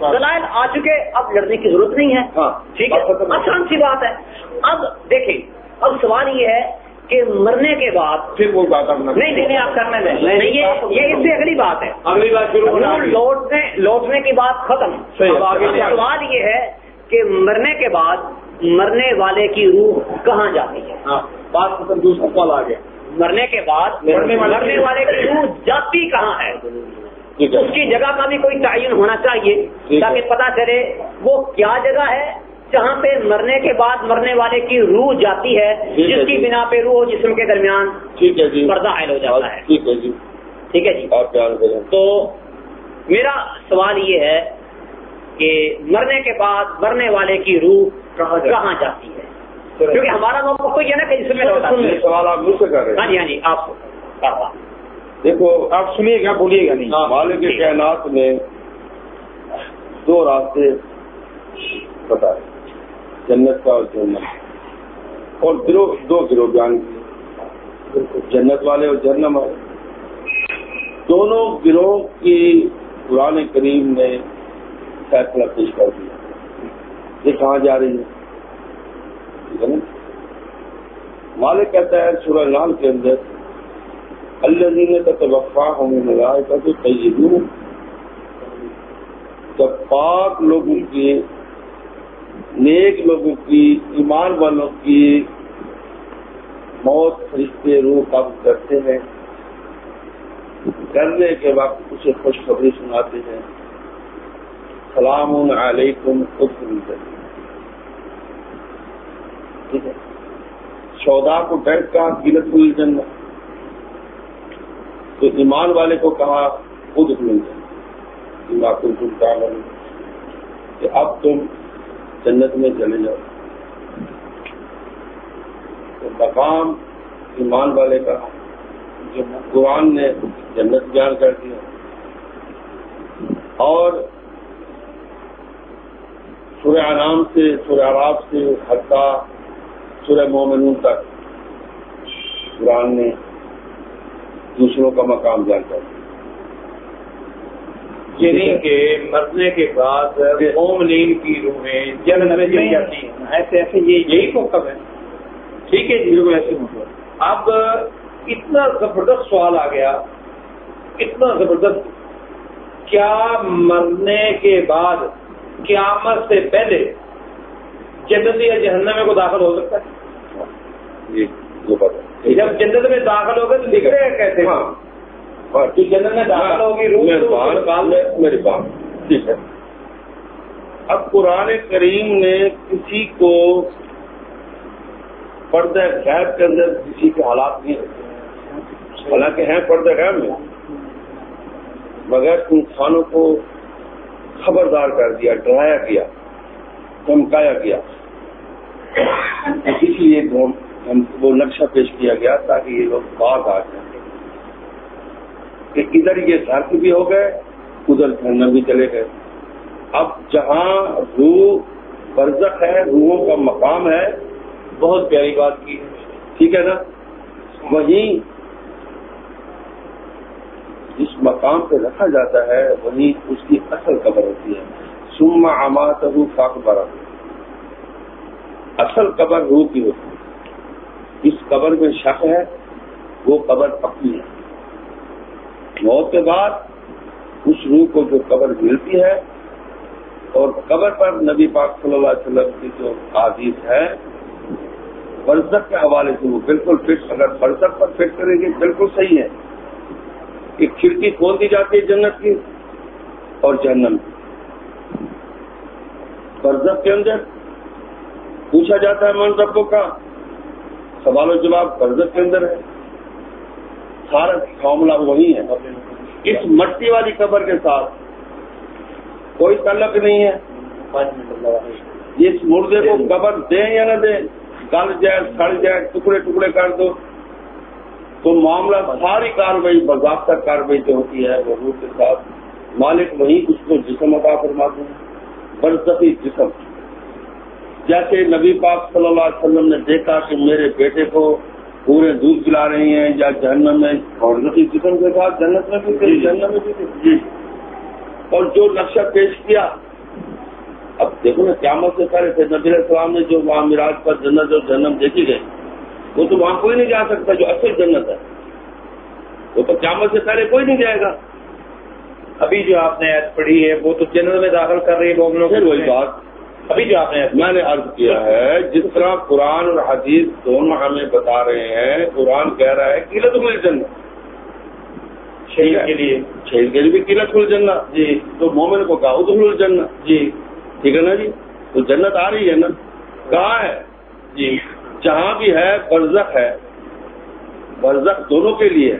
Speaker 7: بات۔
Speaker 6: دلائل آ چکے اب لڑنے کی ضرورت نہیں ہے۔
Speaker 4: ہاں
Speaker 6: ٹھیک ہے؟ آسان سی بات ہے۔ اب دیکھیں اب سوال یہ ہے کہ مرنے کے بعد
Speaker 7: پھر وہ بات
Speaker 6: نہیں نہیں آپ کرنے نہیں یہ اس سے اگلی بات ہے۔
Speaker 8: اگلی بات
Speaker 6: لوٹنے لوٹنے کی بات ختم۔
Speaker 7: ہے۔
Speaker 6: سوال یہ ہے کہ مرنے کے بعد مرنے والے کی روح کہاں جاتی ہے؟
Speaker 7: ہاں بات ختم دوسرا سوال آ گیا
Speaker 6: مرنے کے بعد
Speaker 7: مرنے والے-
Speaker 6: کی روح۔ جاتی کہاں ہے
Speaker 4: ہے؟
Speaker 6: اس کی جگہ کا بھی کوئی تعین ہونا چاہیے
Speaker 4: ہے۔
Speaker 6: تاکہ پتا چلے وہ کیا جگہ ہے جہاں پہ مرنے کے بعد مرنے والے کی روح جاتی ہے
Speaker 4: ہے
Speaker 6: جس کی
Speaker 4: جی۔
Speaker 6: بنا پہ روح اور جسم کے درمیان
Speaker 4: جی۔
Speaker 6: پردہ حائل ہو جاتا ہے۔
Speaker 4: ٹھیک ہے جی۔
Speaker 6: ٹھیک ہے جی۔ تو میرا سوال یہ ہے کہ مرنے کے بعد مرنے والے کی روح کہاں جاتی ہے؟ کیونکہ ہمارا موقع تو یہ نا کہ جسم میں
Speaker 4: سوال آپ مجھ سے کر رہے
Speaker 6: ہاں
Speaker 4: ہیں
Speaker 6: جی ہاں جی آپ کروا
Speaker 4: دیکھو
Speaker 7: آپ سنیے گا بولیے گا نہیں۔
Speaker 4: مالک کے کائنات نے دو راستے بتائے۔ جنت کا اور جنت اور گروہ دو گروہ بیان کیے جنت والے اور جہنم والے۔ دونوں گروہ کی قرآن کریم نے فیصلہ پیش کر دیا۔ یہ کہاں جا رہی ہے؟ ٹھیک ہے نا؟ مالک کہتا ہے سورہ نام کے اندر اللہ کا توقع ہمیں جب پاک لوگوں کی، نیک لوگوں کی، ایمان والوں کی موت فرشتے روح قبض کرتے ہیں، کرنے کے وقت اسے خوشخبری سناتے ہیں۔ سلام علیکم، خود ٹھیک ہے۔ چودہ کو ڈر کا گلت ہوئی تو ایمان والے کو کہا، خود مل جائے تم تم کہ اب تم جنت میں چلے جاؤ۔ تو مقام ایمان والے کا جو قرآن نے جنت بیان کر دیا۔ اور سورہ انعام سے، سورہ عراب سے حتیٰ سورہ مومنون تک قرآن نے دوسروں کا مقام کر دیا
Speaker 7: یعنی کہ مرنے کے بعد اوملین کی روحیں جنت میں چلی جاتی ہیں۔ ایسے ایسے یہ یہی حکم ہے۔ ٹھیک ہے جی؟ ایسے مطلب اب اتنا زبردست سوال آ گیا اتنا زبردست۔ کیا مرنے کے بعد قیامت سے پہلے جنت یا جہنم کو داخل ہو سکتا ہے۔ جب جنت میں داخل ہوگا تو دکھ رہے ہیں کیسے؟ ہاں۔ جنت میں داخل ہوگی
Speaker 4: میری بات ٹھیک ہے۔ اب قرآن کریم نے کسی کو پردہ غیب کے اندر کسی کے حالات نہیں رکھے۔ حالانکہ ہیں پردہ غیب میں۔ مگر انسانوں کو خبردار کر دیا ڈرایا گیا چمکایا گیا۔ اسی لیے ہم وہ نقشہ پیش کیا گیا تاکہ یہ لوگ بات آ جائیں۔ کہ ادھر یہ دھرت بھی ہو گئے، ادھر جھرنا بھی چلے گئے۔ اب جہاں روح برزخ ہے، روحوں کا مقام ہے،
Speaker 7: بہت پیاری بات کی
Speaker 4: ٹھیک ہے نا؟ وہیں جس مقام پہ رکھا جاتا ہے، وہیں اس کی اصل قبر ہوتی ہے۔ سما امات روح فاق برا اصل قبر روح کی ہوتی ہے۔ اس قبر میں شک ہے، وہ قبر پکی ہے۔ موت کے بعد اس روح کو جو قبر ملتی ہے، اور قبر پر نبی پاک صلی اللہ علیہ وسلم کی جو عادیث ہے برزت کے حوالے سے وہ بالکل فٹ، اگر برزت پر فٹ کریں گے، بالکل صحیح ہے۔ کہ کھڑکی کھول دی جاتی ہے جنت کی اور جہنم کی۔ برزت کے اندر پوچھا جاتا ہے من ربوں کا سوال و جواب برزت کے اندر ہے۔ سارا معاملہ وہی ہے۔ اس مٹی والی قبر کے ساتھ کوئی تعلق نہیں ہے۔ اس مردے کو قبر دیں یا نہ دیں، گل جائے سڑ جائے ٹکڑے ٹکڑے کر دو۔ تو معاملہ ساری کاروائی باضابطہ کاروائی جو ہوتی ہے، وہ کے ساتھ مالک وہیں اس کو جسم ادا فرماتے ہیں۔ برسفی جسم۔ جیسے نبی پاک صلی اللہ علیہ وسلم نے دیکھا کہ میرے بیٹے کو پورے دودھ پلا رہی ہیں یا جہنم میں اور قسم کے ساتھ جنت میں بھی جی۔ جہنم میں بھی جی۔ اور جو نقشہ پیش کیا اب دیکھو نا قیامت سے پہلے تھے نبی السلام نے جو وہاں میراج پر جنت اور جنم دیکھی گئی وہ تو وہاں کوئی نہیں جا سکتا جو اصل جنت ہے۔ وہ تو قیامت سے پہلے کوئی نہیں جائے گا۔
Speaker 7: ابھی جو آپ نے ایڈ پڑھی ہے وہ تو جنت میں داخل کر رہی ہے
Speaker 4: وہی بات۔
Speaker 7: ابھی جو آپ نے
Speaker 4: میں نے عرض کیا ہے جس طرح قرآن اور حدیث دونوں ہمیں بتا رہے ہیں قرآن کہہ رہا ہے قلت مل جنت
Speaker 7: شہید کے لیے۔
Speaker 4: شہید کے لیے بھی قلت مل جنت
Speaker 7: جی۔
Speaker 4: تو مومن کو کہا ادھر جنت
Speaker 7: جی۔
Speaker 4: ٹھیک ہے نا جی؟ تو جنت آ رہی ہے نا۔ کہاں ہے؟
Speaker 7: جی۔
Speaker 4: جہاں بھی ہے برزخ ہے۔ برزخ دونوں کے لیے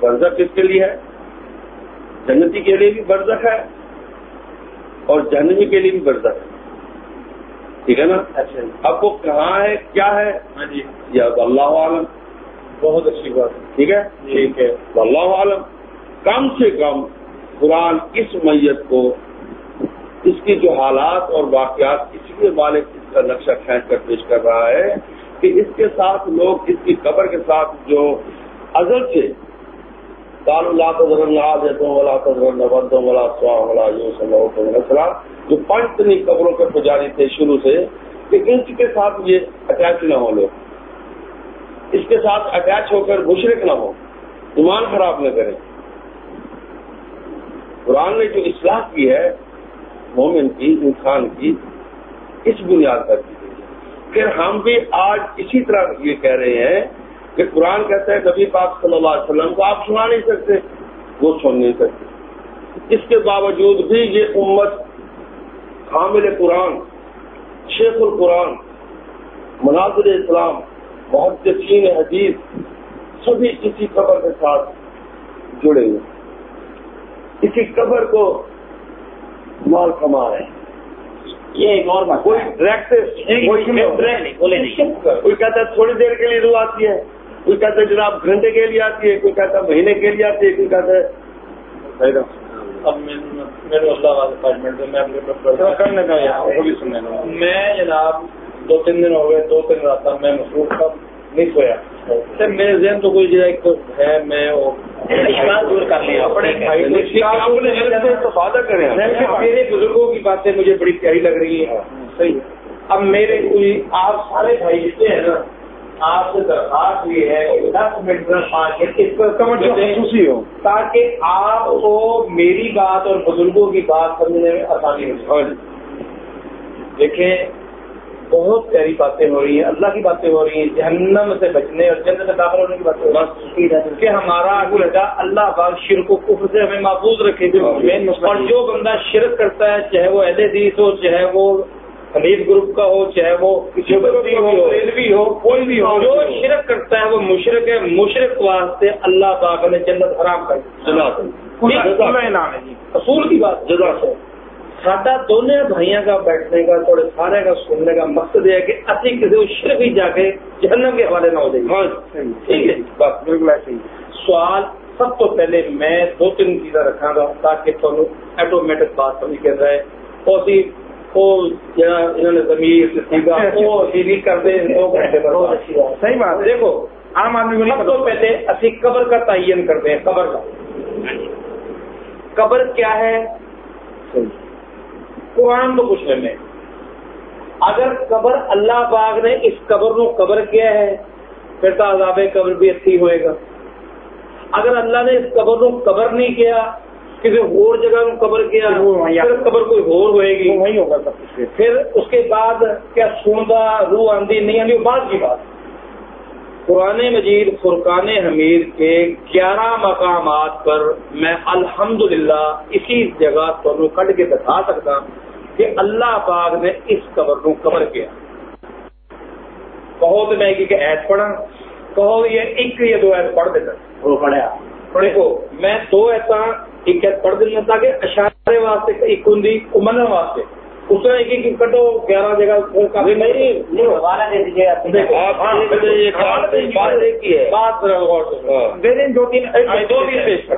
Speaker 4: برزخ کس کے لیے ہے؟ جنتی کے لیے بھی برزخ ہے اور جہنمی کے لیے بھی برزخ ہے۔ ٹھیک ہے نا؟
Speaker 7: اچھا
Speaker 4: اب وہ کہاں ہے؟ کیا ہے؟
Speaker 7: ہاں جی۔
Speaker 4: یا اللہ عالم۔
Speaker 7: بہت اچھی بات۔
Speaker 4: ٹھیک ہے؟
Speaker 7: جی۔ ٹھیک ہے۔
Speaker 4: اللہ عالم۔ کم سے کم قرآن اس میت کو اس کی جو حالات اور واقعات اس لیے مالک اس کا نقشہ کھینچ کر پیش کر رہا ہے کہ اس کے ساتھ لوگ اس کی قبر کے ساتھ جو ازل سے کالو لا تذر اللہ دیتوں والا نبدوں والا سوا والا یوں سلام جو پنچنی قبروں کے پجاری تھے شروع سے، کہ ان کے ساتھ یہ اٹیچ نہ ہو لوگ۔ اس کے ساتھ اٹیچ ہو کر مشرق نہ ہو ایمان خراب نہ کریں۔ قرآن نے جو اصلاح کی ہے، مومن کی، انسان کی، اس بنیاد پر کی پھر ہم بھی آج اسی طرح یہ کہہ رہے ہیں کہ قرآن کہتا ہے، نبی پاک صلی اللہ علیہ وسلم کو آپ سنا نہیں سکتے، وہ سن نہیں سکتے۔ اس کے باوجود بھی یہ امت حامل قرآن شیخ القرآن مناظر اسلام محدثین حدیث سبھی کسی قبر کے ساتھ جڑے ہوئے اسی قبر کو مال کما رہے ہیں۔
Speaker 7: یہ ایک اور بات
Speaker 4: کوئی ڈائریکٹ کوئی کہتا ہے تھوڑی دیر کے لیے رو آتی ہے کوئی کہتا ہے جناب گھنٹے کے لیے آتی ہے کوئی کہتا ہے مہینے کے لیے آتی ہے کوئی کہتا ہے
Speaker 7: اب میرے اللہ والے پانچ منٹ میں کا میں جناب دو تین دن ہو گئے دو تین رات میں مصروف تھا نہیں سویا۔ سر میرے ذہن تو کوئی جو ایک ہے میں اپنے میرے بزرگوں کی باتیں مجھے بڑی پیاری لگ رہی ہیں۔ صحیح۔ اب میرے کوئی آپ سارے بھائی جتنے ہیں نا آپ سے درخواست یہ ہے کہ دس منٹ میں پانچ منٹ ہو۔ تاکہ آپ کو میری بات اور بزرگوں کی بات سمجھنے میں آسانی ہو جائے۔ دیکھیں بہت پیاری باتیں ہو رہی ہیں۔ اللہ کی باتیں ہو رہی ہیں۔ جہنم سے بچنے اور جنت سے داخل ہونے کی باتیں ہو رہی ہیں۔ کہ ہمارا لگا اللہ باغ شرک و کفر سے ہمیں محفوظ رکھے۔ اور جو بندہ شرک کرتا ہے چاہے وہ اہل حدیث ہو چاہے وہ حدیث گروپ کا ہو چاہے وہ ریلوی ہو کوئی بھی ہو۔ جو شرک کرتا ہے وہ مشرق ہے۔ مشرق واسطے اللہ پاک نے جنت حرام کر اصول کی بات۔ جزا سے ساڈا دونوں بھائیوں کا بیٹھنے کا تھوڑے سارے کا سننے کا مقصد یہ ہے کہ اسی کسی شرف ہی جا کے جہنم کے حوالے نہ ہو جائے۔ ہاں ٹھیک ہے؟ سوال سب تو پہلے میں دو تین چیزیں رکھا گا تاکہ تھوڑا ایٹومیٹک بات سمجھ کر رہے۔ اور انہوں نے زمین کر دے صحیح بات دیکھو عام آدمی سب تو پہلے اسی قبر کا تعین کرتے ہیں قبر کا۔ قبر کیا ہے؟ قرآن تو کچھ نہیں اگر قبر اللہ باغ نے اس قبر کو قبر کیا ہے پھر تو عذاب قبر بھی اچھی ہوئے گا۔ اگر اللہ نے اس قبر کو قبر نہیں کیا کسی اور جگہ کو قبر کیا پھر قبر کوئی اور ہوئے گی۔ وہی ہوگا سب پھر اس کے بعد کیا سوندہ روح آندھی نہیں آندھی بعد کی بات۔ قرآن مجید فرقان حمید کے گیارہ مقامات پر میں الحمدللہ اسی جگہ پر کٹ کے بتا سکتا ہوں کہ اللہ پاک نے اس قبر کو کور کیا۔ کہو تو میں کہ ایس پڑھا کہو یہ ایک یا دو ایس پڑھ دیتا۔ وہ پڑھیا۔ دیکھو میں دو ایسا ایک ایس پڑھ دینا تاکہ اشارے واسطے ایک ہوں من واسطے۔ اس نے ایک ایک کٹو گیارہ جگہ کافی نہیں۔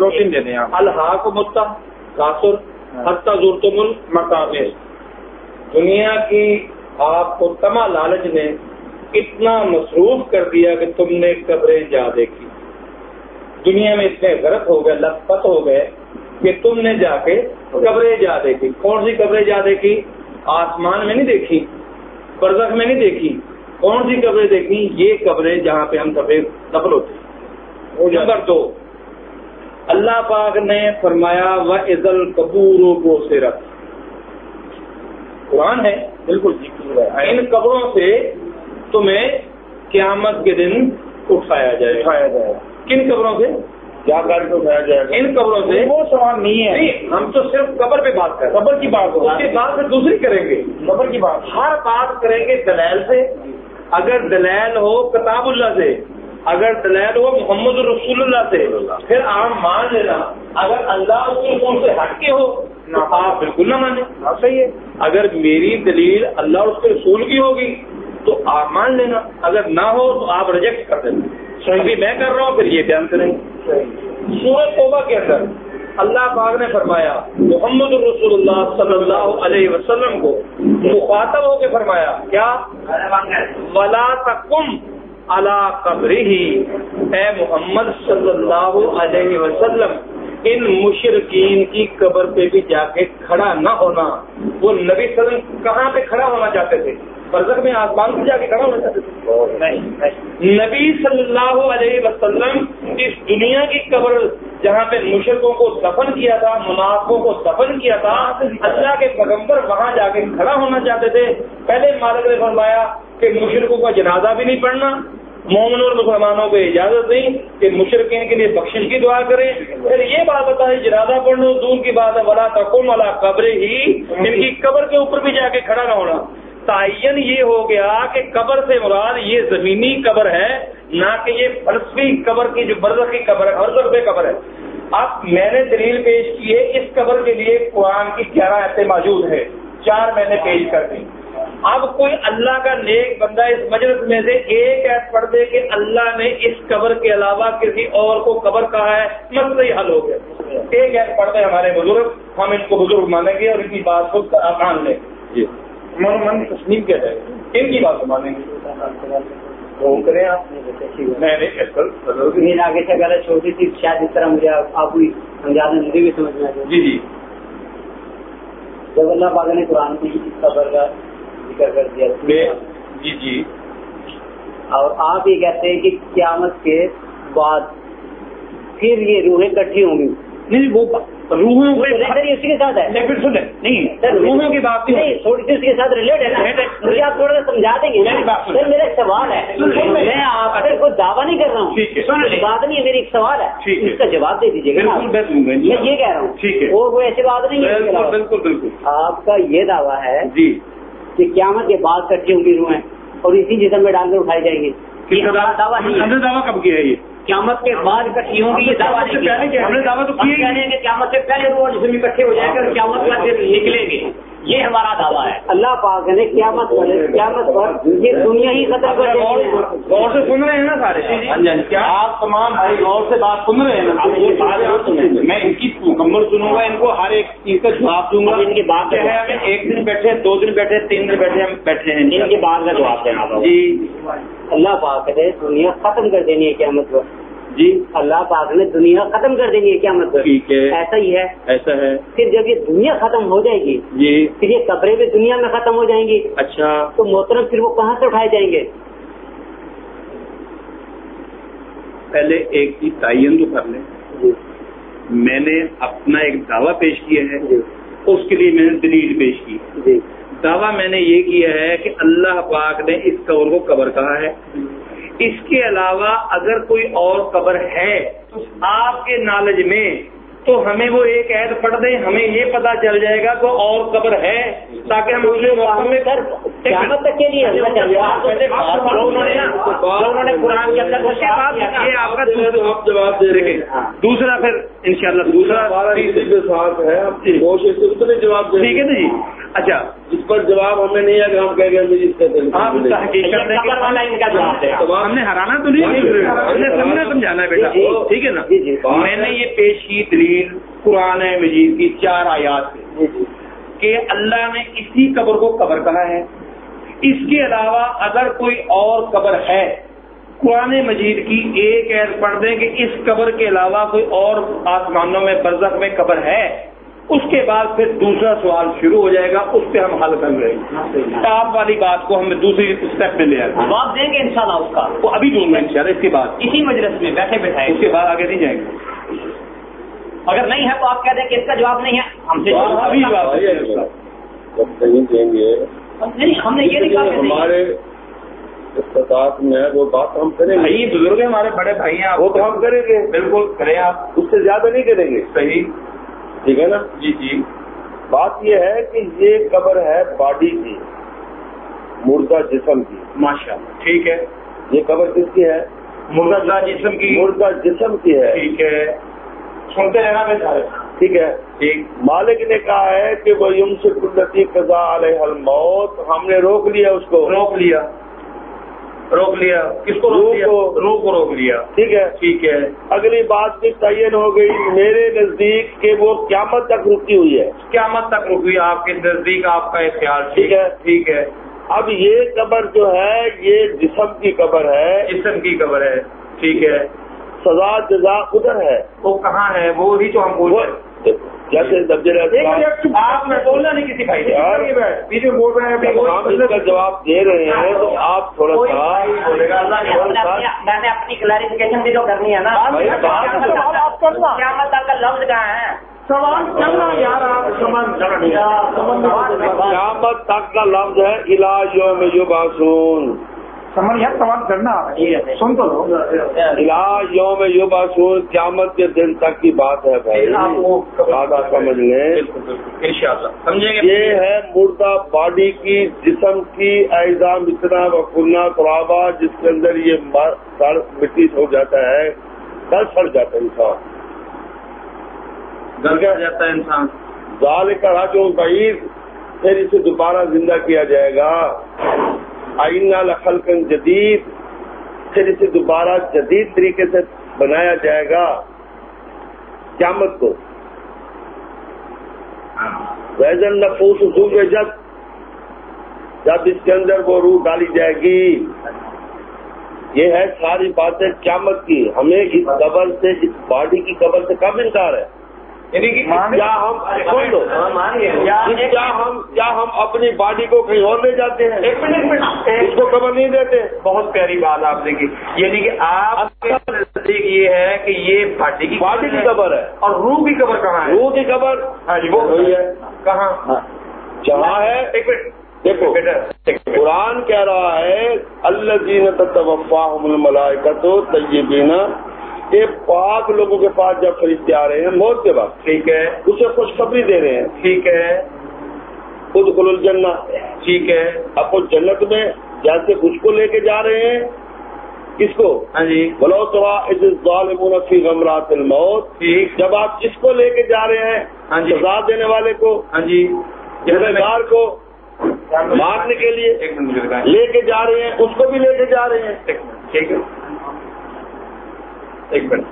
Speaker 7: دو تین دے دیں الحا کو متا کاسر حتہ مل مقام دنیا کی آپ کو تما لالچ نے اتنا مصروف کر دیا کہ تم نے قبریں جا دیکھی۔ دنیا میں اتنے غرق ہو گئے لت پت ہو گئے۔ کہ تم نے جا کے قبریں جا دیکھی۔ کون سی قبریں جا دیکھی؟ آسمان میں نہیں دیکھی برزخ میں نہیں دیکھی۔ کون سی قبریں دیکھی؟ یہ قبریں جہاں پہ ہم سفید نفل ہوتے نمبر دو اللہ پاک نے فرمایا و عزل کپور کو سیرت قرآن ہے بالکل ان قبروں سے تمہیں قیامت کے دن اٹھایا جائے اٹھایا جائے کن قبروں سے؟ کیا کے اٹھایا جائے ان قبروں سے وہ سوال نہیں ہے۔ ہم تو صرف قبر پہ بات کریں قبر کی بات اس کے بعد سے دوسری کریں گے۔ قبر کی بات۔ ہر بات کریں گے دلیل سے۔ اگر دلیل ہو کتاب اللہ سے اگر دلیل ہو محمد رسول اللہ سے پھر آپ مان لینا۔ اگر اللہ اس کے حکم سے ہٹ کے ہو آپ بالکل نہ مانیں۔ صحیح ہے۔ اگر میری دلیل اللہ اور اس کے رسول کی ہوگی تو آپ مان لینا۔ اگر نہ ہو تو آپ ریجیکٹ کر دینا۔ صحیح۔ میں کر رہا ہوں پھر یہ بیان کریں۔ سورت توبہ کے اندر اللہ پاک نے فرمایا، محمد الرسول اللہ صلی اللہ علیہ وسلم کو مخاطب ہو کے فرمایا، کیا؟ ولا تکم اللہ قبری ہی اے محمد صلی اللہ علیہ وسلم، ان مشرقین کی قبر پہ بھی جا کے کھڑا نہ ہونا۔ وہ نبی صلی اللہ علیہ وسلم کہاں پہ کھڑا ہونا چاہتے تھے؟ برزخ میں آسمان پہ جا کے کھڑا ہونا چاہتے نبی صلی اللہ علیہ وسلم اس دنیا کی قبر جہاں پہ مشرقوں کو دفن کیا تھا، منافقوں کو دفن کیا تھا، اللہ کے پیغمبر وہاں جا کے کھڑا ہونا چاہتے تھے۔ پہلے مالک نے فرمایا کہ مشرقوں کا جنازہ بھی نہیں پڑھنا مومن اور مسلمانوں کو اجازت نہیں کہ مشرقین کے لیے بخشش کی دعا کریں۔ پھر یہ بات بتائیں جنازہ پڑھنے دور کی بات ہے، ولا تقم والا قبر ہی ان کی قبر کے اوپر بھی جا کے کھڑا نہ ہونا تعین یہ ہو گیا کہ قبر سے مراد یہ زمینی قبر ہے، نہ کہ یہ فلسفی قبر کی جو برزخی قبر ہے، ہر پہ قبر ہے۔ اب میں نے دلیل پیش کی ہے، اس قبر کے لیے قرآن کی گیارہ ایسے موجود ہے چار میں نے پیش کر دی۔ اب کوئی اللہ کا نیک بندہ اس مجلس میں سے ایک ایس پڑھ دے کہ اللہ نے اس قبر کے علاوہ کسی اور کو قبر کہا ہے، مسئلہ ہی حل ہو گیا۔ ایک ایس پڑھ دے ہمارے بزرگ، ہم ان کو بزرگ مانیں گے اور ان کی بات کو مان لیں۔ گے جی من تسلیم کیا جائے گا۔ ان کی بات مانیں گے۔
Speaker 4: فون کریں آپ۔
Speaker 7: نہیں نہیں
Speaker 5: زمین آگے سے اگر چھوٹی سی شاید اس طرح مجھے آپ کو زیادہ مجھے بھی سمجھ میں آ
Speaker 7: جی جی۔
Speaker 5: جب اللہ پاک نے قرآن کی خبر کا ذکر کر دیا
Speaker 7: جی جی۔
Speaker 5: اور آپ یہ کہتے ہیں کہ قیامت کے بعد پھر یہ روحیں کٹھی ہوں گی۔
Speaker 7: نہیں وہ روحوں
Speaker 5: اسی کے ساتھ ہے۔
Speaker 7: پھر سنیں نہیں۔ روحوں کی بات
Speaker 5: نہیں۔ تھوڑی سی اس کے ساتھ ریلیٹ ہے نا۔ مجھے آپ تھوڑا سا سمجھا دیں گے۔ سر میرا ایک سوال ہے۔ میں آپ سے کوئی دعویٰ نہیں کر رہا ہوں۔ بات نہیں ہے میری ایک سوال ہے۔ اس کا جواب دے دیجیے گا۔
Speaker 7: میں
Speaker 5: یہ کہہ رہا ہوں۔
Speaker 7: ٹھیک ہے۔
Speaker 5: اور وہ ایسی بات نہیں ہے۔
Speaker 7: بالکل۔ بالکل بالکل۔
Speaker 5: آپ کا یہ دعویٰ ہے
Speaker 7: جی۔
Speaker 5: کہ قیامت کے بعد کٹھی ہوں گی روحیں اور اسی جسم میں ڈال کر اٹھائی جائیں گی۔
Speaker 7: ہم
Speaker 5: ہے۔
Speaker 7: نے دعویٰ کب کیا ہے یہ؟
Speaker 5: قیامت کے بعد اکٹھی ہوں گی یہ دعویٰ نہیں
Speaker 7: ہم نے
Speaker 5: کیا
Speaker 7: ہم نے دعویٰ تو کیا
Speaker 5: کہہ رہے ہیں کہ قیامت سے پہلے وہ جسم اکٹھے ہو جائیں گے اور قیامت کا دن نکلیں گے۔ یہ ہمارا دعویٰ ہے۔ اللہ پاک نے قیامت پر قیامت پر یہ دنیا ہی ختم کر دے
Speaker 7: غور سے سن رہے ہیں نا سارے۔ ہاں جی کیا؟ آپ تمام بھائی غور سے بات سن رہے ہیں نا۔ میں ان کی مکمل سنوں گا ان کو ہر ایک چیز کا جواب دوں گا۔
Speaker 5: ان کی بات
Speaker 7: ہمیں ایک دن بیٹھے دو دن بیٹھے تین دن بیٹھے ہم بیٹھے ہیں۔
Speaker 5: ان کے بعد کا جواب دینا۔
Speaker 7: جی۔
Speaker 5: اللہ پاک نے دنیا ختم کر دینی ہے قیامت پر
Speaker 7: جی۔
Speaker 5: اللہ پاک نے دنیا ختم کر دینی ہے قیامت
Speaker 7: ہے۔
Speaker 5: ایسا ہی ہے۔
Speaker 7: ایسا ہے۔
Speaker 5: پھر جب یہ دنیا ختم ہو جائے گی
Speaker 7: جی۔
Speaker 5: پھر یہ قبریں بھی دنیا میں ختم ہو جائیں گی۔
Speaker 7: اچھا۔
Speaker 5: تو محترم پھر وہ کہاں سے اٹھائے جائیں گے؟
Speaker 7: پہلے ایک چیز تعین تو کر لیں۔
Speaker 5: جی۔
Speaker 7: میں نے اپنا ایک دعویٰ پیش کیا ہے۔
Speaker 5: جی۔
Speaker 7: اس کے لیے میں نے دلیل پیش کی۔
Speaker 5: جی۔
Speaker 7: دعویٰ میں نے یہ کیا ہے کہ اللہ پاک نے اس قبر کو قبر کہا ہے۔ اس کے علاوہ اگر کوئی اور قبر ہے تو آپ کے نالج میں تو ہمیں وہ ایک عید پڑھ دیں ہمیں یہ پتا چل جائے گا کہ اور قبر ہے تاکہ ہم میں
Speaker 5: تک کے لیے آپ
Speaker 7: اس کا جواب دے رہے دوسرا پھر انشاءاللہ دوسرا
Speaker 4: ہے
Speaker 7: ٹھیک ہے نا جی؟ اچھا۔
Speaker 4: جس پر جواب ہمیں نہیں ہے کہ ہم اس
Speaker 5: دے گا۔
Speaker 7: ہم نے ہرانا تو نہیں ہم نے سمجھنا سمجھانا ہے بیٹا۔
Speaker 5: جی،
Speaker 7: ٹھیک ہے نا؟
Speaker 5: جی، جی۔
Speaker 7: میں نے یہ پیش کی دلیل قرآن مجید کی چار آیات سے کہ اللہ نے اسی قبر کو قبر کہا ہے۔ اس کے علاوہ اگر کوئی اور قبر ہے قرآن مجید کی ایک ایز پڑھ دیں کہ اس قبر کے علاوہ کوئی اور آسمانوں میں برزخ میں قبر ہے۔ اس کے بعد پھر دوسرا سوال شروع ہو جائے گا اس پہ ہم حل کر رہے ہیں۔ ٹاپ والی بات کو ہم دوسری اسٹیپ میں لے آئے۔
Speaker 5: جواب دیں گے انشاءاللہ اس کا۔
Speaker 7: وہ ابھی دوں گا ان شاء اللہ اس کے بعد۔
Speaker 5: اسی مجلس میں بیٹھے بیٹھائے
Speaker 7: اس کے بعد آگے نہیں جائیں گے۔
Speaker 5: اگر نہیں ہے تو آپ کہہ دیں کہ اس کا جواب نہیں ہے۔ ہم سے
Speaker 7: ابھی جواب دیں گے اس کا۔
Speaker 4: جب نہیں دیں گے
Speaker 5: نہیں ہم نے یہ کہا
Speaker 4: ہمارے استطاعت میں وہ بات ہم کریں گے۔
Speaker 7: بزرگ ہیں ہمارے بڑے بھائی ہیں آپ۔
Speaker 4: وہ تو ہم کریں گے۔
Speaker 7: بالکل کریں آپ۔
Speaker 4: اس سے زیادہ نہیں کریں گے۔
Speaker 7: صحیح۔
Speaker 4: ٹھیک ہے نا؟
Speaker 7: جی جی۔
Speaker 4: بات یہ ہے کہ یہ قبر ہے باڈی کی مردہ جسم کی۔
Speaker 7: ماشاء اللہ۔ ٹھیک ہے۔
Speaker 4: یہ قبر کس کی ہے؟
Speaker 7: مردہ جسم کی۔
Speaker 4: مردہ جسم کی ہے۔
Speaker 7: ٹھیک ہے۔ سنتے رہنا میں سارے۔
Speaker 4: ٹھیک ہے۔
Speaker 7: ٹھیک۔
Speaker 4: مالک نے کہا ہے کہ وہ یم سے قدرتی قضا علیہ الموت ہم نے روک لیا اس کو۔
Speaker 7: روک لیا۔ روک لیا۔ کس کو روک لیا؟
Speaker 4: روح کو-
Speaker 7: روک لیا۔
Speaker 4: ٹھیک ہے۔
Speaker 7: ٹھیک ہے۔
Speaker 4: اگلی بات بھی تعین ہو گئی میرے نزدیک کہ وہ قیامت تک رکی ہوئی ہے۔
Speaker 7: قیامت تک رکی آپ کے نزدیک آپ کا خیال
Speaker 4: ٹھیک ہے۔
Speaker 7: ٹھیک ہے۔
Speaker 4: اب یہ قبر جو ہے یہ جسم کی قبر ہے۔
Speaker 7: جسم کی خبر ہے۔ ٹھیک ہے۔
Speaker 4: سزا جزا ادھر ہے۔
Speaker 7: وہ کہاں ہے؟ وہ ہی تو ہم بول رہے ہیں۔
Speaker 4: جیسے
Speaker 7: آپ نے بولنا نہیں کسی
Speaker 4: کا جواب دے رہے ہیں تو آپ تھوڑا سا
Speaker 7: بھائی بولے گا اللہ نے
Speaker 5: میں نے اپنی- میں نے اپنی کلیریفیکیشن بھی تو کرنی ہے نا۔ قیامت تک کا لفظ کہاں ہے؟
Speaker 7: سوال چل رہا ہے یار
Speaker 4: قیامت تک کا لفظ ہے؟ علا یوم یبعثون۔
Speaker 7: سمجھ یار سوال کرنا۔ سن تو لو۔
Speaker 4: یوم یبعثون قیامت کے دن تک کی بات ہے بھائی۔ بات آپ سمجھ لیں۔
Speaker 7: ان شاء اللہ سمجھیں گے۔
Speaker 4: یہ ہے مردہ باڈی کی جسم کی ایزام اتنا وقنا قرابہ جس کے اندر یہ مٹی ہو جاتا ہے کل سڑ جاتا ہے انسان۔
Speaker 7: گل جاتا ہے انسان۔
Speaker 4: ظال کا راجوں بعید پھر اسے دوبارہ زندہ کیا جائے گا۔ آئینہ لخلقن جدید، پھر اسے دوبارہ جدید طریقے سے بنایا جائے گا۔ قیامت کو۔ ویزن نفوس جب جب اس کے اندر وہ روح ڈالی جائے گی۔ یہ ہے ساری باتیں قیامت کی۔ ہمیں اس قبر سے، اس باڈی کی قبر سے کب انکار ہے؟
Speaker 7: یعنی کہ
Speaker 4: کیا ہم کیا ہم کیا؟ ہم اپنی باڈی کو کہیں اور لے جاتے ہیں۔
Speaker 7: ایک منٹ
Speaker 4: اس کو خبر نہیں دیتے۔
Speaker 7: بہت پیاری بات آپ نے کی۔ یعنی کہ آپ کے نزدیک یہ ہے کہ یہ باڈی کی
Speaker 4: باڈی کی خبر ہے۔
Speaker 7: اور روح کی خبر کہاں ہے؟
Speaker 4: روح کی خبر
Speaker 7: ہاں جی
Speaker 4: وہ وہی ہے۔
Speaker 7: کہاں؟
Speaker 4: جہاں ہے۔
Speaker 7: ایک منٹ۔
Speaker 4: دیکھو قرآن کہہ رہا ہے اللہ جین توفا ملائکت طیبین کہ پاک لوگوں کے پاس جب فرشتے آ رہے ہیں موت کے بعد
Speaker 7: ٹھیک ہے۔
Speaker 4: اسے خوشخبری دے رہے ہیں۔
Speaker 7: ٹھیک ہے۔
Speaker 4: خود خل الجنہ۔
Speaker 7: ٹھیک ہے۔
Speaker 4: وہ جنت میں جیسے اس کو لے کے جا رہے ہیں کس کو؟
Speaker 7: ہاں جی۔
Speaker 4: بلو ظالمون فی غمرات الموت۔
Speaker 7: ٹھیک۔
Speaker 4: جب آپ اس کو لے کے جا رہے ہیں
Speaker 7: ہاں جی۔
Speaker 4: سزا دینے والے کو
Speaker 7: ہاں جی۔
Speaker 4: جہاں کو مارنے کے لیے لے کے جا رہے ہیں اس کو بھی لے کے جا رہے ہیں۔
Speaker 7: ٹھیک ہے۔ ایک منٹ۔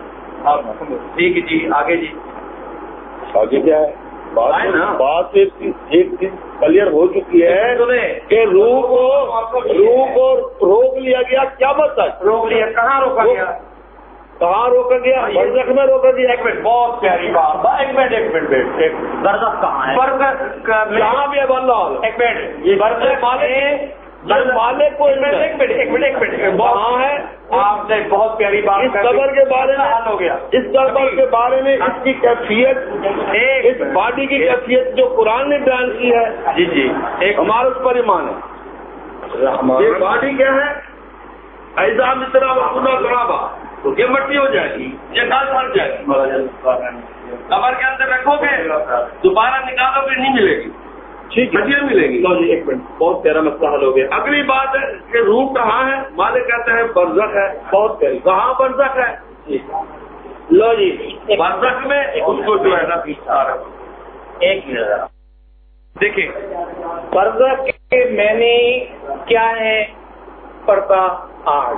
Speaker 7: آپ ٹھیک ہے جی آگے جی۔
Speaker 4: آگے کیا ہے؟ بات
Speaker 7: آئے نا۔
Speaker 4: بات ایک چیز- کلیئر ہو چکی ہے کہ روح کو روح کو روک لیا گیا۔ کیا تک
Speaker 7: روک لیا۔ کہاں روکا گیا؟
Speaker 4: کہاں روکا گیا؟ برزخ میں روکا گیا۔
Speaker 7: ایک منٹ بہت پیاری بات۔ ایک منٹ ایک منٹ ایک ایک
Speaker 6: برزخ کہاں ہے؟
Speaker 7: برزخ
Speaker 4: یہاں بھی ہے بلال
Speaker 7: ایک منٹ۔ برزخ والے
Speaker 4: مالک کو
Speaker 7: ایک منٹ ایک منٹ ایک منٹ
Speaker 4: کہاں ہے۔
Speaker 7: آپ نے بہت پیاری بات
Speaker 4: اس۔ قبر کے بارے میں
Speaker 7: حل ہو گیا؟
Speaker 4: اس قبر کے بارے میں اس کی کیفیت اس باڈی کی کیفیت جو قرآن نے بیان کی ہے
Speaker 7: جی جی۔ ایک
Speaker 4: ہمارا اس پر ایمان ہے۔ یہ باڈی کیا ہے؟ ایسا مترا اپنا کرابا۔ تو یہ مٹی ہو جائے گی یہ گل پھٹ جائے گی۔ قبر کے اندر رکھو گے دوبارہ نکالو گے نہیں ملے گی۔ ٹھیک ہے۔ ملے گی۔
Speaker 7: لو جی ایک منٹ۔ بہت پیارا مسئلہ حل ہو گیا۔
Speaker 4: اگلی بات ہے کہ روح کہاں ہے؟ مالک کہتے ہیں برزخ ہے۔
Speaker 7: بہت پیاری۔
Speaker 4: کہاں برزخ ہے؟
Speaker 7: لو جی۔
Speaker 4: برزخ میں اس کو جو ہے نا
Speaker 7: ایک منٹ۔ دیکھیں۔ برزخ کے معنی کیا ہے پردہ آج۔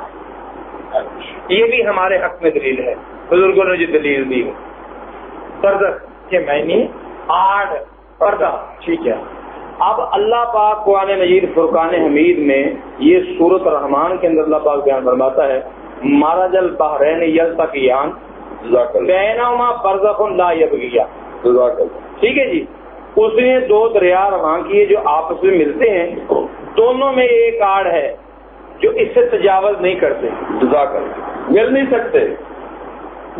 Speaker 7: یہ بھی ہمارے حق میں دلیل ہے۔ بزرگوں نے جو دلیل دی ہے۔ برزخ کے معنی آڑ پردہ ٹھیک ہے۔ اب اللہ پاک قرآن مجید فرقان حمید میں یہ صورت رحمان کے اندر اللہ پاک بیان فرماتا ہے مارا جل بحرین یل تک
Speaker 4: جزاک اللہ
Speaker 7: بینما برزخ لا یبغیا ٹھیک ہے جی؟ اس نے دو دریا رواں کیے جو آپس میں ملتے ہیں دونوں میں ایک آڑ ہے جو اس سے تجاوز نہیں کرتے۔
Speaker 4: جزاک اللہ مل نہیں سکتے۔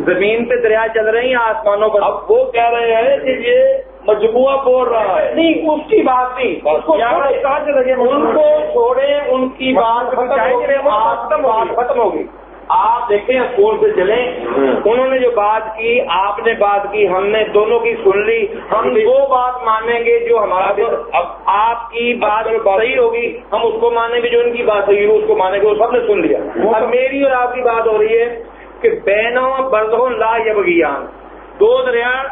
Speaker 7: زمین پہ دریا چل رہے ہیں آسمانوں پر۔
Speaker 4: اب وہ کہہ رہے ہیں کہ یہ مجموعہ بول رہا ہے۔
Speaker 7: نہیں اس کی بات نہیں۔ یا
Speaker 4: لگے
Speaker 7: ان کو چھوڑے ان کی بات
Speaker 4: ختم
Speaker 7: ہوگی آپ دیکھیں اسکول سے چلیں۔ انہوں نے جو بات کی آپ نے بات کی ہم نے دونوں کی سن لی۔ ہم وہ بات مانیں گے جو ہمارا آپ کی بات صحیح ہوگی۔ ہم اس کو مانیں گے جو ان کی بات صحیح ہوگی اس کو مانیں گے۔ وہ سب نے سن لیا۔ اب میری اور آپ کی بات ہو رہی ہے کہ بینوں بردوں لا یبغیان۔ دو دریا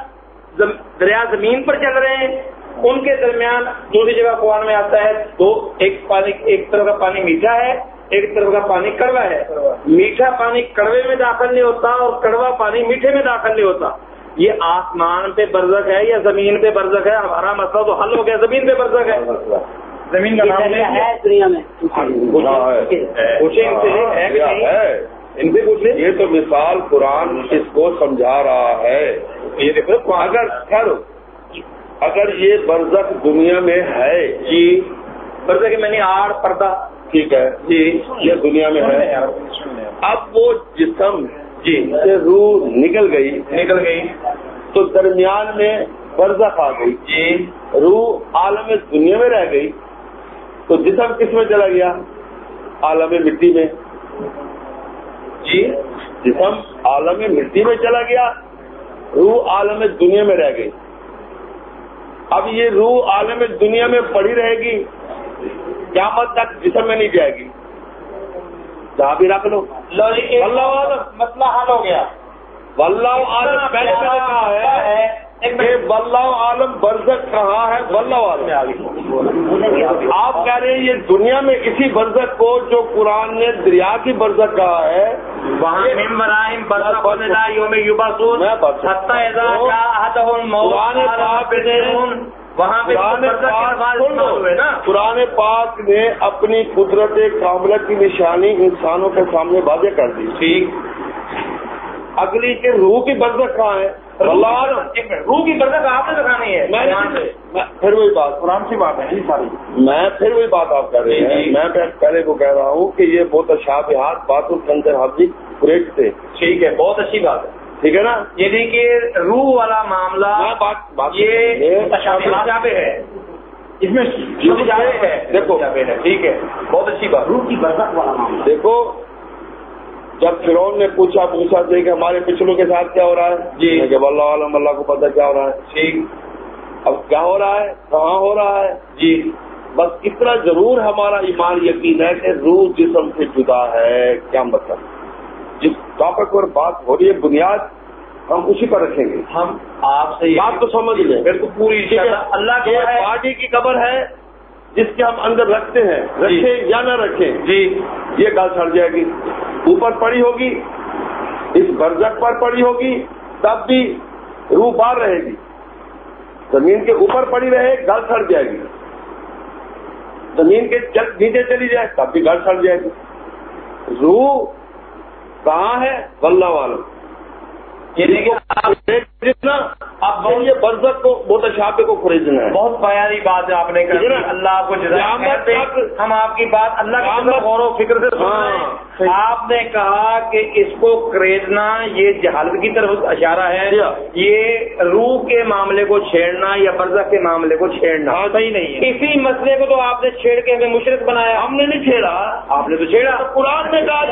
Speaker 7: دریا زمین پر چل رہے ہیں۔ ان کے درمیان دوسری جگہ قرآن میں آتا ہے دو ایک پانی ایک طرف کا پانی میٹھا ہے ایک طرف کا پانی کڑوا ہے۔ میٹھا پانی کڑوے میں داخل نہیں ہوتا اور کڑوا پانی میٹھے میں داخل نہیں ہوتا۔ یہ آسمان پہ برزخ ہے یا زمین پہ برزخ ہے؟ ہمارا مسئلہ تو حل ہو گیا زمین پہ برزخ ہے۔ زمین کا نام
Speaker 6: ہے۔ دنیا میں۔
Speaker 4: ہاں
Speaker 7: ان سے ہے کہ نہیں؟
Speaker 4: ہے
Speaker 7: ان سے پوچھ لیں
Speaker 4: یہ تو مثال قرآن اس کو سمجھا رہا ہے۔
Speaker 7: یہ دیکھو
Speaker 4: اگر ٹھہرو اگر یہ برزخ دنیا میں ہے۔
Speaker 7: جی۔ برزخ میں نے آڑ پردہ۔
Speaker 4: ٹھیک ہے۔
Speaker 7: جی۔
Speaker 4: یہ دنیا میں ہے۔ اب وہ جسم
Speaker 7: جی۔
Speaker 4: سے روح نکل گئی۔
Speaker 7: نکل گئی۔
Speaker 4: تو درمیان میں برزخ آ گئی۔
Speaker 7: جی۔
Speaker 4: روح عالم دنیا میں رہ گئی۔ تو جسم کس میں چلا گیا؟ عالم مٹی میں۔
Speaker 7: جی
Speaker 4: جسم عالم مٹی میں چلا گیا روح عالم دنیا میں رہ گئی۔ اب یہ روح عالم دنیا میں پڑی رہے گی قیامت تک جسم میں نہیں جائے گی۔ جہاں بھی رکھ لو۔
Speaker 7: جی
Speaker 4: اللہ عالم
Speaker 7: مسئلہ حل ہو گیا۔
Speaker 4: واللہ عالم پہلے میں نے کہا ہے واللہ عالم برزخ کہاں ہے؟ واللہ عالم۔ آپ کہہ رہے ہیں یہ دنیا میں اسی برزخ کو جو قرآن نے دریا کی برزخ کہا ہے
Speaker 7: وہاں برزخ
Speaker 4: قرآن پاک نے پرانے پاک نے اپنی قدرت کاملہ کی نشانی انسانوں کے سامنے واضح کر دی۔
Speaker 7: ٹھیک۔
Speaker 4: اگلی کے روح کی برزت کہاں ہے؟
Speaker 7: روح کی برزت آپ نے دکھانی ہے۔
Speaker 4: میں پھر وہی بات
Speaker 3: قرآن کی بات ہے ساری۔
Speaker 4: میں پھر وہی بات آپ کر رہے ہیں۔ میں پہلے کو کہہ رہا ہوں کہ یہ بہت اچھا بہار بات القندر حافظی کریکٹ تھے۔
Speaker 7: ٹھیک ہے بہت اچھی بات ہے۔
Speaker 4: ٹھیک ہے نا؟
Speaker 7: یعنی کہ روح والا معاملہ یہ ہے۔ اس میں
Speaker 4: دیکھو۔
Speaker 7: ٹھیک ہے بہت اچھی بات۔
Speaker 6: روح کی برکت والا معاملہ۔
Speaker 4: دیکھو جب فرون نے پوچھا پوچھا تھے کہ ہمارے پچھلوں کے ساتھ کیا ہو رہا ہے؟
Speaker 7: جی۔
Speaker 4: کہ اللہ عالم اللہ کو پتا کیا ہو رہا ہے۔
Speaker 7: ٹھیک۔
Speaker 4: اب کیا ہو رہا ہے؟ کہاں ہو رہا ہے؟
Speaker 7: جی۔
Speaker 4: بس اتنا ضرور ہمارا ایمان یقین ہے کہ روح جسم سے جدا ہے۔ کیا مطلب؟ جس ٹاپک پر بات ہو رہی ہے بنیاد ہم اسی پر رکھیں گے۔
Speaker 7: ہم آپ سے
Speaker 4: بات تو سمجھ لیں۔
Speaker 7: پوری
Speaker 4: اللہ کی پارٹی کی قبر ہے۔ جس کے ہم اندر رکھتے ہیں رکھیں یا نہ رکھیں
Speaker 7: جی۔
Speaker 4: یہ گل چڑھ جائے گی۔ اوپر پڑی ہوگی اس برزت پر پڑی ہوگی تب بھی روح باہر رہے گی۔ زمین کے اوپر پڑی رہے گل چڑھ جائے گی۔ زمین کے نیچے چلی جائے تب بھی گل چڑھ جائے گی۔ روح کہاں ہے؟ ولہ والا جتنا اب یہ برزت کو بہت اشاپے کو خریدنا ہے۔
Speaker 7: بہت پیاری بات ہے آپ نے کہی اللہ کو ہم آپ کی بات اللہ کا غور و فکر سے سن آپ نے کہا کہ اس کو خریدنا یہ جہالت کی طرف اشارہ ہے۔ یہ روح کے معاملے کو چھیڑنا یا برزت کے معاملے کو چھیڑنا۔ صحیح نہیں ہے۔ اسی مسئلے کو تو آپ نے چھیڑ کے ہمیں مشرق بنایا۔
Speaker 4: ہم نے نہیں چھیڑا۔
Speaker 7: آپ نے تو چھیڑا۔
Speaker 4: قرآن نے کہا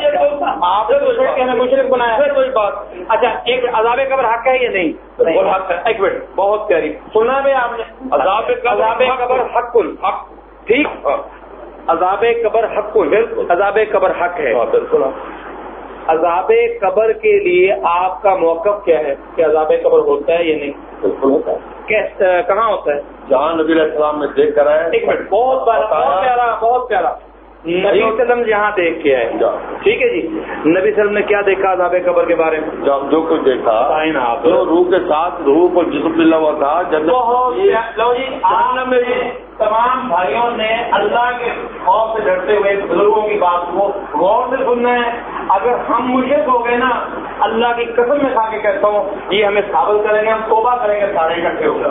Speaker 7: آپ نے تو چھیڑ کے ہمیں مشرق بنایا۔
Speaker 4: کوئی بات۔
Speaker 7: اچھا ایک عذاب قبر حق ہے یا نہیں؟ حق ہے. ایک منٹ. بہت پیاری. سنا بھی آپ نے. عذاب عذاب قبر حق. حق. ٹھیک. عذاب قبر حق. عذاب قبر حق ہے.
Speaker 4: بالکل.
Speaker 7: عذاب قبر کے لیے آپ کا موقف کیا ہے؟ کہ عذاب قبر ہوتا ہے یا نہیں؟
Speaker 4: بالکل ہوتا ہے.
Speaker 7: کہاں ہوتا ہے؟
Speaker 4: جہاں نبی علیہ السلام نے دیکھ کر آئے
Speaker 7: ایک منٹ. بہت پیارا بہت پیارا. نبی وسلم جہاں دیکھ کے آئے۔ ٹھیک ہے جی۔ نبی وسلم نے کیا دیکھا عذاب قبر کے بارے میں؟
Speaker 4: جو کچھ دیکھا جو روح کے ساتھ روح کو جسم ملا ہوا تھا جب
Speaker 7: لو جی میں تمام بھائیوں نے اللہ کے خوف سے ڈرتے ہوئے بزرگوں کی بات کو غور سے سننا ہے۔ اگر ہم مجھے ہو گئے نا اللہ کی قسم میں کھا کے کہتا ہوں یہ ہمیں ثابت کریں گے ہم توبہ کریں گے سارے اکٹھے ہو کر۔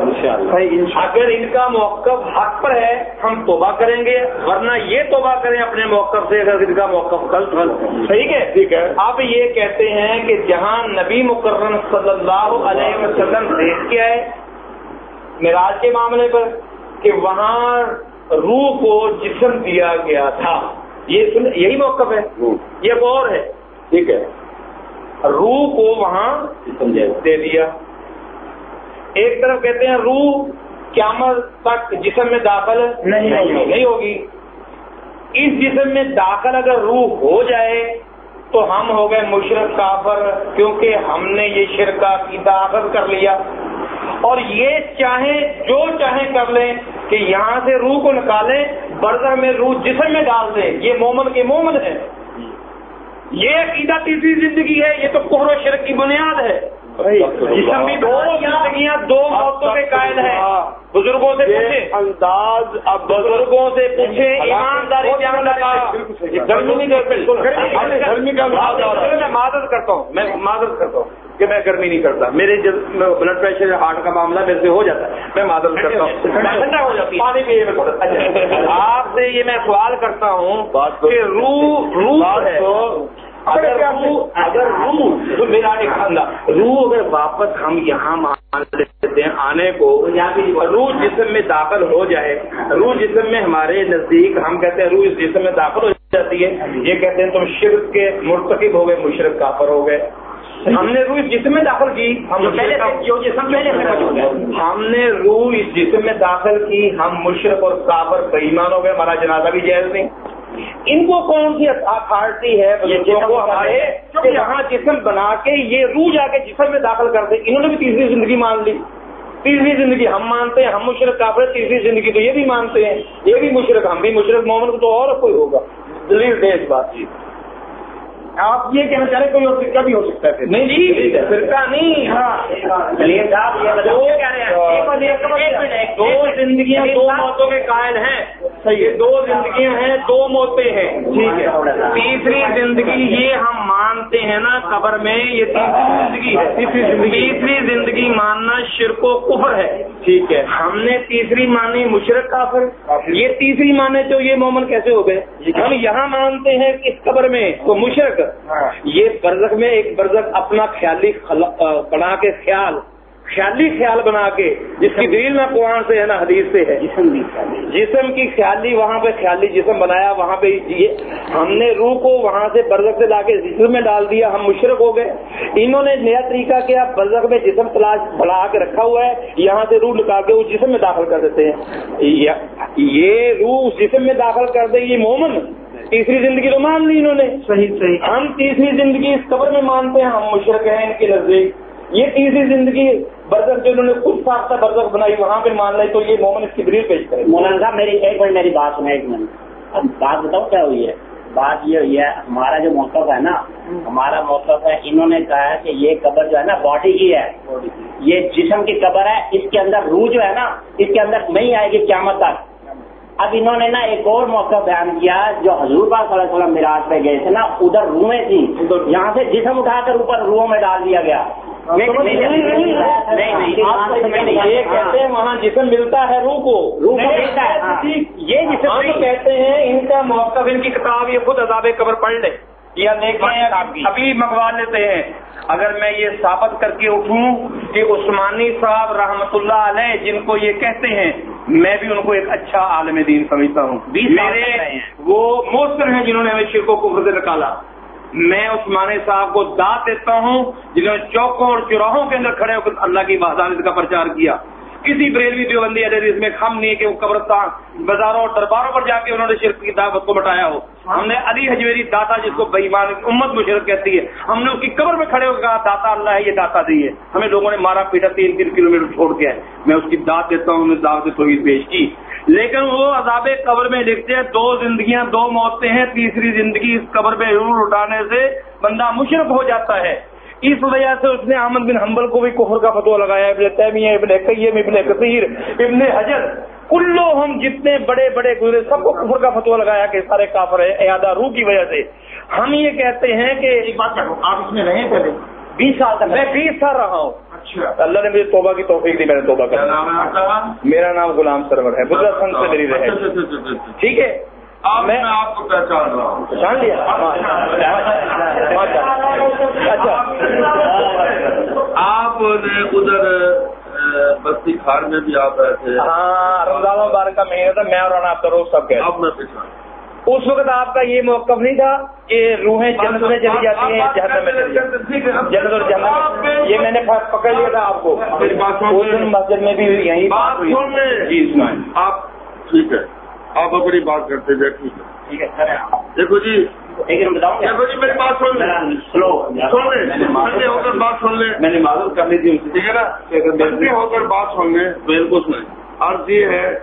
Speaker 7: اگر ان کا موقف حق پر ہے ہم توبہ کریں گے ورنہ یہ توبہ کریں اپنے موقف سے اگر ان کا موقف غلط غلط ٹھیک ہے؟ ٹھیک ہے۔ آپ یہ کہتے ہیں کہ جہاں نبی مکرم صلی اللہ علیہ وسلم دیکھ کے آئے معراج کے معاملے پر کہ وہاں روح کو جسم دیا گیا تھا۔ یہ یہی موقف ہے؟ یہ اور ہے۔
Speaker 4: ٹھیک ہے۔
Speaker 7: روح کو وہاں دے دیا۔ ایک طرف کہتے ہیں روح قیامت تک جسم میں داخل نہیں ہوگی۔ اس جسم میں داخل اگر روح ہو جائے تو ہم ہو گئے مشرق کافر کیونکہ ہم نے یہ شرکا کی داخل کر لیا۔ اور یہ چاہیں جو چاہیں کر لیں کہ یہاں سے روح کو نکالیں برزہ میں روح جسم میں ڈال دیں۔ یہ مومن کے مومن ہے یہ عقیدہ تیسری زندگی ہے یہ تو کوہر و شرک کی بنیاد ہے۔ جسم بھی دو زندگیاں دو موتوں کے قائد ہیں بزرگوں سے پوچھے
Speaker 4: انداز
Speaker 7: اب بزرگوں سے پوچھے ایمانداری میں معذرت کرتا ہوں۔ میں معذرت کرتا ہوں کہ میں گرمی نہیں کرتا۔ میرے بلڈ پریشر ہارٹ کا معاملہ میرے سے ہو جاتا ہے۔ میں معذرت کرتا ہوں۔ ٹھنڈا ہو جاتی پانی پیے آپ سے یہ میں سوال کرتا ہوں کہ روح روح ہے اگر روح اگر روح میرا ایک روح اگر واپس ہم یہاں مان لیتے ہیں آنے کو روح جسم میں داخل ہو جائے۔ روح جسم میں ہمارے نزدیک ہم کہتے ہیں روح اس جسم میں داخل ہو جاتی ہے۔ یہ کہتے ہیں تم شرک کے مرتکب ہو گئے مشرق کافر ہو گئے۔ ہم نے روح اس جسم میں داخل کی ہم جو جسم پہلے ہم نے روح اس جسم میں داخل کی ہم مشرق اور کافر بےمان ہو گئے ہمارا جنازہ بھی جائز نہیں۔ ان کو کون سی اتھارٹی ہے؟ ہمارے یہاں جسم بنا کے یہ روح جا کے جسم میں داخل کر دے۔ انہوں نے بھی تیسری زندگی مان لی۔ تیسری زندگی ہم مانتے ہیں ہم مشرق کافر تیسری زندگی تو یہ بھی مانتے ہیں۔ یہ بھی مشرق ہم بھی مشرق کو تو اور کوئی ہوگا۔ دلیل دے اس بات چیت
Speaker 3: آپ یہ کہنا چاہ رہے کوئی اور فرقہ بھی ہو سکتا ہے
Speaker 7: نہیں جی فرقہ نہیں۔
Speaker 5: ہاں چلیے صاحب یہ
Speaker 7: دو زندگیاں دو موتوں کے قائل ہیں۔ یہ دو زندگیاں ہیں دو موتیں ہیں۔ ٹھیک ہے۔ تیسری زندگی یہ ہم مانتے ہیں نا قبر میں یہ تیسری زندگی ہے۔ تیسری زندگی۔ تیسری زندگی ماننا شرک و کفر ہے۔ ٹھیک ہے۔ ہم نے تیسری مانی مشرق کافر۔ یہ تیسری مانے تو یہ مومن کیسے ہو گئے؟ ہم یہاں مانتے ہیں اس قبر میں تو مشرق یہ برزخ میں ایک برزخ اپنا خیالی بنا کے خیال خیالی خیال بنا کے جس کی دلیل میں قرآن سے ہے نا حدیث سے ہے۔
Speaker 5: جسم بھی
Speaker 7: جسم کی خیالی وہاں پہ خیالی جسم بنایا وہاں پہ ہم نے روح کو وہاں سے برزخ سے لا کے جسم میں ڈال دیا ہم مشرق ہو گئے۔ انہوں نے نیا طریقہ کیا برزخ میں جسم تلاش بڑھا کے رکھا ہوا ہے یہاں سے روح نکال کے اس جسم میں داخل کر دیتے ہیں۔ یہ روح اس جسم میں داخل کر دے یہ مومن۔ تیسری زندگی تو مان لی انہوں نے۔
Speaker 3: صحیح صحیح۔
Speaker 7: ہم تیسری زندگی اس قبر میں مانتے ہیں ہم مشرق ہیں ان کے نزدیک۔ یہ تیسری زندگی برزخ جو انہوں نے خود ساختہ برزخ بنائی وہاں پہ مان لے تو یہ مومن اس کی دلیل پیش کرے۔
Speaker 5: مولانا صاحب میری ایک منٹ میری بات سنا ایک منٹ۔ اب بات بتاؤ کیا ہوئی ہے؟ بات یہ ہوئی ہے ہمارا جو موقف ہے نا ہمارا موقف ہے انہوں نے کہا ہے کہ یہ قبر جو ہے نا باڈی کی ہے۔ یہ جسم کی قبر ہے اس کے اندر روح جو ہے نا اس کے اندر نہیں آئے گی قیامت تک۔ اب انہوں نے نا ایک اور موقع بیان کیا جو حضور پاک صلی اللہ علیہ وسلم مراج پہ گئے تھے نا ادھر روحیں تھیں۔ یہاں سے جسم اٹھا کر اوپر روحوں میں ڈال دیا گیا۔
Speaker 7: یہ کہتے ہیں وہاں جسم ملتا ہے روح کو۔ روح کو ملتا ہے۔ یہ جسم کہتے ہیں ان کا موقف ان کی کتاب یہ خود عذاب قبر پڑھ لے۔ یا دیکھیں ابھی منگوا لیتے ہیں۔ اگر میں یہ ثابت کر کے اٹھوں کہ عثمانی صاحب رحمت اللہ علیہ جن کو یہ کہتے ہیں میں بھی ان کو ایک اچھا عالم دین سمجھتا ہوں۔ میرے وہ موسر ہیں جنہوں نے ہمیں شرکوں کو سے نکالا۔ میں عثمانی صاحب کو داد دیتا ہوں جنہوں نے چوکوں اور چوراہوں کے اندر کھڑے ہو کر اللہ کی بازار کا پرچار کیا۔ کسی بریلوی دیوبندی حدیث میں خم نہیں کہ وہ قبرستان بازاروں اور درباروں پر جا کے انہوں نے شرک کی دعوت کو بٹایا ہو۔ ہم نے علی حجویری داتا جس کو بےمان امت مشرق کہتی ہے، ہم نے اس کی قبر میں کھڑے ہو کہا، داتا اللہ ہے، یہ داتا دی ہے۔ ہمیں لوگوں نے مارا، پیٹا تین تین کلو میٹر چھوڑ کے میں اس کی داد دیتا ہوں نے دعوت توحید پیش کی۔ لیکن وہ عذاب قبر میں لکھتے ہیں، دو زندگیاں، دو موتیں ہیں۔ تیسری زندگی اس قبر میں رول اٹھانے سے بندہ مشرق ہو جاتا ہے۔ اس وجہ سے اس نے احمد بن حنبل کو بھی کفر کا فتوا لگایا ابن تیمیہ ابن قیم ابن کثیر ابن حجر کلو ہم جتنے بڑے بڑے گزرے سب کو کفر کا فتوا لگایا کہ سارے کافر ہے اعادہ روح کی وجہ سے۔ ہم یہ کہتے ہیں کہ
Speaker 3: ایک بات آپ اس میں رہے پہلے؟
Speaker 7: بیس سال تک۔ میں بیس سال رہا ہوں۔
Speaker 3: اچھا۔
Speaker 7: اللہ نے مجھے توبہ کی توفیق دی میں نے توبہ کر میرا نام غلام سرور ہے بدر سنگ سے میری رہے
Speaker 4: اچھا، اچھا، اچھا،۔
Speaker 7: ٹھیک ہے؟ میں
Speaker 4: آپ کو پہچان رہا ہوں
Speaker 7: پہچان لیا اچھا
Speaker 4: آپ نے ادھر بستی کھار میں بھی آپ رہے تھے
Speaker 7: ہاں رمضان مبارک کا مہینہ تھا میں اور رانا آپ روز سب گئے
Speaker 4: اب میں پہچان
Speaker 7: اس وقت آپ کا یہ موقف نہیں تھا کہ روحیں جنت میں چلی جاتی ہیں جہنم میں ہیں جنت اور جہنم میں یہ میں نے پکڑ لیا تھا آپ کو مسجد میں بھی یہی بات ہوئی جی
Speaker 4: آپ ٹھیک ہے آپ اپنی بات کرتے تھے ٹھیک ہے دیکھو جی۔ دیکھو جی میری بات سن لیں۔
Speaker 5: سلو۔
Speaker 4: سن لیں۔ ہو کر بات سن لیں۔
Speaker 7: میں نے معلوم کر لی تھی
Speaker 4: ٹھیک ہے نا؟ ٹھنڈے ہو کر بات سن لیں۔ بالکل سنیں عرض یہ ہے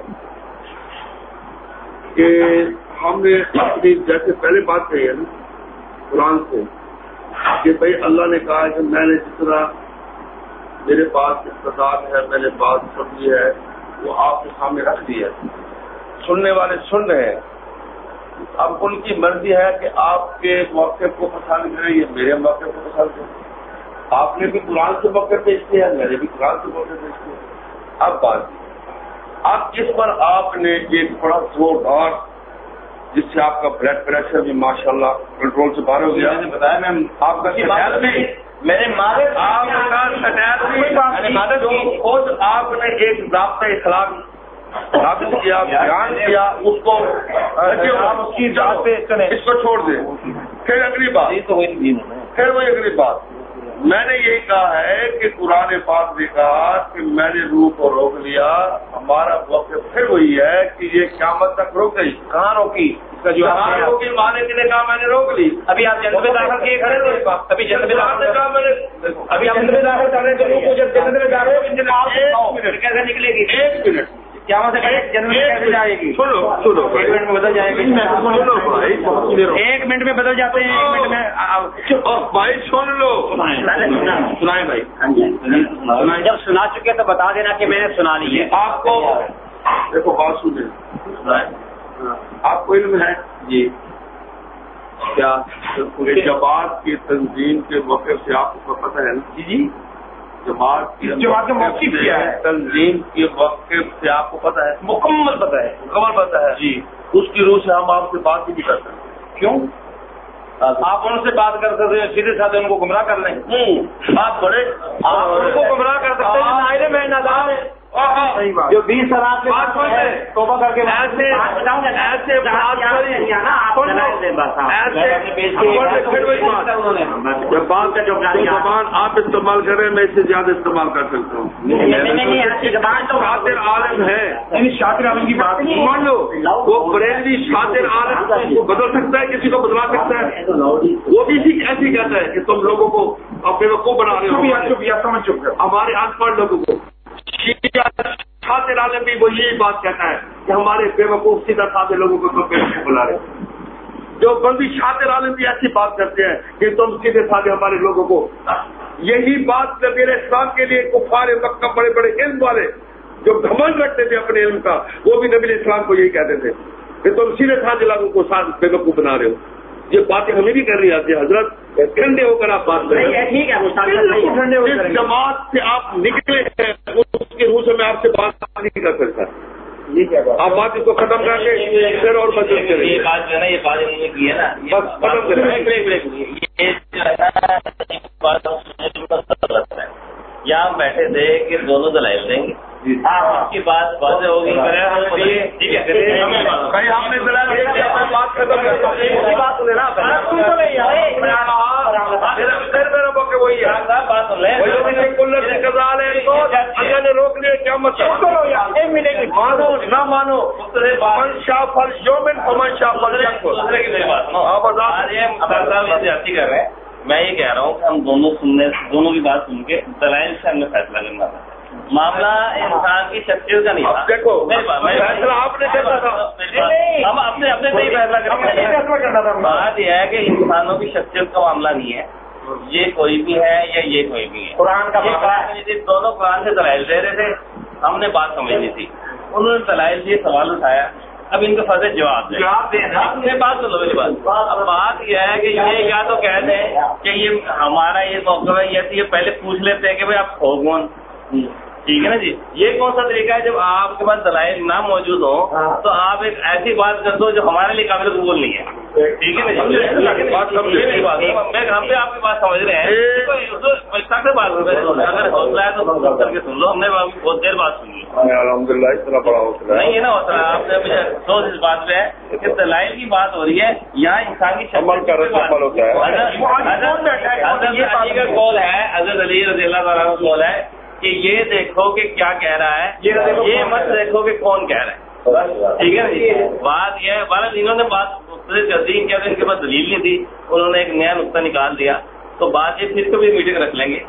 Speaker 4: کہ ہم نے اپنی جیسے پہلے بات کہی ہے نا قرآن سے کہ بھائی اللہ نے کہا کہ میں نے جس طرح میرے پاس استطاعت ہے میں نے بات لی ہے وہ آپ کے سامنے رکھ دی ہے۔ سننے والے سن رہے ہیں۔ اب ان کی مرضی ہے کہ آپ کے موقع کو پسند کریں یا میرے موقع کو پسند کریں۔ آپ نے بھی قرآن سے موقع پیش کیا ہے میں نے بھی قرآن سے موقع پیش کیا اب بات اب اس پر آپ نے ایک بڑا زوردار جس سے آپ کا بلڈ پریشر بھی ماشاءاللہ کنٹرول سے باہر ہو گیا۔
Speaker 7: بتایا میں
Speaker 4: آپ کا شکایت بھی
Speaker 7: میں نے
Speaker 4: آپ کا
Speaker 7: میں نے مادت کی
Speaker 4: خود آپ نے ایک ضابطۂ اخلاق ثابت کیا بیان کیا اس کو
Speaker 7: اس کی جانچ پہ کریں
Speaker 4: اس کو چھوڑ دیں پھر اگلی بات۔ پھر وہی اگلی بات۔ میں نے یہی کہا ہے کہ قرآن پاک نے کہا کہ میں نے روح کو روک لیا ہمارا وقت پھر وہی ہے کہ یہ قیامت تک روک گئی۔
Speaker 7: کہاں روکی؟
Speaker 4: کہاں روکی؟ کے لیے کہا میں نے روک لی۔
Speaker 7: ابھی آپ جنت میں داخل کیے کھڑے تھے۔ ابھی جنت میں
Speaker 4: نے
Speaker 7: داخل
Speaker 4: کہا میں نے
Speaker 7: ابھی آپ جنت میں داخل کر رہے جب جنت میں جا رہے ہو کیسے نکلے گی؟
Speaker 4: ایک منٹ۔
Speaker 7: کیا ایک منٹ میں بدل جائے گی۔
Speaker 4: سنو بھائی
Speaker 7: ایک منٹ میں بدل جاتے ہیں ایک منٹ میں
Speaker 4: بھائی سن لو۔
Speaker 7: سنائیں بھائی۔
Speaker 6: جب سنا چکے تو بتا دینا کہ میں نے سنا لی ہے۔
Speaker 4: آپ کو دیکھو بات سنیں آپ کو علم ہے؟
Speaker 7: جی۔
Speaker 4: کیا؟ جماعت کی تنظیم کے موقع سے آپ کو پتہ ہے۔
Speaker 7: جی جی۔
Speaker 4: جماعت کی
Speaker 3: جماعت کا موقف کیا ہے؟
Speaker 4: تنظیم کے موقع سے آپ کو پتہ ہے۔
Speaker 7: مکمل پتہ ہے۔
Speaker 4: مکمل پتہ ہے۔
Speaker 7: جی۔
Speaker 4: اس کی روح سے ہم آپ سے بات ہی نہیں کرتے
Speaker 7: کیوں؟ آپ ان سے بات کر سکتے ہیں سیدھے ساتھ ان کو گمراہ کر لیں۔
Speaker 4: آپ بڑے
Speaker 7: آپ ان کو گمراہ کر سکتے ہیں جو بیس
Speaker 4: لیں۔
Speaker 7: توبہ کر کے
Speaker 4: ایسے ایسے جب بات جو زبان آپ استعمال کر رہے ہیں میں اس سے زیادہ استعمال کر سکتا ہوں۔ شاطر عالم ہے۔
Speaker 3: شاطر عالم کی بات
Speaker 4: مان لو وہ بریلوی شاطر عالم کو بدل سکتا ہے کسی کو بدلا سکتا ہے۔ وہ بھی ایسی کہتا ہے کہ تم لوگوں کو اپنے وقوع بنا رہے ہو۔ ہمارے ان پڑھ لوگوں کو۔ شاطر عالم بھی وہ یہی بات کہتا ہے کہ ہمارے بے وقوف سیدھا سادے لوگوں کو بلا رہے ہیں جو بندی شاطر عالم بھی ایسی بات کرتے ہیں کہ تم سیدھے سادے ہمارے لوگوں کو یہی بات نبی علیہ السلام کے لیے کفار مکہ بڑے بڑے علم والے جو گھمنڈ رکھتے تھے اپنے علم کا وہ بھی نبی علیہ السلام کو یہی کہتے تھے کہ تم سیدھے سادے لوگوں کو ساتھ بے وقوف بنا رہے ہو۔ یہ باتیں ہمیں بھی کرنی آتی ہے حضرت ٹھنڈے ہو کر آپ بات کریں۔
Speaker 6: ٹھیک ہے
Speaker 4: جس جماعت سے آپ نکلے ہیں اس کے روح سے میں آپ سے بات نہیں کر سکتا۔
Speaker 3: یہ کیا بات
Speaker 4: آپ بات اس کو ختم کر کے پھر اور مدد کریں
Speaker 8: یہ بات جو ہے نا یہ بات انہوں نے کی ہے نا۔
Speaker 4: بس ختم کریں۔
Speaker 8: بریک یہ بات یہاں بیٹھے تھے کہ دونوں دلائل دیں گے۔ اس کی بات واضح ہوگی
Speaker 4: روک کیا مطلب؟ مانو نہ مانو۔ شاہ فل یومن شاہ فل آپ
Speaker 8: کر رہے ہیں۔ میں یہ کہہ رہا ہوں کہ ہم دونوں سننے دونوں کی بات سن کے دلائل سے ہم نے فیصلہ کرنا تھا۔ معاملہ انسان کی شخصیت کا نہیں تھا۔
Speaker 4: دیکھو فیصلہ آپ نے کرنا تھا۔
Speaker 8: ہم اپنے اپنے سے ہی فیصلہ
Speaker 3: کرنا تھا۔
Speaker 8: بات یہ ہے کہ انسانوں کی شخصیت کا معاملہ نہیں ہے۔ یہ کوئی بھی ہے یا یہ کوئی بھی ہے۔
Speaker 7: قرآن کا معاملہ
Speaker 8: دونوں قرآن سے دلائل دے رہے تھے۔ ہم نے بات سمجھنی تھی۔ انہوں نے دلائل دیے سوال اٹھایا۔ اب ان کے فضے جواب دیں
Speaker 7: جواب دیں نا۔
Speaker 8: اپنے بات سنو میری بات۔ اب بات یہ ہے کہ یہ کیا تو کہہ دیں کہ یہ ہمارا یہ موقع ہے یہ پہلے پوچھ لیتے ہیں کہ بھائی آپ ہو کون؟ ٹھیک ہے نا جی؟ یہ کون سا طریقہ ہے؟ جب آپ کے پاس دلائل نہ موجود ہوں تو آپ ایک ایسی بات کر دو جو ہمارے لیے قابل قبول نہیں ہے۔ ٹھیک ہے نا جی؟
Speaker 4: بات۔
Speaker 8: میں ہم بھی آپ کی بات سمجھ رہے ہیں۔ بات۔ اگر حوصلہ ہے تو بات کر کے سن لو۔ ہم نے بہت دیر بات سنی
Speaker 4: الحمد للہ اتنا بڑا حوصلہ
Speaker 8: نہیں ہے نا ہوتا آپ نے مجھے سوچ اس بات پہ ہے کہ دلائل کی بات ہو رہی ہے یہاں انسان کی
Speaker 4: کا عمل ہوتا ہے۔
Speaker 8: حضرت علی کا قول ہے حضرت علی رضی اللہ تعالیٰ کا قول ہے کہ یہ دیکھو کہ کیا کہہ رہا ہے یہ مت دیکھو کہ کون کہہ رہا ہے۔ ٹھیک ہے؟ نا جی بات یہ ہے بارہ انہوں نے بات کر دی کیا ان کے پاس دلیل نہیں تھی انہوں نے ایک نیا نقطہ نکال دیا۔ تو بات یہ پھر کبھی میٹنگ رکھ لیں گے۔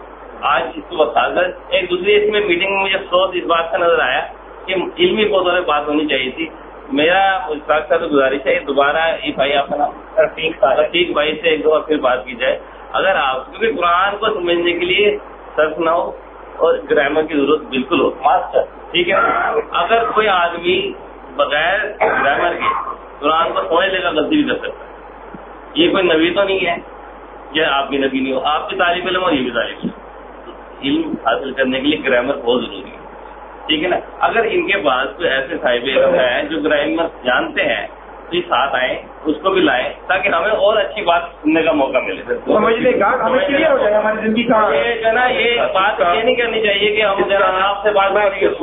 Speaker 8: آج اس کو بتا کر ایک دوسری اس میں میٹنگ میں مجھے سوچ اس بات کا نظر آیا کہ علمی پودوں میں بات ہونی چاہیے تھی۔ میرا استاد صاحب سے گزارش ہے دوبارہ یہ بھائی آپ کا نام رفیق رفیق بھائی سے ایک دو بار پھر بات کی جائے۔ اگر آپ کیونکہ قرآن کو سمجھنے کے لیے صرف نہ ہو اور گرامر کی ضرورت بالکل ہو۔ ماسٹر ٹھیک ہے؟ اگر کوئی آدمی بغیر گرامر کے قرآن کو سمجھ لے گا غلطی بھی کر سکتا ہے۔ یہ کوئی نبی تو نہیں ہے یا آپ بھی نبی نہیں ہو۔ آپ بھی طالب علم اور یہ بھی طالب علم علم حاصل کرنے کے لیے گرامر بہت ضروری ہے۔ ٹھیک ہے نا؟ اگر ان کے پاس کوئی ایسے صاحب علم ہیں جو گرامر جانتے ہیں یہ ساتھ آئیں اس کو بھی لائیں تاکہ ہمیں اور اچھی بات سننے کا موقع ملے۔
Speaker 3: سمجھنے کا ہمیں کلیئر ہو جائے ہماری زندگی ہے۔
Speaker 8: یہ جو نا یہ بات یہ نہیں کرنی چاہیے کہ ہم نا آپ سے بات کریں گے اس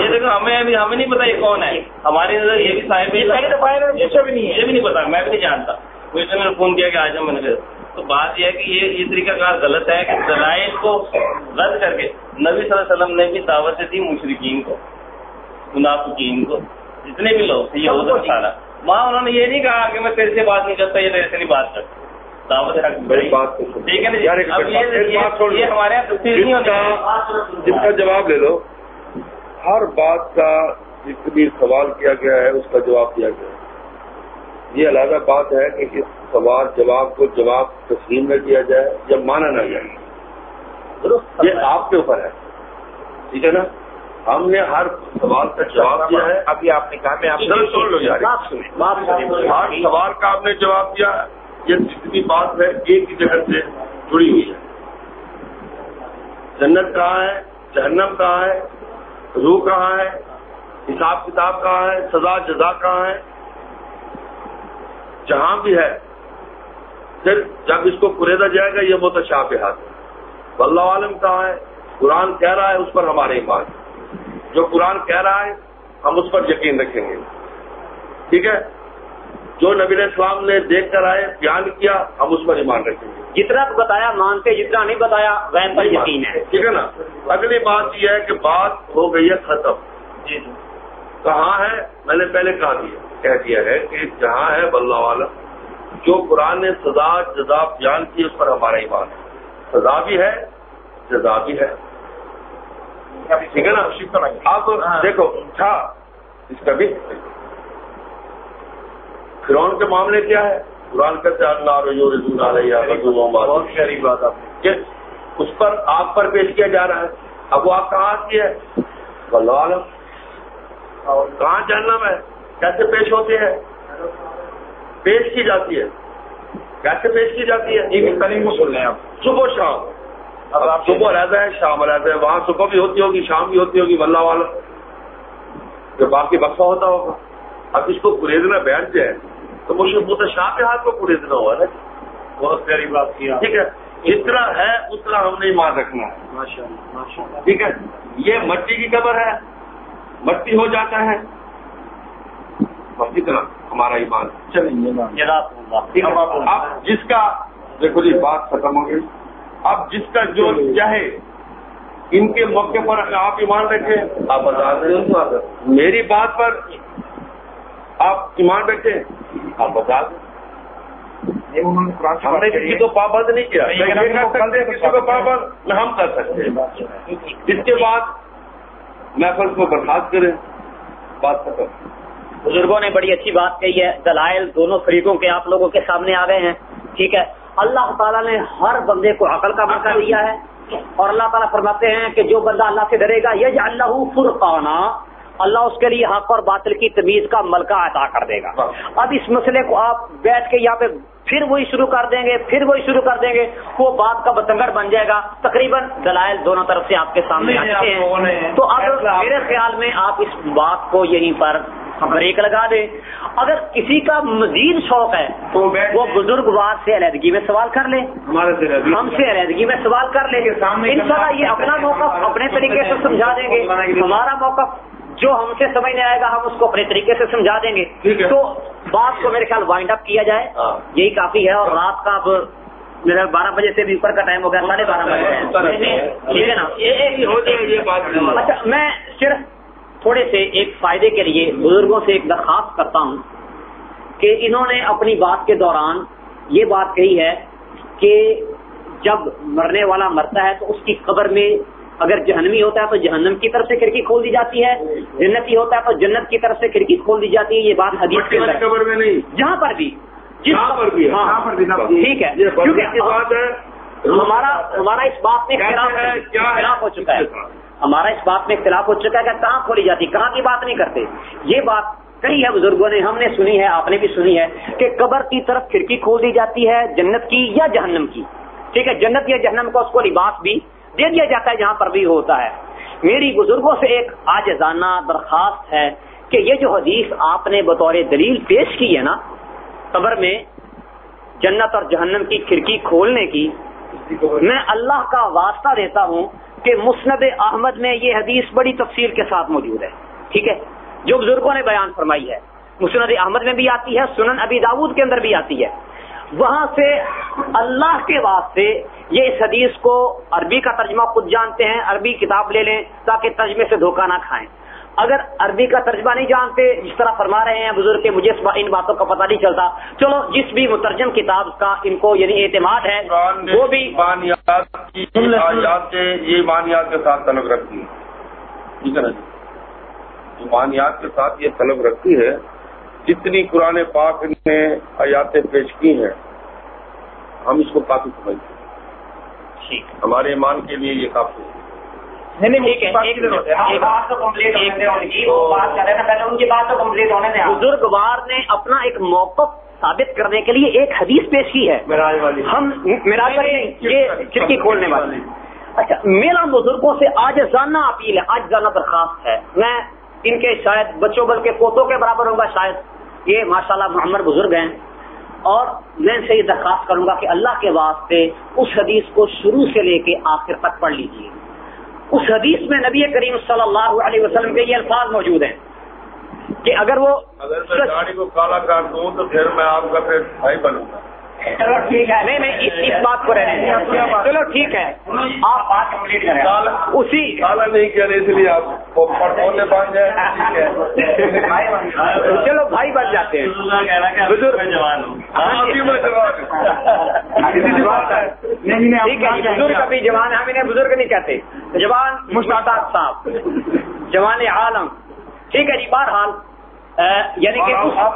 Speaker 8: یہ دیکھو ہمیں ابھی ہمیں نہیں پتا یہ کون ہے۔ ہماری نظر یہ بھی صاحب
Speaker 3: بھی نہیں ہے۔
Speaker 8: یہ بھی نہیں پتا میں بھی نہیں جانتا۔ میں نے فون کیا کہ آج ہم میں نے تو بات یہ ہے کہ یہ یہ طریقہ کار غلط ہے کہ دلائل کو رد کر کے نبی صلی اللہ علیہ وسلم نے بھی دعوت دی مشرقین کو منافقین کو جتنے بھی لوگ تھے یہ ہوتا سارا وہاں انہوں نے یہ نہیں کہا کہ میں تیرے سے بات نہیں کرتا یہ تیرے سے نہیں بات کرتا۔ دعوت۔ ٹھیک ہے؟
Speaker 4: یار
Speaker 8: یہ-۔ ہمارے یہاں
Speaker 4: جس کا جواب لے لو۔ ہر بات کا جس بھی سوال کیا گیا ہے اس کا جواب دیا گیا ہے۔ یہ علیحدہ بات ہے کہ اس سوال جواب کو جواب تسلیم نہ کیا جائے یا مانا نہ جائے۔ یہ آپ کے اوپر ہے۔ ٹھیک ہے نا؟ ہم نے ہر سوال کا جواب دیا ہے۔
Speaker 3: ابھی آپ نے کہا میں آپ
Speaker 4: سن لو یار ہر سوال کا آپ نے جواب دیا۔ یہ جتنی بات ہے ایک ہی جگہ سے جڑی ہوئی ہے۔ جنت کہاں ہے؟ جہنم کہاں ہے؟ روح کہاں ہے؟ حساب کتاب کہاں ہے؟ سزا جزا کہاں ہے؟ جہاں بھی ہے۔ پھر جب اس کو قریدا جائے گا یہ بہت اچھا پہ ہاتھ اللہ عالم کہاں ہے؟ قرآن کہہ رہا ہے اس پر ہمارے ایمان۔ جو قرآن کہہ رہا ہے ہم اس پر یقین رکھیں گے۔ ٹھیک ہے؟ جو نبی اسلام نے دیکھ کر آئے بیان کیا ہم اس پر ایمان رکھیں گے۔
Speaker 6: جتنا بتایا مانتے جتنا نہیں بتایا وہم پر یقین ہے۔
Speaker 4: ٹھیک ہے نا؟ اگلی بات یہ ہے کہ بات ہو گئی ہے ختم۔
Speaker 3: جی
Speaker 4: کہاں ہے؟ میں نے پہلے کہا دیا۔ کہہ دیا ہے کہ جہاں ہے بلّہ والا جو قرآن نے سزا جزا بیان کی اس پر ہمارا ایمان ہے۔ سزا بھی ہے جزا بھی ہے۔ ٹھیک ہے نا؟ اب دیکھو تھا۔ اس کا بھی۔ فرون کے معاملے کیا ہے؟ قرآن
Speaker 3: آپ
Speaker 4: کہ اس پر آپ پر پیش کیا جا رہا ہے۔ اب وہ آپ کہاں آتی ہے؟ بلّہ عالم۔ کہاں جہنم ہے؟ کیسے پیش ہوتے ہیں پیش کی جاتی ہے۔ کیسے پیش کی جاتی ہے؟
Speaker 3: ایک تعلیم کو سن لیں آپ۔
Speaker 4: صبح شام۔ آپ صبح رہتا ہے شام رہتا ہے وہاں صبح بھی ہوتی ہوگی شام بھی ہوتی ہوگی ولہ والا جو باقی وقفہ ہوتا ہوگا۔ اب اس کو قریدنا بیان سے ہے۔ تو مجھے بہت شاہ کے ہاتھ کو قریدنا ہوا نا۔
Speaker 3: بہت پیاری بات کی
Speaker 4: ٹھیک ہے۔ جتنا ہے اتنا ہم نے ایمان رکھنا ہے۔ ٹھیک ہے۔ یہ مٹی کی قبر ہے۔ مٹی ہو جاتا ہے۔ اتنا ہمارا ایمان۔
Speaker 3: چلیے
Speaker 4: ٹھیک ہے اب جس کا دیکھو جی بات ختم ہو گئی۔ اب جس کا جو چاہے ان کے موقع پر آپ ایمان رکھیں۔ آپ بتا دیں میری بات پر آپ ایمان رکھیں۔ آپ بتا دیں ہم نے کسی کو پابند نہیں کیا۔ یہ کر سکتے کسی کو پابند نہ ہم کر سکتے۔ اس کے بعد محفل کو برخاست کریں۔ بات ختم۔
Speaker 6: بزرگوں نے بڑی اچھی بات کہی ہے۔ دلائل دونوں فریقوں کے آپ لوگوں کے سامنے آ گئے ہیں۔ ٹھیک ہے۔ اللہ تعالیٰ نے ہر بندے کو عقل کا موقع دیا ہے اور اللہ تعالیٰ فرماتے ہیں کہ جو بندہ اللہ سے ڈرے گا یہ اللہ فرقانہ اللہ اس کے لیے حق اور باطل کی تمیز کا ملکہ عطا کر دے گا۔ اب اس مسئلے کو آپ بیٹھ کے یہاں پہ پھر وہی شروع کر دیں گے پھر وہی شروع کر دیں گے وہ بات کا بتنگڑ بن جائے گا۔ تقریباً دلائل دونوں طرف سے آپ کے سامنے آتے ہیں۔ تو اب میرے خیال میں آپ اس بات کو یہیں پر بریک لگا دیں اگر کسی کا مزید شوق ہے تو وہ بزرگ واد سے علیحدگی میں سوال کر لے۔ ہم سے علیحدگی میں سوال کر لیں ان شاء اللہ یہ اپنا موقف اپنے طریقے سے سمجھا دیں گے۔ ہمارا موقف جو ہم سے سمجھ آئے گا ہم اس کو اپنے طریقے سے سمجھا دیں گے۔ تو بات کو میرے خیال وائنڈ اپ کیا جائے۔ یہی کافی ہے اور رات کا اب میرا بارہ بجے سے بھی اوپر کا ٹائم ہو گیا ساڑھے بارہ بجے۔ ٹھیک ہے نا۔ اچھا میں صرف تھوڑے سے ایک فائدے کے لیے بزرگوں سے ایک درخواست کرتا ہوں کہ انہوں نے اپنی بات کے دوران یہ بات کہی ہے کہ جب مرنے والا مرتا ہے تو اس کی قبر میں اگر جہنمی ہوتا ہے تو جہنم کی طرف سے کھڑکی کھول دی جاتی ہے جنتی ہوتا ہے تو جنت کی طرف سے کھڑکی کھول دی جاتی ہے یہ بات حدیث کے
Speaker 4: قبر میں نہیں۔
Speaker 6: جہاں پر بھی۔
Speaker 4: جہاں پر بھی
Speaker 6: ہاں۔ ٹھیک ہے۔ کیونکہ ہمارا ہمارا اس بات میں خلاف ہو چکا ہے۔ ہمارا اس بات میں اختلاف ہو چکا ہے کہ کہاں کھولی جاتی، کہاں کی بات نہیں کرتے۔ یہ بات کئی ہے بزرگوں نے، ہم نے سنی ہے، آپ نے بھی سنی ہے کہ قبر کی طرف کھڑکی کھول دی جاتی ہے جنت کی یا جہنم کی۔ ٹھیک ہے، جنت یا جہنم کو اس کو لباس بھی دے دیا جاتا ہے جہاں پر بھی ہوتا ہے۔ میری بزرگوں سے ایک آج درخواست ہے کہ یہ جو حدیث آپ نے بطور دلیل پیش کی ہے نا، قبر میں جنت اور جہنم کی کھڑکی کھولنے کی، میں اللہ کا واسطہ دیتا ہوں کہ مسند احمد میں یہ حدیث بڑی تفصیل کے ساتھ موجود ہے۔ ٹھیک ہے؟ جو بزرگوں نے بیان فرمائی ہے۔ مسند احمد میں بھی آتی ہے، سنن ابی داود کے اندر بھی آتی ہے۔ وہاں سے اللہ کے واسطے یہ اس حدیث کو عربی کا ترجمہ خود جانتے ہیں، عربی کتاب لے لیں تاکہ ترجمے سے دھوکہ نہ کھائیں۔ اگر عربی کا ترجمہ نہیں جانتے جس طرح فرما رہے ہیں بزرگ کے مجھے ان باتوں کا پتہ نہیں چلتا۔ چلو جس بھی مترجم کتاب کا ان کو یعنی اعتماد ہے وہ بھی
Speaker 4: یہ مانیات کے ساتھ تعلق رکھتی ہے ٹھیک ہے نا جی؟ زبانیات کے ساتھ یہ طلب رکھتی ہے جتنی قرآن پاک نے آیاتیں پیش کی ہیں ہم اس کو کافی سمجھتے ہیں۔ ہمارے ایمان کے لیے یہ کافی ہے۔
Speaker 6: بزرگ وار نے اپنا ایک موقف ثابت کرنے کے لیے ایک حدیث پیش کی ہے۔ ہم یہ کھڑکی کھولنے والے اچھا میرا بزرگوں سے آج جاننا اپیل ہے آج جانا درخواست ہے۔ میں ان کے شاید بچوں بل کے پوتوں کے برابر ہوگا شاید۔ یہ ماشاءاللہ محمد بزرگ ہیں۔ اور میں ان سے یہ درخواست کروں گا کہ اللہ کے واسطے اس حدیث کو شروع سے لے کے آخر تک پڑھ لیجیے اس حدیث میں نبی کریم صلی اللہ علیہ وسلم کے یہ الفاظ موجود ہیں کہ اگر وہ
Speaker 4: اگر میں گاڑی کو کالا کر دوں تو پھر میں آپ کا پھر بھائی بنوں گا۔
Speaker 6: چلو ٹھیک ہے۔ نہیں نہیں اس بات کو رہنے چلو ٹھیک ہے۔ آپ بات کمپلیٹ کریں۔ اسی
Speaker 4: کالا نہیں کیا اس لیے آپ
Speaker 6: چلو بھائی بن جاتے ہیں۔ بزرگ ٹھیک ہے بزرگ ابھی جوان ہم انہیں بزرگ نہیں کہتے۔ جوان مشتاق صاحب جوان عالم۔ ٹھیک ہے جی بہرحال۔ یعنی کہ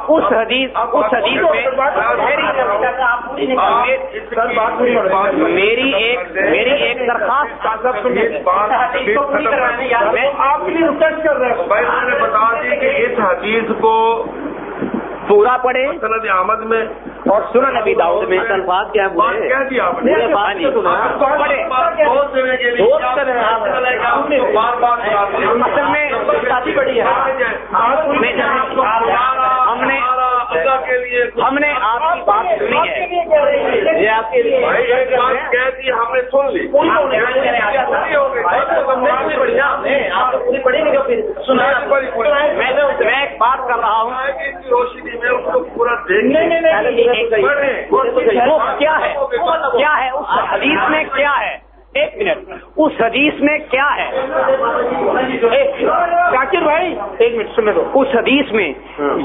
Speaker 6: اس حدیث اس حدیث میں میری ایک میری ایک درخواست
Speaker 4: آپ بھی ریسرچ کر رہے ہیں بتا دی کہ اس حدیث کو
Speaker 6: پورا پڑے
Speaker 4: سند احمد میں۔
Speaker 6: اور سنن نبی داؤد میں۔ الفاظ کیا اصل میں بڑی ہے۔ ہم نے ہم نے آپ کی بات سنی ہے۔ یہ آپ کے لیے
Speaker 4: ہم نے سن لی۔
Speaker 6: میں ایک بات کر رہا ہوں۔
Speaker 4: روشنی میں اس کو پورا
Speaker 6: کیا ہے؟ کیا ہے؟ اس حدیث میں کیا ہے؟ ایک منٹ۔ اس حدیث میں کیا ہے؟ شاکر بھائی ایک منٹ سننے دو۔ اس حدیث میں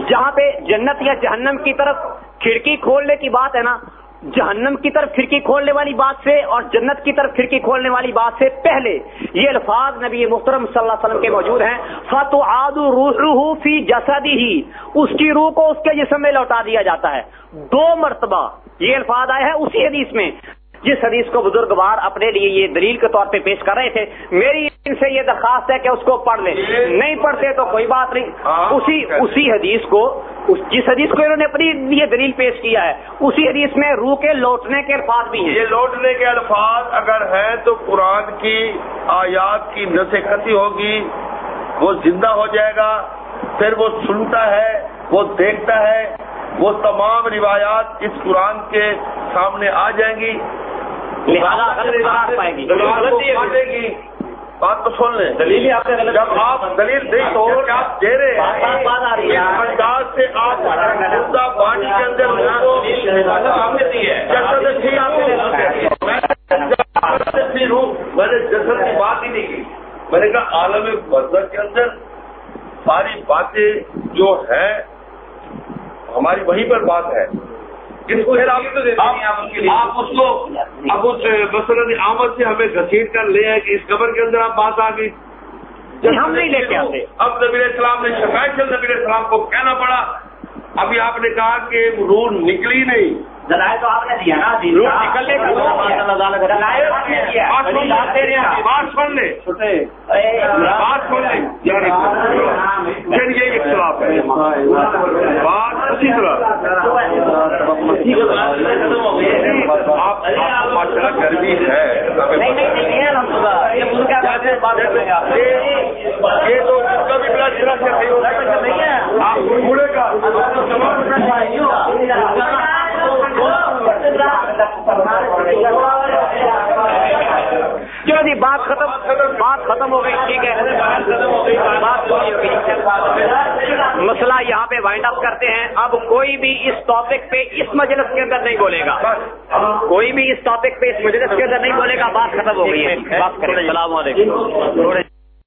Speaker 6: جہاں پہ جنت یا جہنم کی طرف کھڑکی کھولنے کی بات ہے نا جہنم کی طرف کھڑکی کھولنے والی بات سے اور جنت کی طرف کھڑکی کھولنے والی بات سے پہلے یہ الفاظ نبی محترم صلی اللہ علیہ وسلم کے موجود ہیں۔ فتو آد روح فی جسدی ہی اس کی روح کو اس کے جسم میں لوٹا دیا جاتا ہے۔ دو مرتبہ یہ الفاظ آئے ہیں اسی حدیث میں۔ جس حدیث کو بزرگوار اپنے لیے یہ دلیل کے طور پہ پیش کر رہے تھے میری ان سے یہ درخواست ہے کہ اس کو پڑھ لیں۔ نہیں پڑھتے تو کوئی بات نہیں۔ اسی اسی حدیث کو جس حدیث کو انہوں نے اپنی یہ دلیل پیش کیا ہے اسی حدیث میں روح کے لوٹنے کے الفاظ بھی ہیں۔
Speaker 4: یہ لوٹنے کے الفاظ اگر ہیں تو قرآن کی آیات کی نسختی ہوگی وہ زندہ ہو جائے گا پھر وہ سنتا ہے وہ دیکھتا ہے وہ تمام روایات اس قرآن کے سامنے آ جائیں گی۔ گی۔ بات تو سن لیں۔
Speaker 6: دلیل
Speaker 4: جب آپ دلیل دیں تو آپ دے رہے ہیں۔ انداز سے آپ پانی کے اندر میں نے جسد کی بات ہی نہیں کی۔ میں نے کہا عالم مذہب کے اندر ساری باتیں جو ہیں ہماری وہیں پر بات ہے۔ اس کو آپ اس کو اب اس مسلط آمد سے ہمیں گھسیٹ کر لے آئے کہ اس قبر کے اندر آپ بات آ گئی۔
Speaker 6: ہم نہیں لے کے آتے۔
Speaker 4: اب نبی السلام نے شکایت سے نبی السلام کو کہنا پڑا۔ ابھی آپ نے کہا کہ روح نکلی نہیں۔
Speaker 6: دلائل تو آپ نے دیا نا نکلنے کا
Speaker 4: یہ اختلاف ہے بات اسی طرح آپ ماشاء اللہ گرمی ہے یہ تو بھی بڑا چلا سے آپ بوڑھے کا
Speaker 6: چلو جی بات ختم بات ختم ہو گئی، ٹھیک ہے۔ بات مسئلہ یہاں پہ وائنڈ اپ کرتے ہیں۔ اب کوئی بھی اس ٹاپک پہ اس مجلس کے اندر نہیں بولے گا۔ کوئی بھی اس ٹاپک پہ اس مجلس کے اندر نہیں بولے گا، بات ختم ہو گئی ہے۔ بات کریں۔ السلام علیکم۔